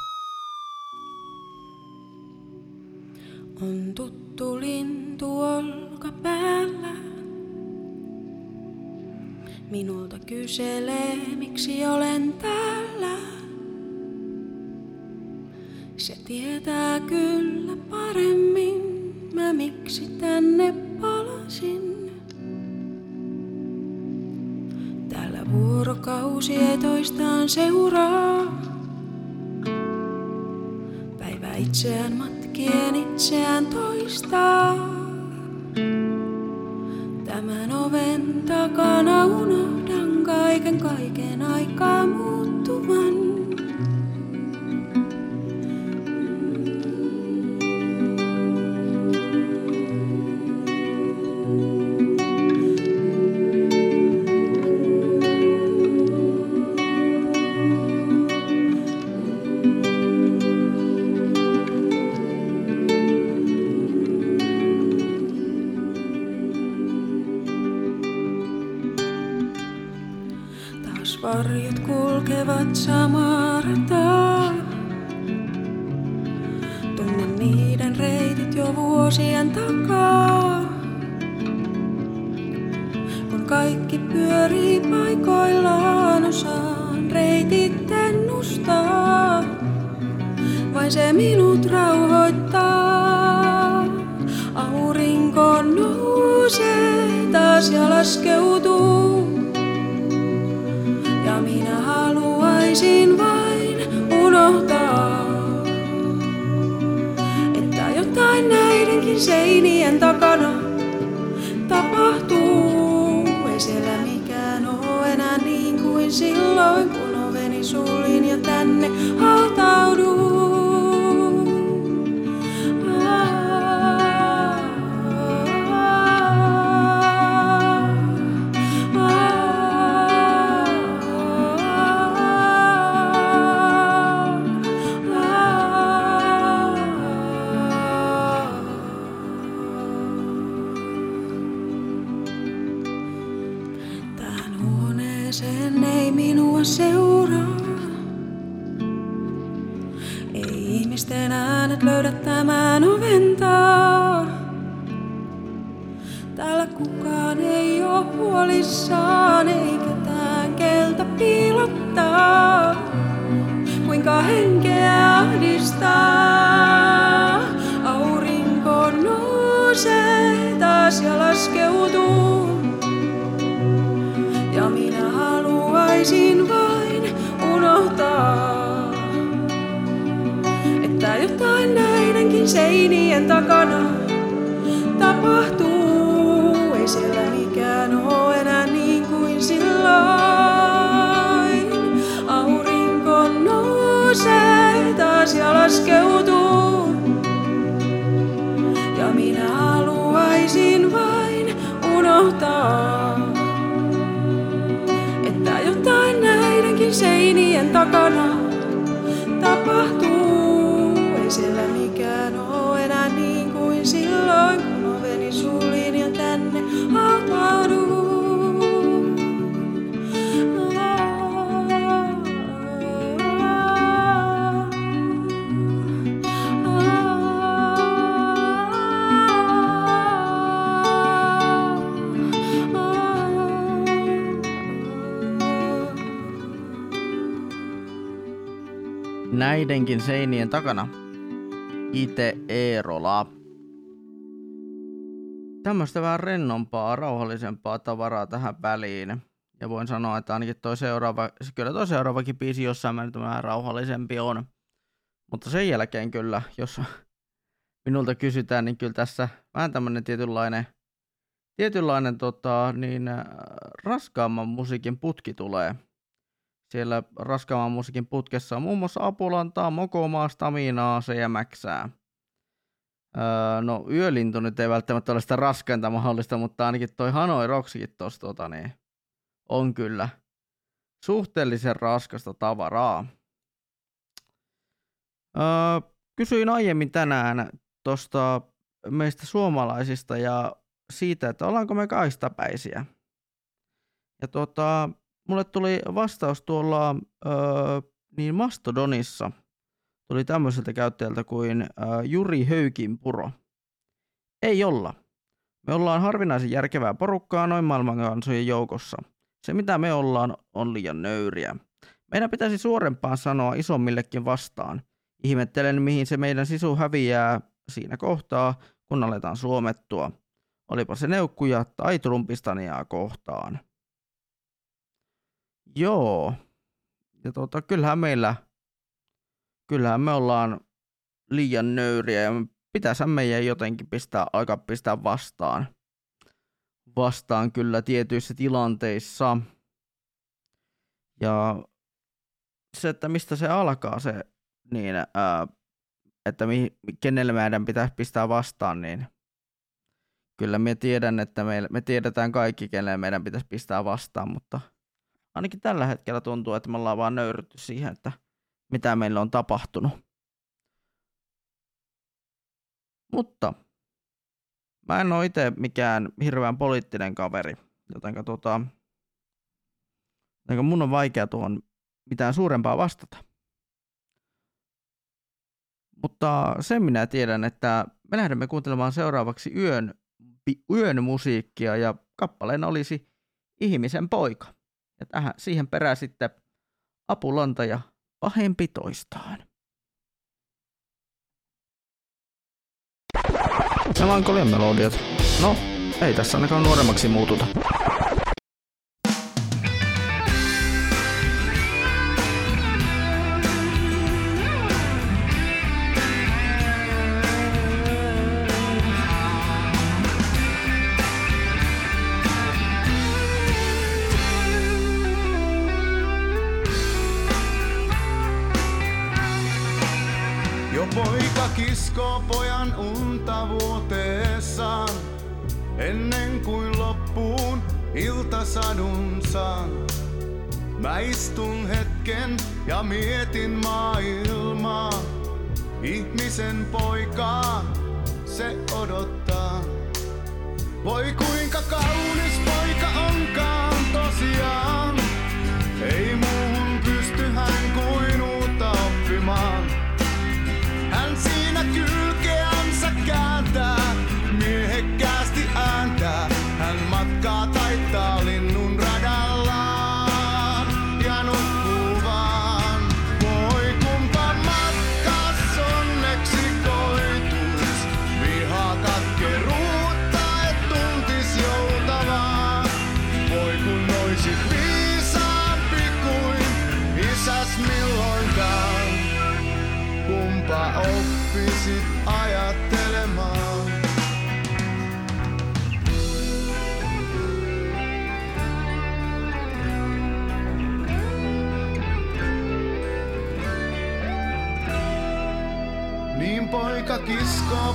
Speaker 31: On tuttu lintu olkapäällä. Minulta kyselee, miksi olen täällä. Se tietää kyllä paremmin, mä miksi tänne palasin. Ei toistaan seuraa. Päivä itseään matkien itseään toistaa. Tämän oven takana unohdan kaiken kaiken aikaa muuttuvan. Seinien takana.
Speaker 5: Ite Eerola. Tämmöistä vähän rennompaa, rauhallisempaa tavaraa tähän väliin. Ja voin sanoa, että ainakin toi seuraava, kyllä toi seuraavakin biisi jossain määrin vähän rauhallisempi on. Mutta sen jälkeen kyllä, jos minulta kysytään, niin kyllä tässä vähän tämmöinen tietynlainen, tietynlainen tota, niin, äh, raskaamman musiikin putki tulee. Siellä raskaamman musiikin putkessa on muun muassa Apulantaa, Mokomaa, Staminaa, Mäksää. Öö, no Yölintu nyt ei välttämättä ole sitä raskainta mahdollista, mutta ainakin toi Hanoi Roksikin tossa tota, niin, on kyllä suhteellisen raskasta tavaraa. Öö, kysyin aiemmin tänään tuosta meistä suomalaisista ja siitä, että ollaanko me kaistapäisiä. Ja tota, mulle tuli vastaus tuolla öö, niin Mastodonissa. Tuli tämmöiseltä käyttäjältä kuin öö, Juri Höykinpuro. Ei olla. Me ollaan harvinaisen järkevää porukkaa noin maailman kansojen joukossa. Se mitä me ollaan on liian nöyriä. Meidän pitäisi suorempaan sanoa isommillekin vastaan. Ihmettelen, mihin se meidän sisu häviää siinä kohtaa, kun aletaan suomettua. Olipa se neukkuja tai trumpistaniaa kohtaan. Joo. Ja tota, kyllähän meillä, kyllähän me ollaan liian nöyriä ja pitäisi meidän jotenkin pistää aika pistää vastaan. Vastaan kyllä tietyissä tilanteissa. Ja se, että mistä se alkaa se, niin ää, että mi, kenelle meidän pitäisi pistää vastaan, niin kyllä me tiedän, että me, me tiedetään kaikki, kenelle meidän pitäisi pistää vastaan, mutta ainakin tällä hetkellä tuntuu, että me ollaan vaan nöyrytty siihen, että mitä meillä on tapahtunut. Mutta mä en ole itse mikään hirveän poliittinen kaveri, jotenka tota, mun on vaikea tuohon mitään suurempaa vastata. Mutta sen minä tiedän, että me lähdemme kuuntelemaan seuraavaksi yön, yön musiikkia ja kappaleena olisi Ihmisen poika. Ja tähän, siihen perää sitten Apulanta ja pahempi toistaan. Melankolian melodiat. No, ei tässä ainakaan nuoremmaksi muututa.
Speaker 32: Iltasadun saan. Mä istun hetken ja mietin maailmaa, ihmisen poikaa se odottaa. Voi kuinka kaunis poika onkaan tosiaan, ei muuhun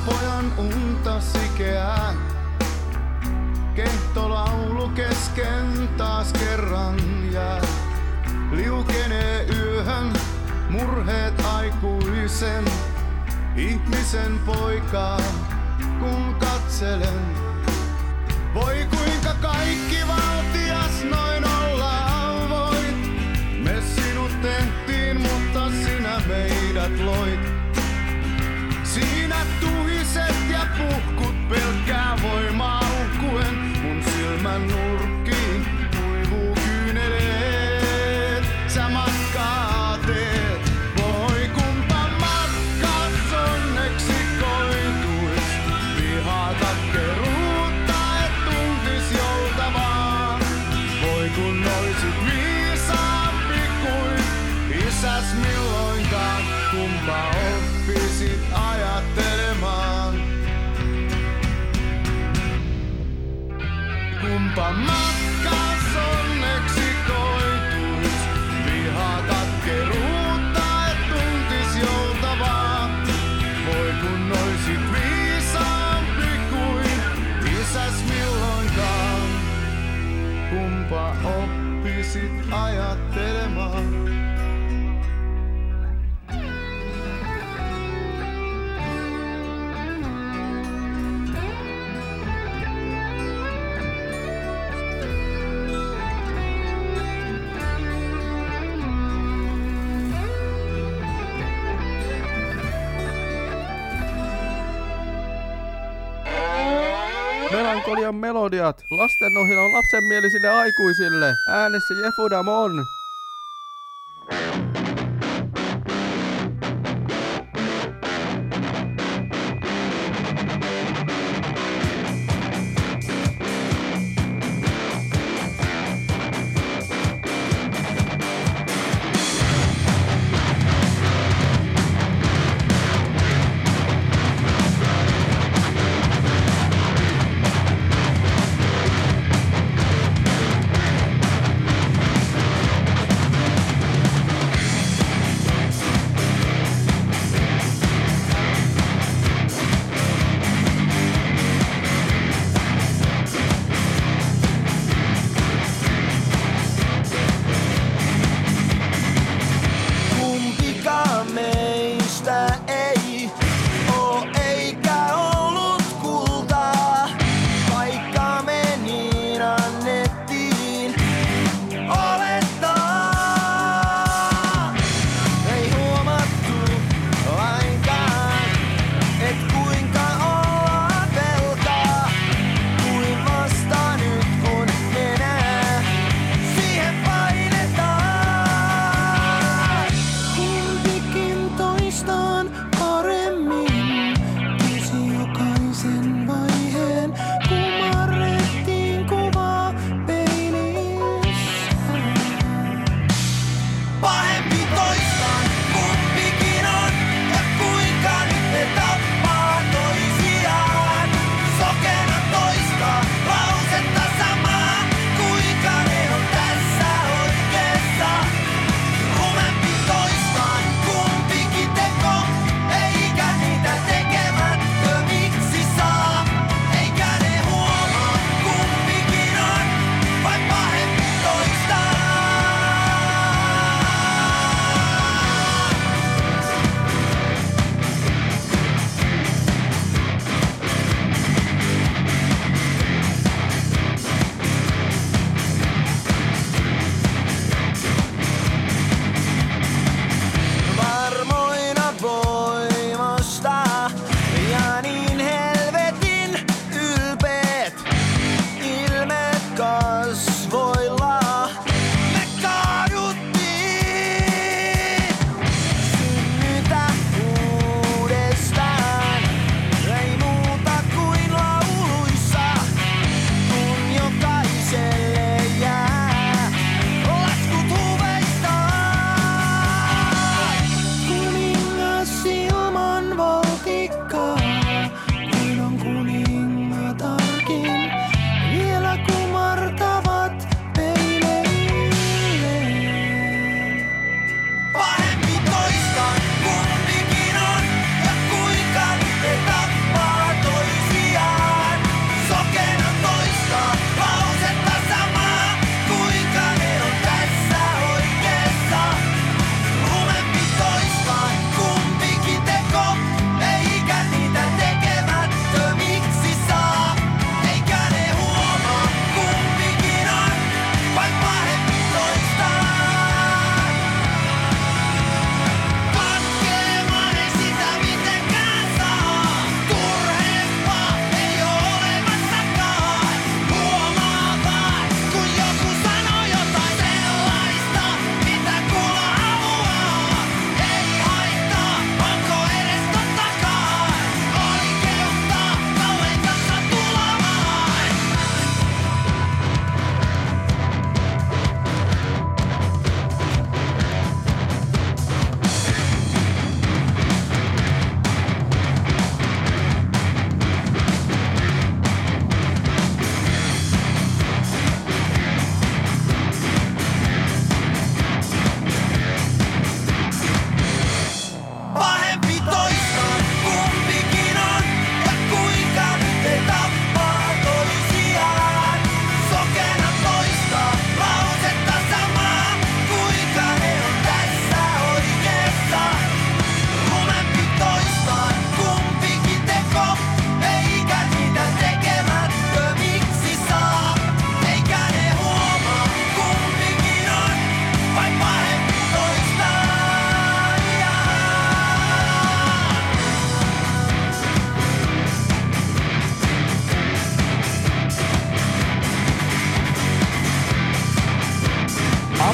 Speaker 32: pojan unta sikeää. Kehtolaulu kesken taas kerran jää. Liukenee yöhön murheet aikuisen ihmisen poikaa, kun katselen. Voi kuinka kaikki valtias noin olla voit. Me sinut tehtiin, mutta sinä meidät loit. Siinä ja puhkut pelkkää voimaa uhkuen. Mun silmän nurkkiin
Speaker 5: Melankolian melodiat. Lastenohjelma lapsenmielisille aikuisille. Äänessä Jefudamon.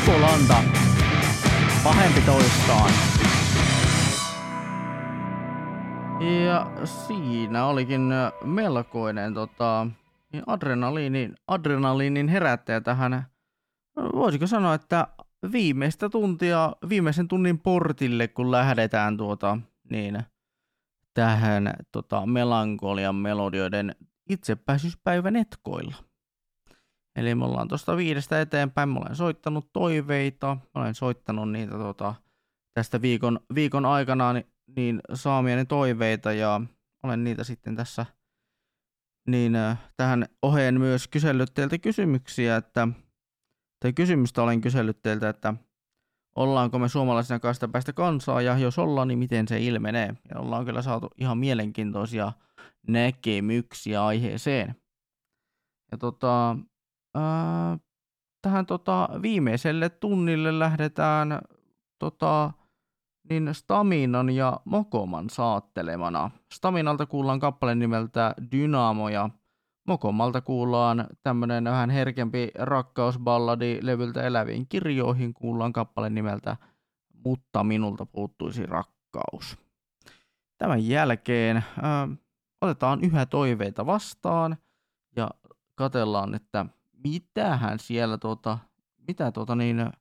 Speaker 5: Apolanta pahempi toistaan. Ja siinä olikin melkoinen tota, niin adrenaliinin, adrenaliinin herättäjä tähän. Voisiko sanoa, että viimeistä tuntia, viimeisen tunnin portille, kun lähdetään tuota, niin tähän tota, melankolian melodioiden itsepäisyyspäivän etkoilla. Eli me ollaan tuosta viidestä eteenpäin, mä olen soittanut toiveita, mä olen soittanut niitä tota, tästä viikon, viikon aikana niin, niin saamieni toiveita ja olen niitä sitten tässä niin äh, tähän oheen myös kysellyt teiltä kysymyksiä, että, tai kysymystä olen kysellyt teiltä, että ollaanko me suomalaisina kaista päästä kansaa ja jos ollaan, niin miten se ilmenee. Ja ollaan kyllä saatu ihan mielenkiintoisia näkemyksiä aiheeseen. Ja tota, ää, tähän tota, viimeiselle tunnille lähdetään tota, niin Staminan ja Mokoman saattelemana. Staminalta kuullaan kappale nimeltä Dynamo ja Mokomalta kuullaan tämmönen vähän herkempi rakkausballadi levyltä eläviin kirjoihin kuullaan kappale nimeltä Mutta minulta puuttuisi rakkaus. Tämän jälkeen ää, otetaan yhä toiveita vastaan ja katellaan, että mitähän siellä tuota, mitä tuota niin, ää,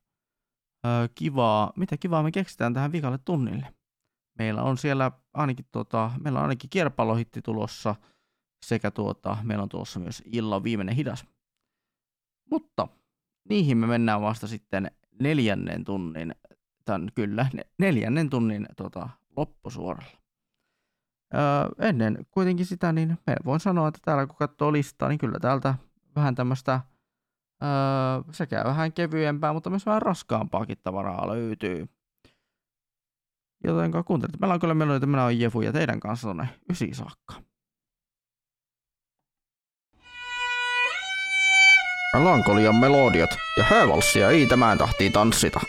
Speaker 5: kivaa, mitä kivaa me keksitään tähän vikalle tunnille. Meillä on siellä ainakin, tuota, meillä on ainakin kierpalohitti tulossa sekä tuota, meillä on tulossa myös illan viimeinen hidas. Mutta niihin me mennään vasta sitten neljännen tunnin, tämän, kyllä, neljännen tunnin tuota, loppusuoralla. Öö, ennen kuitenkin sitä, niin voin sanoa, että täällä kun katsoo listaa, niin kyllä täältä vähän tämmöistä öö, sekä vähän kevyempää, mutta myös vähän raskaampaakin tavaraa löytyy. Joten kuuntelit, meillä on kyllä melodioita, minä olen Jefu ja teidän kanssa tuonne ysi saakka.
Speaker 10: Melankolian melodiat ja häävalssia ei tämän tahtiin tanssita.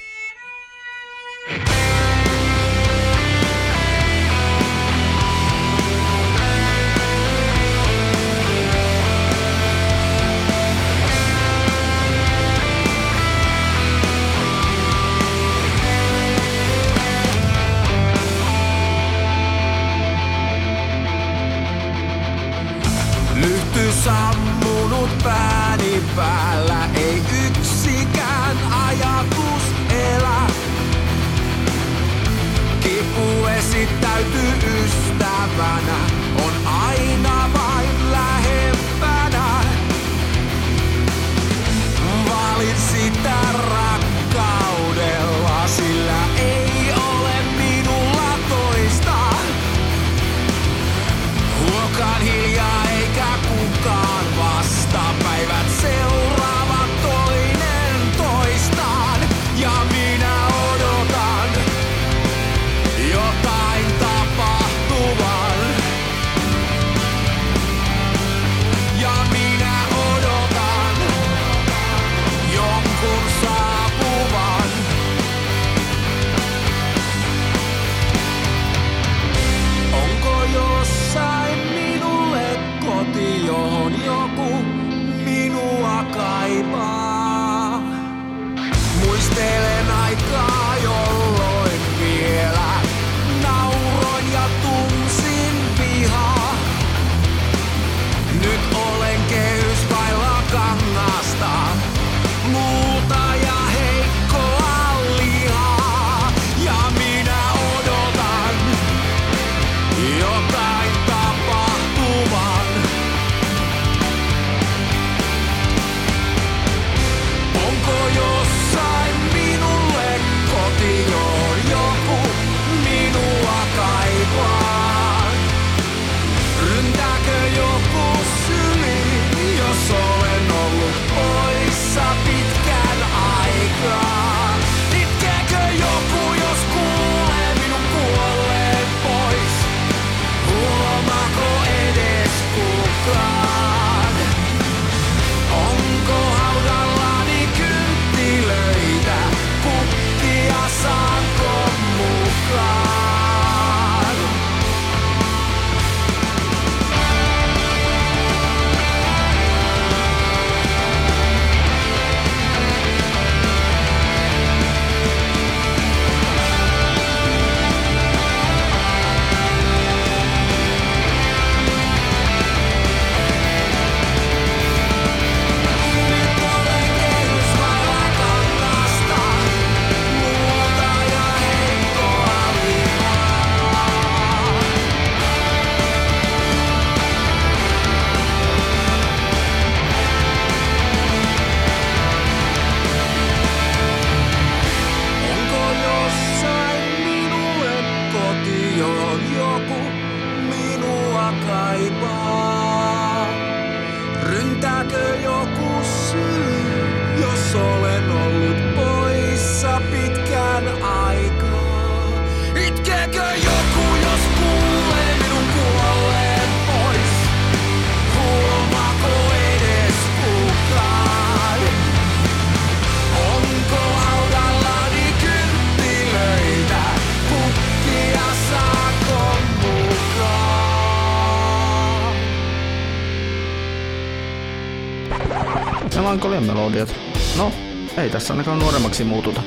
Speaker 5: Tässä ainakaan nuoremmaksi muututa.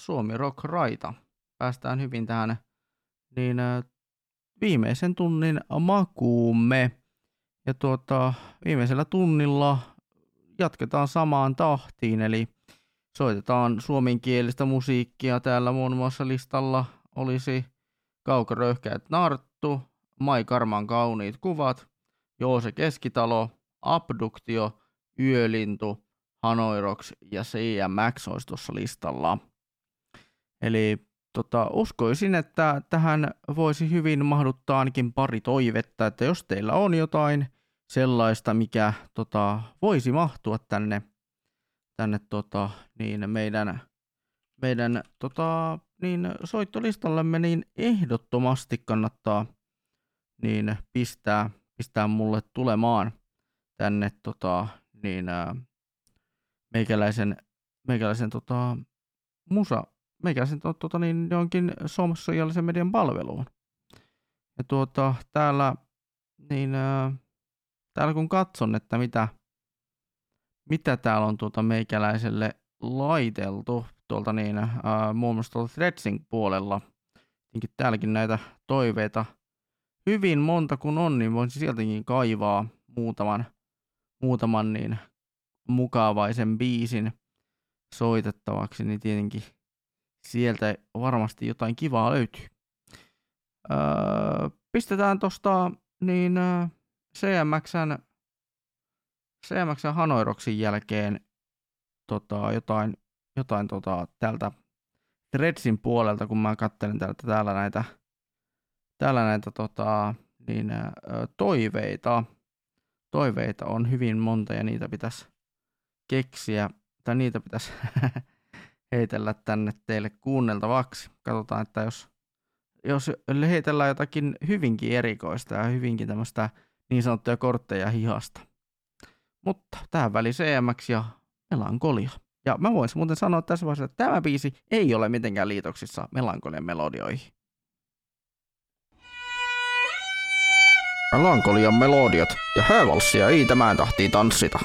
Speaker 5: Suomi Rock Raita. Päästään hyvin tähän niin, viimeisen tunnin makuumme. Ja tuota, viimeisellä tunnilla jatketaan samaan tahtiin, eli soitetaan suomenkielistä musiikkia. Täällä muun muassa listalla olisi Kaukoröyhkäät Narttu, Mai Karman kauniit kuvat, Joose Keskitalo, Abduktio, Yölintu, Hanoirox ja CMX olisi tuossa listalla. Eli tota, uskoisin, että tähän voisi hyvin mahduttaa ainakin pari toivetta, että jos teillä on jotain sellaista, mikä tota, voisi mahtua tänne, tänne tota, niin meidän, meidän tota, niin soittolistallemme, niin ehdottomasti kannattaa niin pistää, pistää mulle tulemaan tänne tota, niin, ää, meikäläisen, meikäläisen tota, musa, meikäläisen to, tota, niin, jonkin sosiaalisen median palveluun. Ja tuota, täällä, niin, ää, täällä kun katson, että mitä, mitä täällä on tuota meikäläiselle laiteltu tuolta niin, ää, muun muassa tuolta Threadsin puolella. Tietenkin täälläkin näitä toiveita hyvin monta kun on, niin voisi sieltäkin kaivaa muutaman, muutaman niin mukavaisen biisin soitettavaksi, niin tietenkin sieltä varmasti jotain kivaa löytyy. Öö, pistetään tosta niin CMXn, CMXn Hanoiroksin jälkeen tota, jotain, jotain tota, tältä Threadsin puolelta, kun mä katselen täältä täällä näitä, täällä näitä tota, niin, toiveita. Toiveita on hyvin monta ja niitä pitäisi keksiä, tai niitä pitäisi heitellä tänne teille kuunneltavaksi. Katsotaan, että jos, jos heitellään jotakin hyvinkin erikoista ja hyvinkin tämmöistä niin sanottuja kortteja hihasta. Mutta tähän väliin CMX ja Melankolia. Ja mä voisin muuten sanoa tässä vaiheessa, että tämä biisi ei ole mitenkään liitoksissa Melankolian melodioihin.
Speaker 10: Melankolian melodiat ja häävalssia ei tämän tahtii tanssita.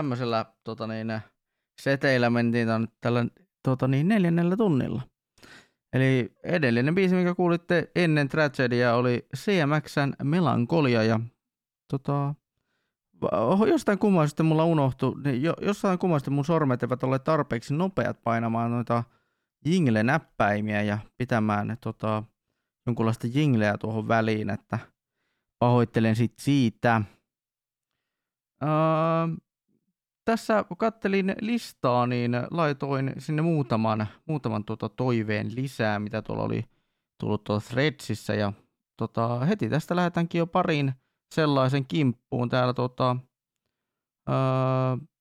Speaker 5: Tämmöisellä tota niin, seteillä mentiin tonne tällä tota niin, neljännellä tunnilla. Eli edellinen biisi, mikä kuulitte ennen Tragedia, oli CMXn Melankolia ja tota, jostain kummasta mulla unohtui, niin jo, jostain kummasta mun sormet eivät ole tarpeeksi nopeat painamaan noita jingle-näppäimiä ja pitämään tota, jonkunlaista jingleä tuohon väliin, että pahoittelen sit siitä. Öö, tässä kun kattelin listaa, niin laitoin sinne muutaman, muutaman tota toiveen lisää, mitä tuolla oli tullut tuolla Threadsissa. Ja tota, heti tästä lähdetäänkin jo parin sellaisen kimppuun. Täällä tota, öö,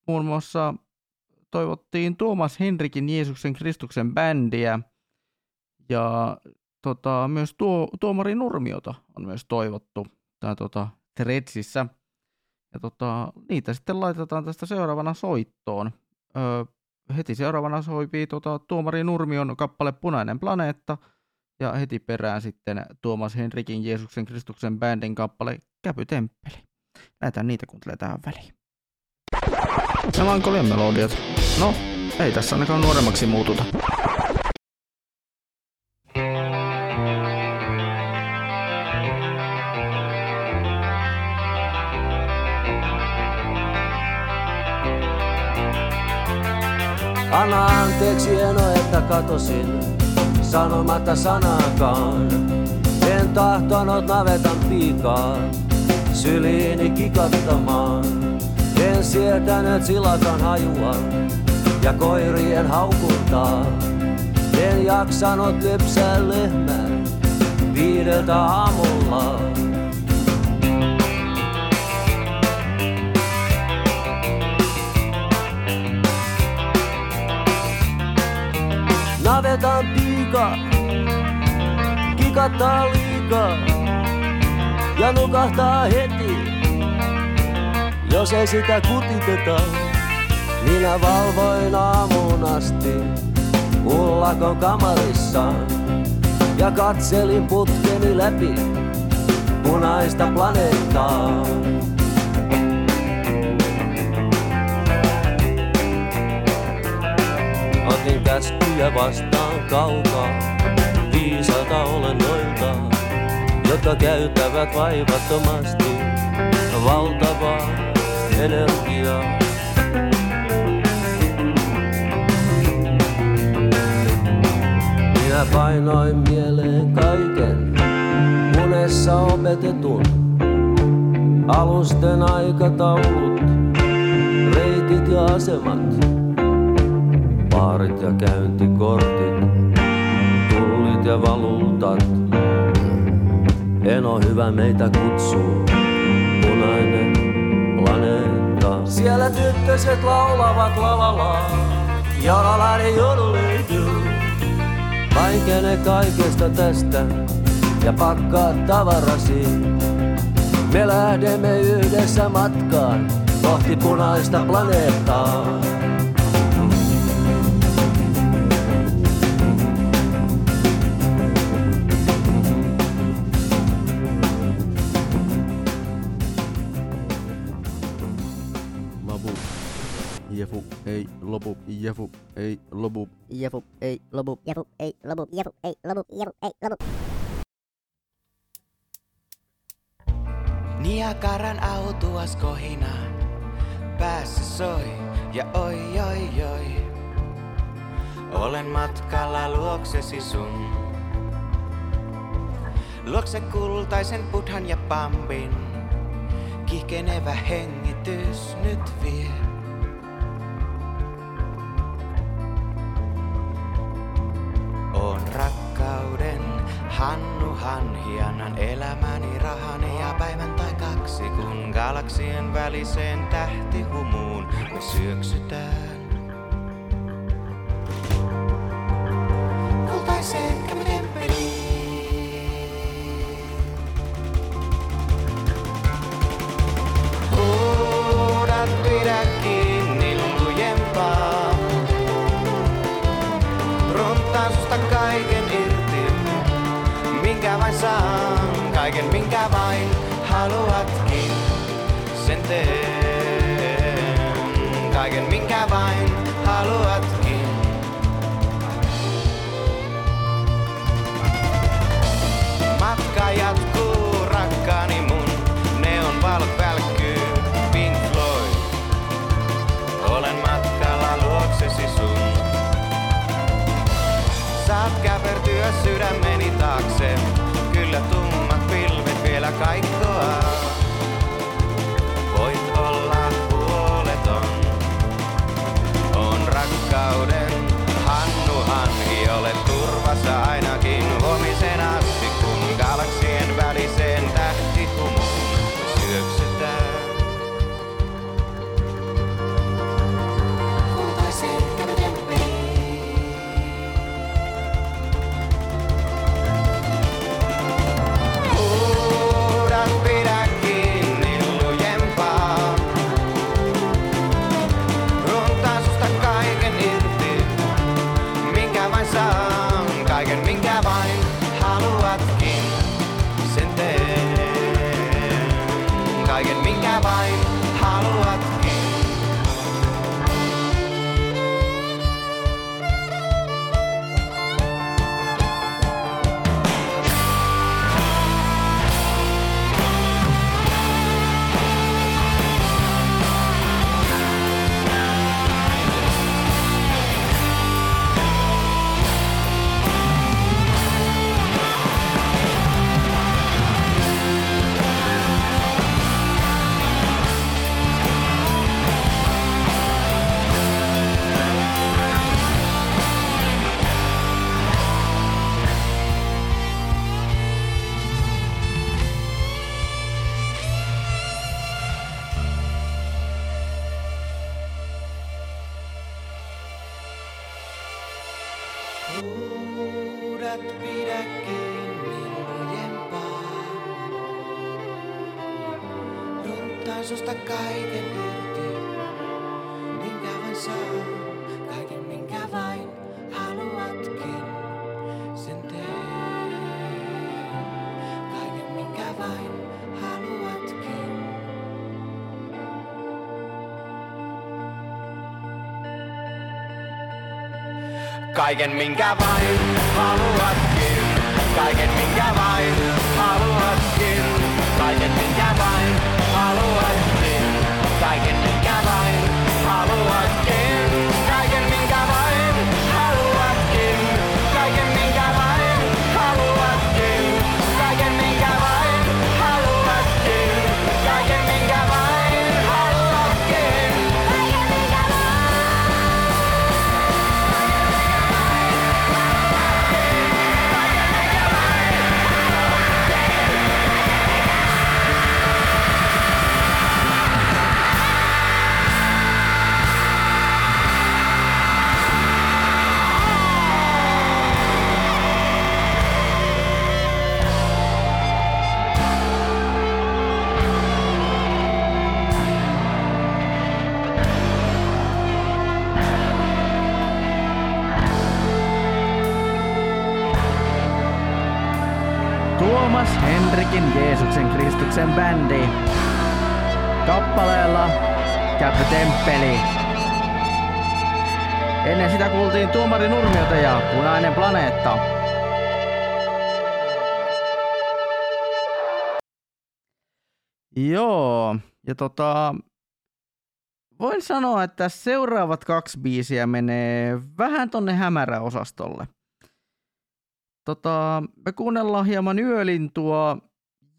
Speaker 5: muun muassa toivottiin Tuomas Henrikin Jeesuksen Kristuksen bändiä. Ja tota, myös tuo, Tuomari Nurmiota on myös toivottu tää, tota, Threadsissa. Ja tota, niitä sitten laitetaan tästä seuraavana soittoon. Öö, heti seuraavana soipii tota, Tuomari Nurmion kappale Punainen planeetta. Ja heti perään sitten Tuomas Henrikin Jeesuksen Kristuksen bändin kappale Käpytemppeli. Lähdetään niitä kuuntelemaan tähän väliin. Melankolian melodiat. No, ei tässä ainakaan nuoremmaksi muututa.
Speaker 33: Anna anteeksi hieno, että katosin sanomatta sanakaan. En tahtonut navetan piikaa syliini kikattamaan. En sietänyt silakan hajua ja koirien haukuntaa. En jaksanut lypsää lehmää viideltä aamulla. Navetan piika, kikattaa liikaa ja nukahtaa heti. Jos ei sitä kutiteta, minä valvoin aamuun asti ullakon kamarissaan ja katselin putkeni läpi punaista planeettaa. Otin käskyjä vastaan kaukaa, viisalta olennoilta, jotka käyttävät vaivattomasti valtavaa energiaa. Minä painoin mieleen kaiken unessa opetetun. Alusten aikataulut, reitit ja asemat, baarit ja käyntikortit, tullit ja valuutat. Eno hyvä meitä kutsuu, punainen planeetta. Siellä tyttöset laulavat lalalaa, jalalani jodulidu. Vaikene kaikesta tästä ja pakkaa tavarasi. Me lähdemme yhdessä matkaan kohti punaista planeettaa.
Speaker 14: Jefu ei lopu. Jefu ei lopu.
Speaker 34: Jefu ei lopu. Jefu ei lopu.
Speaker 3: Niakaran autuas kohina päässä soi ja oi oi oi. Olen matkalla luoksesi sun. Luokse kultaisen puthan ja pambin. Kihkenevä hengitys nyt vie. On rakkauden Hannu Hanhianan elämäni rahani ja päivän tai kaksi, kun galaksien väliseen tähtihumuun me syöksytään. Kultaiseen. Huudat pidä vain saan, kaiken minkä vain haluatkin, sen teen. kaiken minkä vain haluatkin. Matka jatkuu rakkaani mun, neon valot välkkyy Pink Floyd. Olen matkalla luoksesi sun. Saat käpertyä sydämeni kaikkoa. Voit olla huoleton, on rakkauden
Speaker 5: eigen Minkarwein. Kristuksen bändi. Kappaleella Käpy Temppeli. Ennen sitä kuultiin Tuomari Nurmiota ja Punainen planeetta. Joo, ja tota, voin sanoa, että seuraavat kaksi biisiä menee vähän tonne hämäräosastolle. Tota, me kuunnellaan hieman yölintua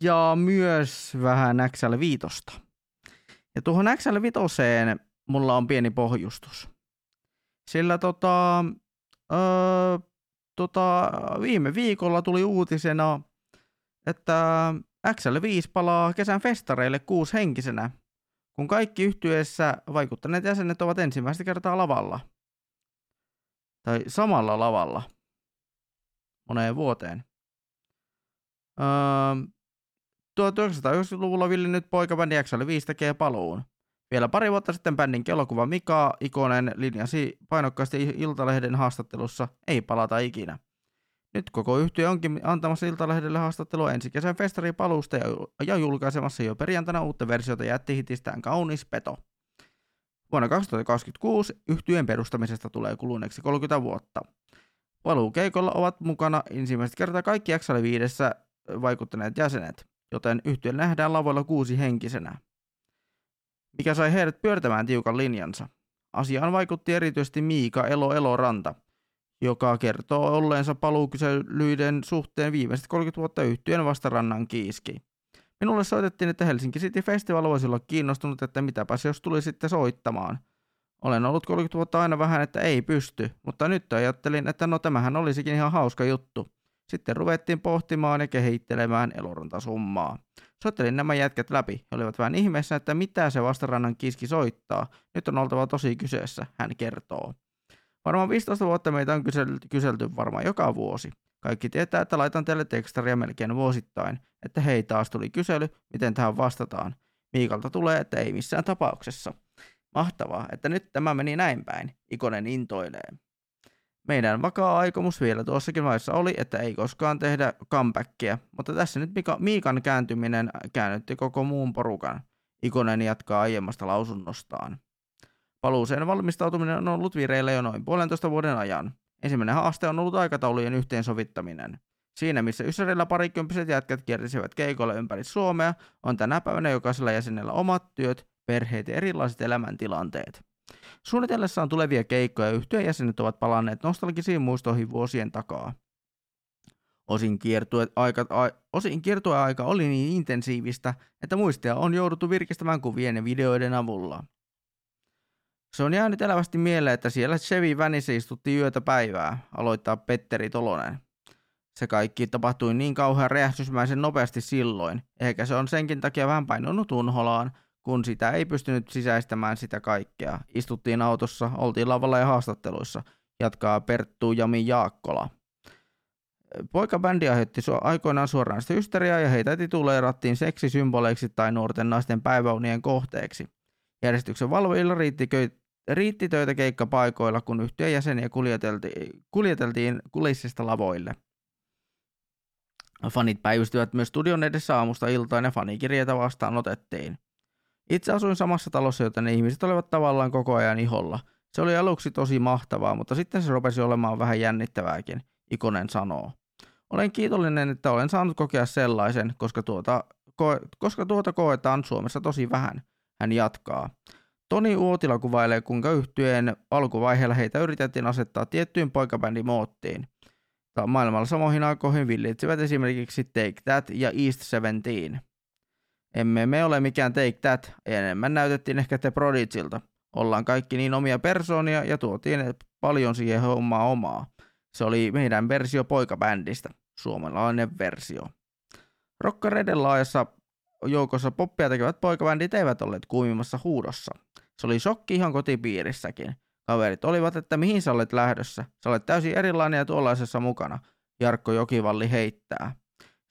Speaker 5: ja myös vähän XL5. Ja tuohon XL5 mulla on pieni pohjustus. Sillä tota, öö, tota, viime viikolla tuli uutisena, että XL5 palaa kesän festareille kuusi henkisenä, kun kaikki yhtyessä vaikuttaneet jäsenet ovat ensimmäistä kertaa lavalla. Tai samalla lavalla moneen vuoteen. Öö, 1990-luvulla villinnyt poikabändi XL5 tekee paluun. Vielä pari vuotta sitten bändin elokuva Mika Ikonen linjasi painokkaasti Iltalehden haastattelussa ei palata ikinä. Nyt koko yhtye onkin antamassa Iltalehdelle haastattelua ensi kesän festaripaluusta ja, julkaisemassa jo perjantaina uutta versiota jättihitistään Kaunis Peto. Vuonna 2026 yhtyeen perustamisesta tulee kuluneeksi 30 vuotta. Paluukeikolla ovat mukana ensimmäistä kertaa kaikki XL viidessä vaikuttaneet jäsenet, joten yhtyeen nähdään lavoilla kuusi henkisenä. Mikä sai heidät pyörtämään tiukan linjansa? Asiaan vaikutti erityisesti Miika Elo Eloranta, joka kertoo olleensa paluukyselyiden suhteen viimeiset 30 vuotta yhtyeen vastarannan kiiski. Minulle soitettiin, että Helsinki City Festival voisi olla kiinnostunut, että mitäpäs jos tuli sitten soittamaan. Olen ollut 30 vuotta aina vähän, että ei pysty, mutta nyt ajattelin, että no tämähän olisikin ihan hauska juttu. Sitten ruvettiin pohtimaan ja kehittelemään elorantasummaa. Soittelin nämä jätkät läpi. He olivat vähän ihmeessä, että mitä se vastarannan kiski soittaa. Nyt on oltava tosi kyseessä, hän kertoo. Varmaan 15 vuotta meitä on kyselty, kyselty varmaan joka vuosi. Kaikki tietää, että laitan teille tekstaria melkein vuosittain, että hei taas tuli kysely, miten tähän vastataan. Miikalta tulee, että ei missään tapauksessa. Mahtavaa, että nyt tämä meni näin päin. Ikonen intoilee. Meidän vakaa aikomus vielä tuossakin vaiheessa oli, että ei koskaan tehdä comebackia, mutta tässä nyt Mika, Miikan kääntyminen käännytti koko muun porukan. Ikonen jatkaa aiemmasta lausunnostaan. Paluuseen valmistautuminen on ollut vireillä jo noin puolentoista vuoden ajan. Ensimmäinen haaste on ollut aikataulujen yhteensovittaminen. Siinä missä Ysärillä parikymppiset jätkät kiertisivät keikolla ympäri Suomea, on tänä päivänä jokaisella jäsenellä omat työt, perheet ja erilaiset elämäntilanteet. Suunnitellessaan tulevia keikkoja yhtyeen jäsenet ovat palanneet nostalgisiin muistoihin vuosien takaa. Osin kiertueaika, a, osin oli niin intensiivistä, että muistia on jouduttu virkistämään kuvien ja videoiden avulla. Se on jäänyt elävästi mieleen, että siellä Chevy Vänissä istuttiin yötä päivää, aloittaa Petteri Tolonen. Se kaikki tapahtui niin kauhean räjähdysmäisen nopeasti silloin, eikä se on senkin takia vähän painunut unholaan, kun sitä ei pystynyt sisäistämään sitä kaikkea. Istuttiin autossa, oltiin lavalla ja haastatteluissa, jatkaa Perttu Jami Jaakkola. Poikabändi aiheutti aikoinaan suoraan hysteriaa ja heitä tituleerattiin seksisymboleiksi tai nuorten naisten päiväunien kohteeksi. Järjestyksen valvojilla riitti, riitti töitä keikkapaikoilla, kun yhtiön jäseniä kuljeteltiin, kuljeteltiin kulissista lavoille. Fanit päivystivät myös studion edessä aamusta iltaan ja fanikirjeitä vastaan otettiin. Itse asuin samassa talossa, joten ne ihmiset olivat tavallaan koko ajan iholla. Se oli aluksi tosi mahtavaa, mutta sitten se rupesi olemaan vähän jännittävääkin, Ikonen sanoo. Olen kiitollinen, että olen saanut kokea sellaisen, koska tuota, koe, koska tuota koetaan Suomessa tosi vähän, hän jatkaa. Toni Uotila kuvailee, kuinka yhtyeen alkuvaiheella heitä yritettiin asettaa tiettyyn poikabändimoottiin. Maailmalla samoihin aikoihin villitsivät esimerkiksi Take That ja East Seventeen. Emme me ole mikään Take That, enemmän näytettiin ehkä The Prodigilta. Ollaan kaikki niin omia persoonia ja tuotiin paljon siihen hommaa omaa. Se oli meidän versio poikabändistä, suomalainen versio. Rokkareiden laajassa joukossa poppia tekevät poikabändit eivät olleet kuumimmassa huudossa. Se oli shokki ihan kotipiirissäkin. Kaverit olivat, että mihin sä olet lähdössä. Sä olet täysin erilainen ja tuollaisessa mukana. Jarkko Jokivalli heittää.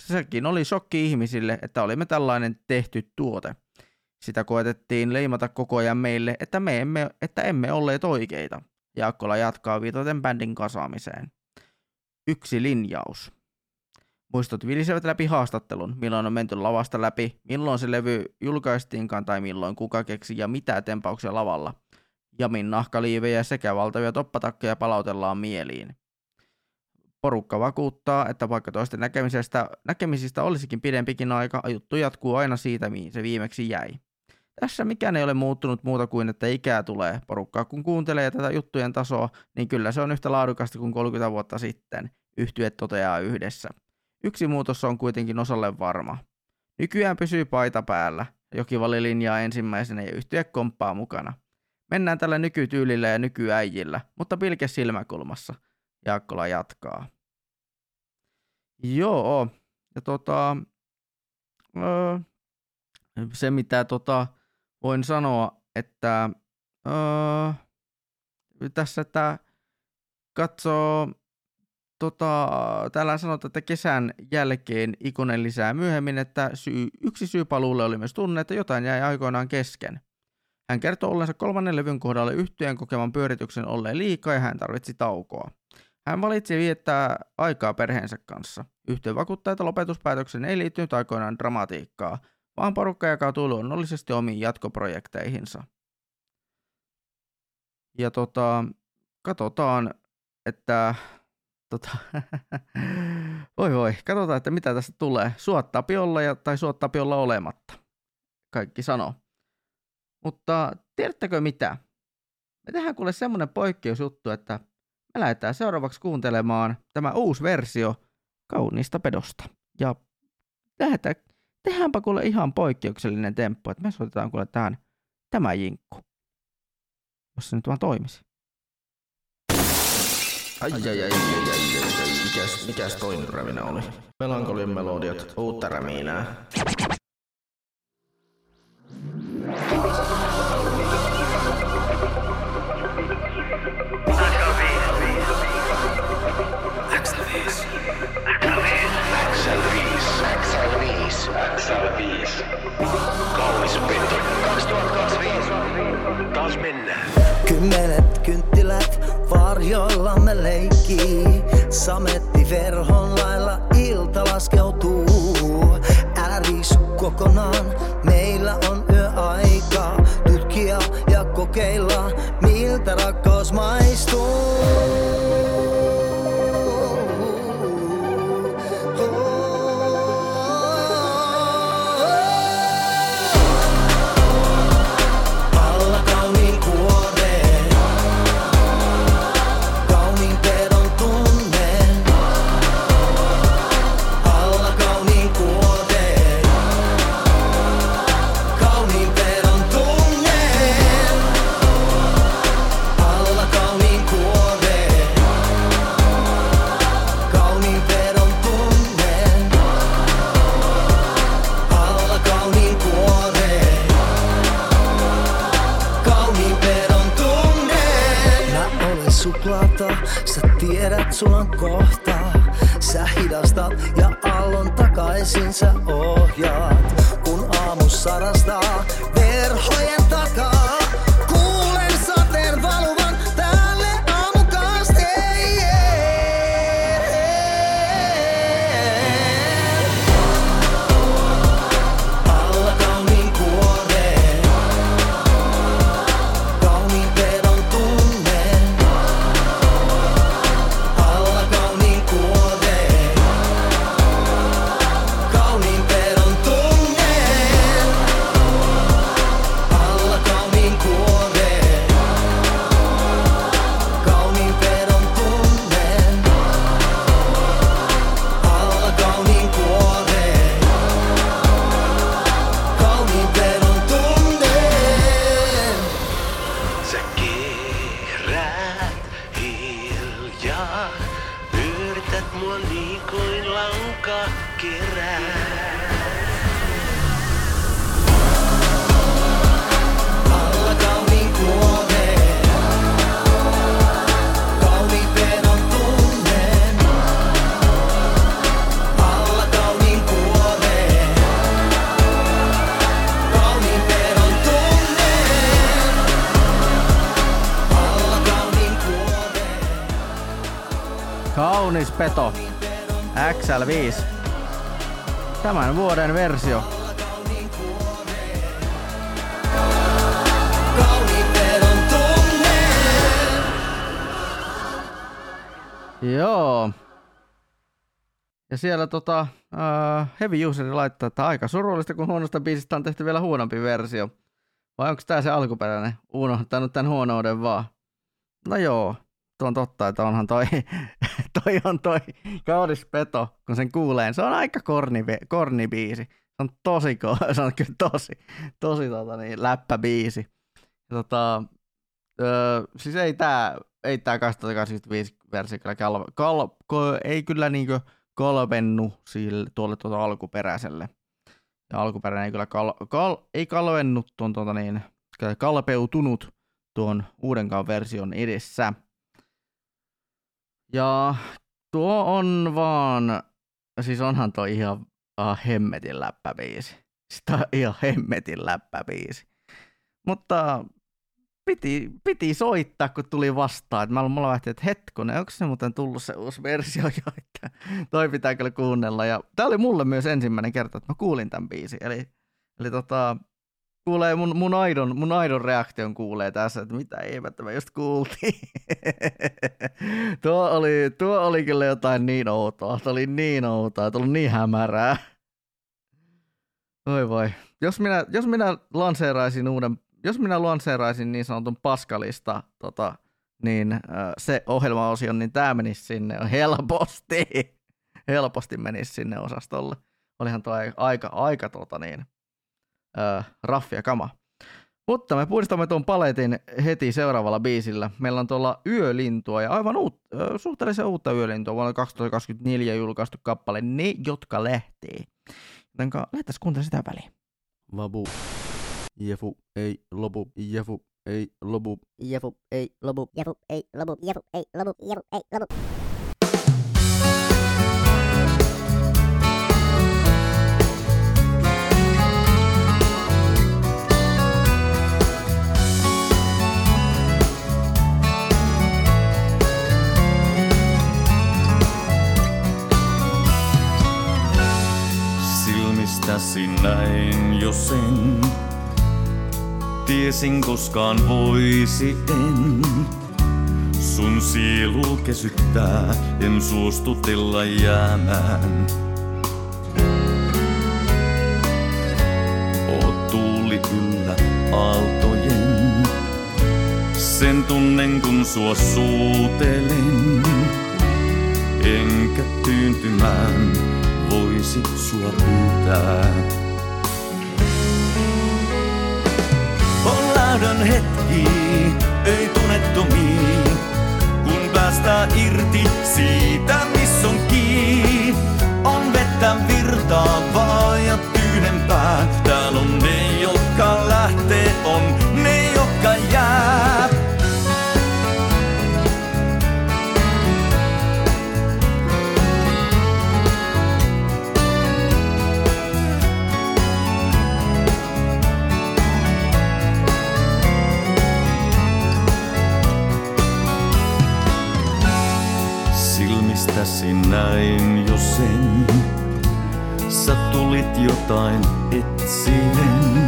Speaker 5: Sekin oli shokki ihmisille, että olimme tällainen tehty tuote. Sitä koetettiin leimata koko ajan meille, että me emme, että emme olleet oikeita. Jaakkola jatkaa viitaten bändin kasaamiseen. Yksi linjaus. Muistot vilisevät läpi haastattelun, milloin on menty lavasta läpi, milloin se levy julkaistiinkaan tai milloin kuka keksi ja mitä tempauksia lavalla. Jamin nahkaliivejä sekä valtavia toppatakkeja palautellaan mieliin. Porukka vakuuttaa, että vaikka toisten näkemisestä, näkemisistä olisikin pidempikin aika, juttu jatkuu aina siitä, mihin se viimeksi jäi. Tässä mikään ei ole muuttunut muuta kuin, että ikää tulee. Porukkaa kun kuuntelee tätä juttujen tasoa, niin kyllä se on yhtä laadukasta kuin 30 vuotta sitten. Yhtyet toteaa yhdessä. Yksi muutos on kuitenkin osalle varma. Nykyään pysyy paita päällä. Jokivalli linjaa ensimmäisenä ja yhtyä komppaa mukana. Mennään tällä nykytyylillä ja nykyäijillä, mutta pilke silmäkulmassa. Jaakkola jatkaa. Joo, ja tota, öö, se mitä tota, voin sanoa, että öö, tässä tämä katsoo tota, täällä sanotaan, että kesän jälkeen Ikonen lisää myöhemmin, että syy, yksi syy paluulle oli myös tunne, että jotain jäi aikoinaan kesken. Hän kertoo ollensa kolmannen levyn kohdalle yhtyeen kokeman pyörityksen olleen liikaa ja hän tarvitsi taukoa. Hän valitsi viettää aikaa perheensä kanssa. Yhtiö vakuuttaa, että lopetuspäätöksen ei liittynyt aikoinaan dramatiikkaa, vaan porukka jakautui luonnollisesti omiin jatkoprojekteihinsa. Ja tota, katsotaan, että tota, voi voi, katsotaan, että mitä tästä tulee. Suottaa olla ja, tai suottaa olla olematta. Kaikki sanoo. Mutta tiedättekö mitä? Me tehdään kuule semmonen poikkeusjuttu, että me lähdetään seuraavaksi kuuntelemaan tämä uusi versio kauniista pedosta. Ja lähdetään, tehdäänpä kuule ihan poikkeuksellinen temppu, että me soitetaan kuule tähän tämä jinkku. Jos se nyt vaan toimisi.
Speaker 10: Ai ai ai ai ai ai ai mikäs, mikäs toinen räminä oli? Melankolian melodiat, uutta räminää.
Speaker 35: Kymmenet kynttilät varjoillamme leikkii. Sametti verhon lailla ilta laskeutuu. Älä riisu kokonaan, meillä on yöaika. Tutkia ja kokeilla, miltä rakkaus maistuu. Tiedät sulan kohta. Sä hidastat ja aallon takaisin sä ohjaat. Kun aamu sarastaa verhojen
Speaker 5: Tämän vuoden versio. Joo. Ja siellä tota, uh, Heavy Useri laittaa, että aika surullista, kun huonosta biisistä on tehty vielä huonompi versio. Vai onko tämä se alkuperäinen? Unohtanut tämän huonouden vaan. No joo, tuo on totta, että onhan toi, toi on toi kaunis peto, kun sen kuulee. Se on aika korni, korni biisi. Se on tosi, se on kyllä tosi, tosi tota niin, läppäbiisi. Tota, öö, siis ei tää, ei tää 2085 versio kyllä kalv, kal, ko, ei kyllä niinkö kalvennu sille, tuolle tuota alkuperäiselle. Ja alkuperäinen ei kyllä kal, kal, ei kalvennut tuon tuota niin, kalpeutunut tuon uudenkaan version edessä. Ja tuo on vaan, siis onhan toi ihan ah, hemmetin läppäbiisi. Sitä on ihan hemmetin läppäbiisi. Mutta piti, piti soittaa, kun tuli vastaan. Et mä mulla lähti, että hetkonen, onko se muuten tullut se uusi versio jo, että toi pitää kyllä kuunnella. Ja tää oli mulle myös ensimmäinen kerta, että mä kuulin tämän biisin. Eli, eli tota, kuulee mun, mun, aidon, mun aidon reaktion kuulee tässä, että mitä ihmettä me just kuultiin. tuo, oli, tuo oli kyllä jotain niin outoa. Tuo oli niin outoa, tuo oli niin hämärää. Oi voi. Jos minä, jos minä lanseeraisin uuden, jos minä lanseeraisin niin sanotun paskalista, tota, niin äh, se ohjelmaosio, niin tämä menisi sinne helposti. helposti menisi sinne osastolle. Olihan tuo aika, aika tota niin, äh, raffia kama. Mutta me puhdistamme tuon paletin heti seuraavalla biisillä. Meillä on tuolla Yölintua ja aivan uut, äh, suhteellisen uutta Yölintua vuonna 2024 julkaistu kappale Ne, jotka lähtee. Jotenka lähtäisiin kuuntelemaan sitä väliin.
Speaker 8: Vabu. Jefu ei lopu. Jefu ei lopu.
Speaker 14: Jefu ei lopu. Jefu ei lopu. Jefu ei lopu. Jefu ei lopu.
Speaker 32: Silmistäsi näin jo sen. Tiesin koskaan voisi en. Sun sielu kesyttää, en suostutella jäämään. Oot tuuli yllä aaltojen. Sen tunnen kun sua suutelen. Enkä tyyntymään voisi sua pyytää.
Speaker 15: On lähdön hetki, ei tunnettomiin, kun päästään irti siitä, missä on kiinni. On vettä virtaavaa ja tyynempää.
Speaker 32: Silmistäsi näin jo sen. Sä tulit jotain etsien.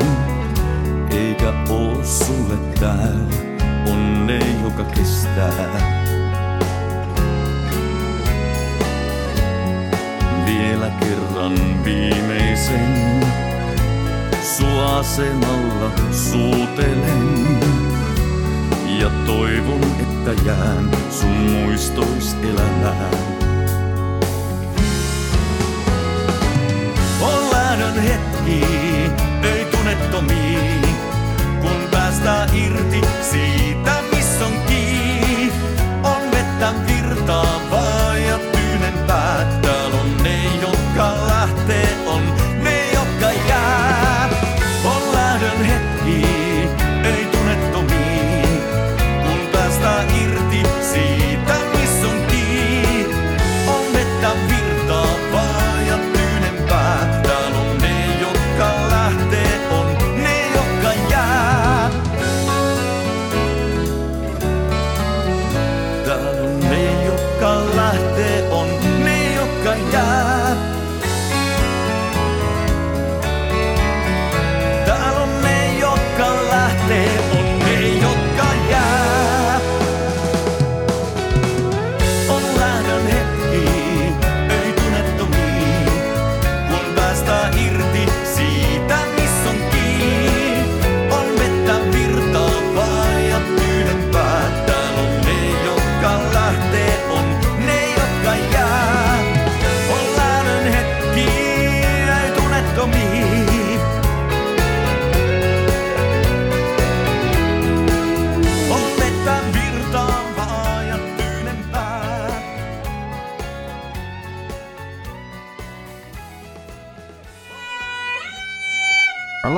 Speaker 32: Eikä oo sulle tää onne, joka kestää. Vielä kerran viimeisen. Sua asemalla suutelen. Ja toivon, että jään sun muistois elämään.
Speaker 15: Lähdön hetki, ei tunnettomiin, kun päästään irti siitä, missä on kiinni. On vettä virtaavaa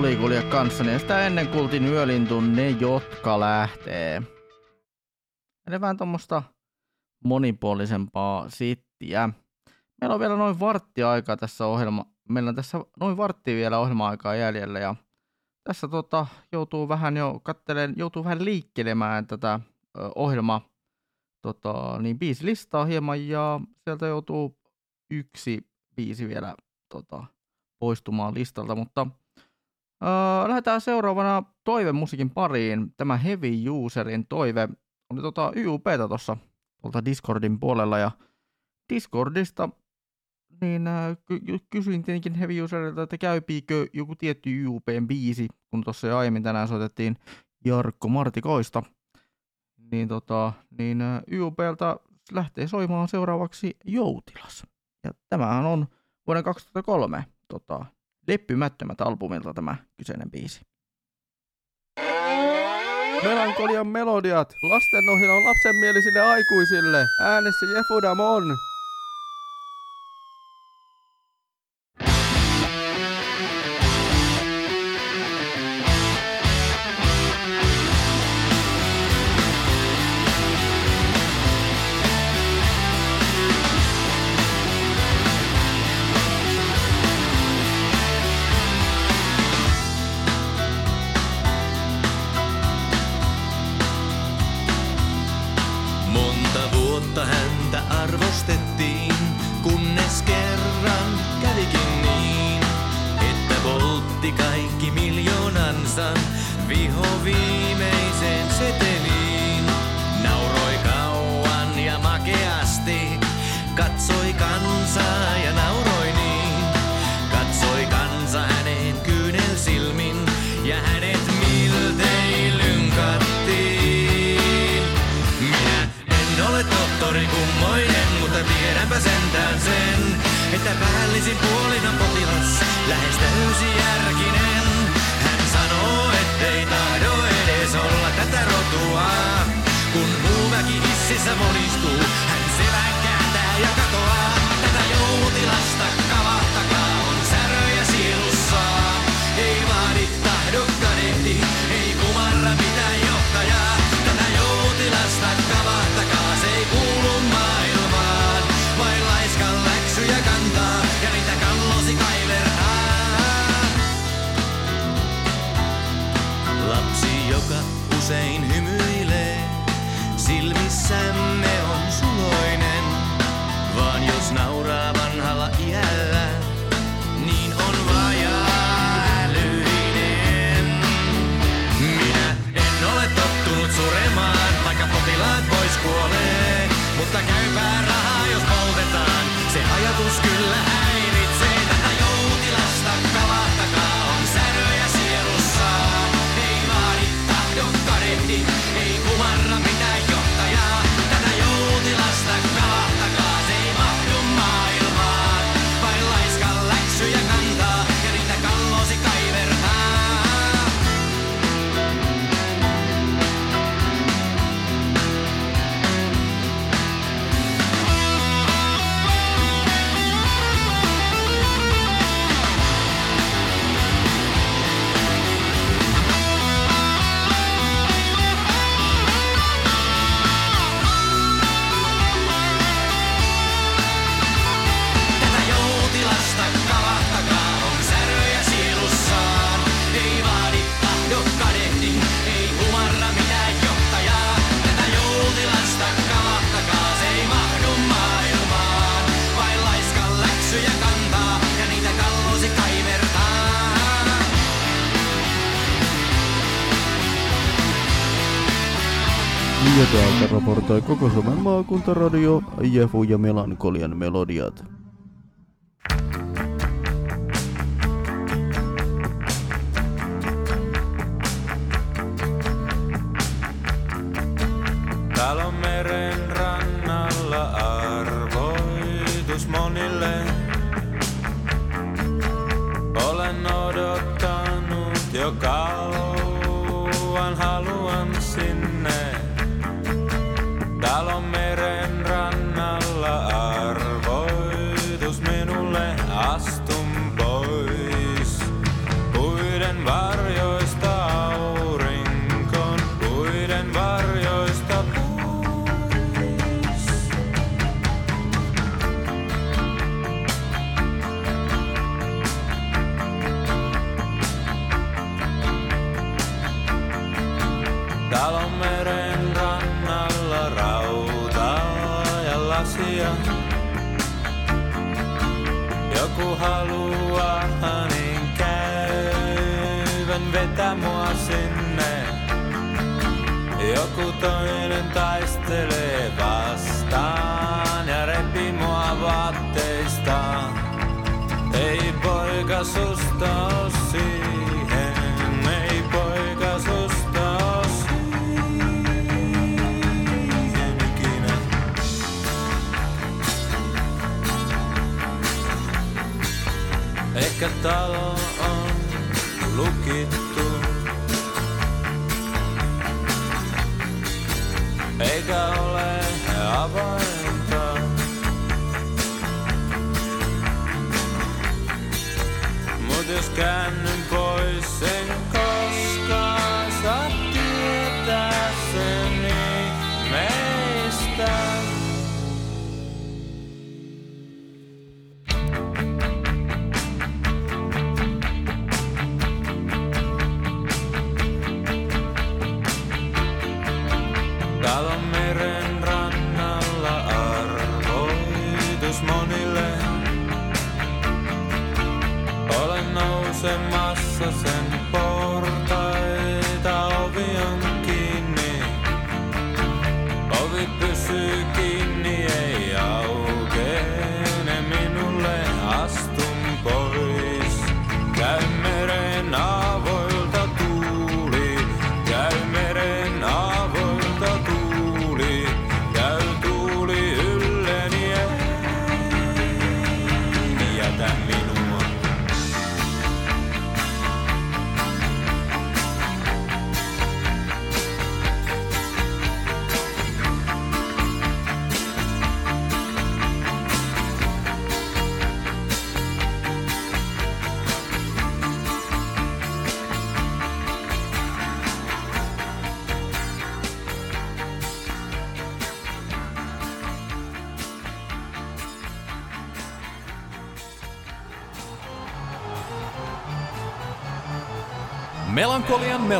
Speaker 5: Tuli kulje kanssani ja sitä ennen kuultiin yölintu Ne, jotka lähtee. Eli vähän tuommoista monipuolisempaa sittiä. Meillä on vielä noin vartti aikaa tässä ohjelma. Meillä on tässä noin vartti vielä ohjelma-aikaa jäljellä ja tässä tota, joutuu vähän jo katteleen, joutuu vähän liikkelemään tätä ohjelma tota, niin biisilistaa hieman ja sieltä joutuu yksi biisi vielä tota, poistumaan listalta, mutta öö, lähdetään seuraavana toivemusiikin pariin. Tämä Heavy Userin toive oli tota YUPtä tuossa tuolta Discordin puolella ja Discordista niin ky- kysyin tietenkin Heavy Userilta, että käypiikö joku tietty YUPn biisi, kun tuossa jo aiemmin tänään soitettiin Jarkko Martikoista. Niin, tota, niin YUPltä lähtee soimaan seuraavaksi Joutilas. Ja tämähän on vuoden 2003 tota, Leppymättömät albumilta tämä kyseinen biisi.
Speaker 36: Melankolian melodiat, lastenohjelma lapsenmielisille aikuisille. Äänessä.
Speaker 33: Monta että päällisin puolin on potilas, lähes täysjärkinen. Hän sanoo, ettei tahdo edes olla tätä rotua. Kun muu väki hississä monistuu, silmissämme on suloinen. Vaan jos nauraa vanhalla iällä, niin on vajaa älyinen. Minä en ole tottunut suremaan, vaikka potilaat pois kuolee. Mutta käypää rahaa,
Speaker 36: täältä raportoi koko Suomen maakuntaradio Jefu ja Melankolian melodiat. Toinen taistelee vastaan ja repi mua vaatteistaan. Ei poika susta siihen, ei poika susta siihen ikinä. Ehkä talo on lukittu. Eikä ole avainta. Mut jos käännyn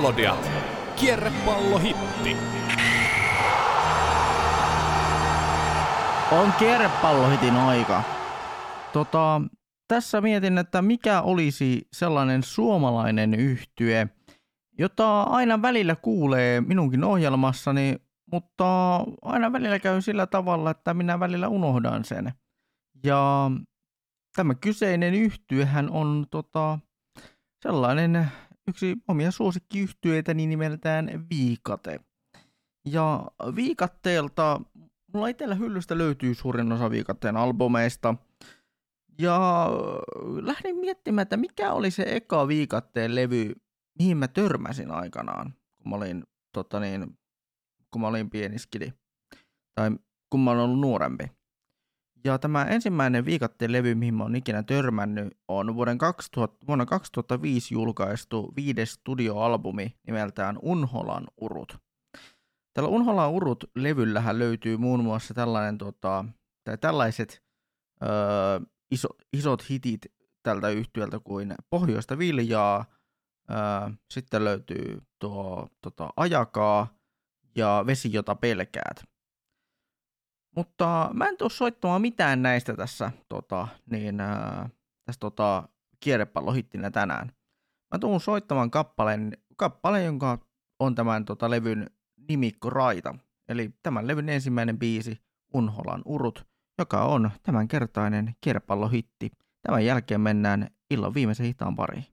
Speaker 37: melodiat. Kierrepallohitti.
Speaker 5: On kierrepallohitin aika. Tota, tässä mietin, että mikä olisi sellainen suomalainen yhtye, jota aina välillä kuulee minunkin ohjelmassani, mutta aina välillä käy sillä tavalla, että minä välillä unohdan sen. Ja tämä kyseinen yhtyehän on tota, sellainen yksi omia suosikkiyhtyeitäni nimeltään Viikate. Ja Viikatteelta, mulla itsellä hyllystä löytyy suurin osa Viikatteen albumeista. Ja lähdin miettimään, että mikä oli se eka Viikatteen levy, mihin mä törmäsin aikanaan, kun mä olin, tota niin, kun mä olin pieni skidi. Tai kun mä olen ollut nuorempi. Ja tämä ensimmäinen Viikatteen levy, mihin mä oon ikinä törmännyt, on vuoden 2000, vuonna 2005 julkaistu viides studioalbumi nimeltään Unholan urut. Tällä Unholan urut-levyllähän löytyy muun muassa tällainen, tota, tai tällaiset öö, iso, isot hitit tältä yhtiöltä kuin Pohjoista viljaa, öö, sitten löytyy tuo tota, Ajakaa ja Vesi, jota pelkäät. Mutta mä en tuu soittamaan mitään näistä tässä, tota, niin, ää, tässä tota, kierrepallohittinä tänään. Mä tuun soittamaan kappaleen, kappaleen jonka on tämän tota, levyn nimikko Raita. Eli tämän levyn ensimmäinen biisi, Unholan urut, joka on tämänkertainen kierrepallohitti. Tämän jälkeen mennään illan viimeisen hitaan pariin.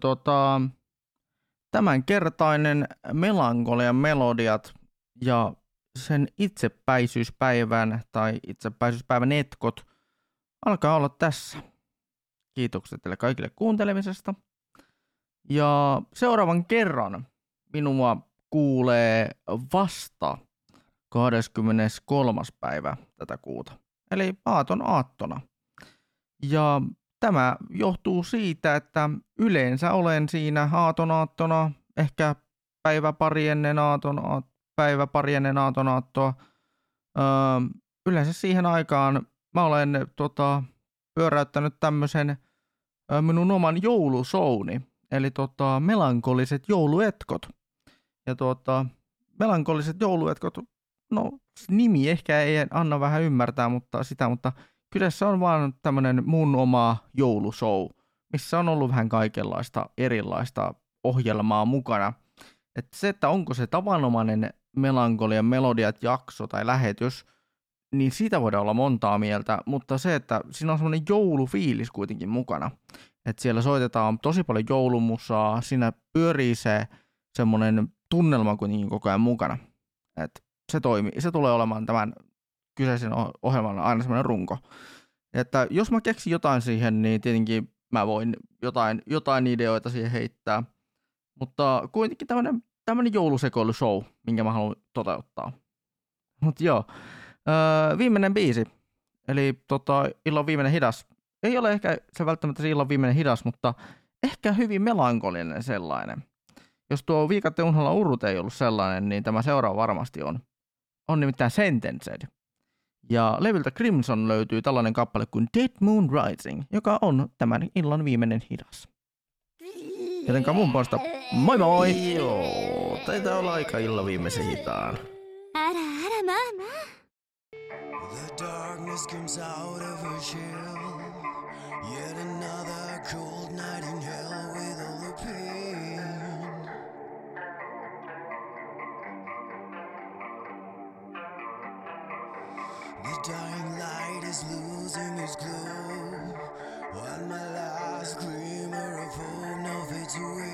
Speaker 5: Tota, tämänkertainen melankolian melodiat ja sen itsepäisyyspäivän tai itsepäisyyspäivän etkot alkaa olla tässä. Kiitokset teille kaikille kuuntelemisesta. Ja seuraavan kerran minua kuulee vasta 23. päivä tätä kuuta. Eli aaton aattona. Ja tämä johtuu siitä, että yleensä olen siinä aaton aattona, ehkä päivä pari ennen aaton, aat- päivä pari ennen aaton aattoa. Öö, yleensä siihen aikaan mä olen tota, pyöräyttänyt tämmöisen ö, minun oman joulusouni, eli tota, melankoliset jouluetkot. Ja tota, melankoliset jouluetkot, no nimi ehkä ei anna vähän ymmärtää mutta sitä, mutta kyseessä on vaan tämmöinen mun oma joulushow, missä on ollut vähän kaikenlaista erilaista ohjelmaa mukana. Et se, että onko se tavanomainen melankolian melodiat jakso tai lähetys, niin siitä voidaan olla montaa mieltä, mutta se, että siinä on semmoinen joulufiilis kuitenkin mukana. Että siellä soitetaan tosi paljon joulumusaa, siinä pyörii se semmoinen tunnelma kuitenkin koko ajan mukana. Et se toimii, se tulee olemaan tämän kyseisen oh- ohjelman aina semmoinen runko. Että jos mä keksin jotain siihen, niin tietenkin mä voin jotain, jotain ideoita siihen heittää. Mutta kuitenkin tämmöinen, tämmöinen joulusekoilushow, minkä mä haluan toteuttaa. Mutta joo, öö, viimeinen biisi, eli tota, illan viimeinen hidas. Ei ole ehkä se välttämättä se illan viimeinen hidas, mutta ehkä hyvin melankolinen sellainen. Jos tuo Viikatte unholla urut ei ollut sellainen, niin tämä seuraava varmasti on. On nimittäin Sentenced. Ja levyltä Crimson löytyy tällainen kappale kuin Dead Moon Rising, joka on tämän illan viimeinen hidas. Jotenka mun puolesta moi moi!
Speaker 10: Joo, Taitaa olla aika illan viimeisen hitaan.
Speaker 38: Älä, älä mä, mä.
Speaker 9: The darkness comes out of her shell. Yet another cold night in hell with all the pain. The dying light is losing its glow. While my last glimmer of hope now fades away.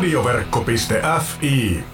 Speaker 39: Radioverkko.fi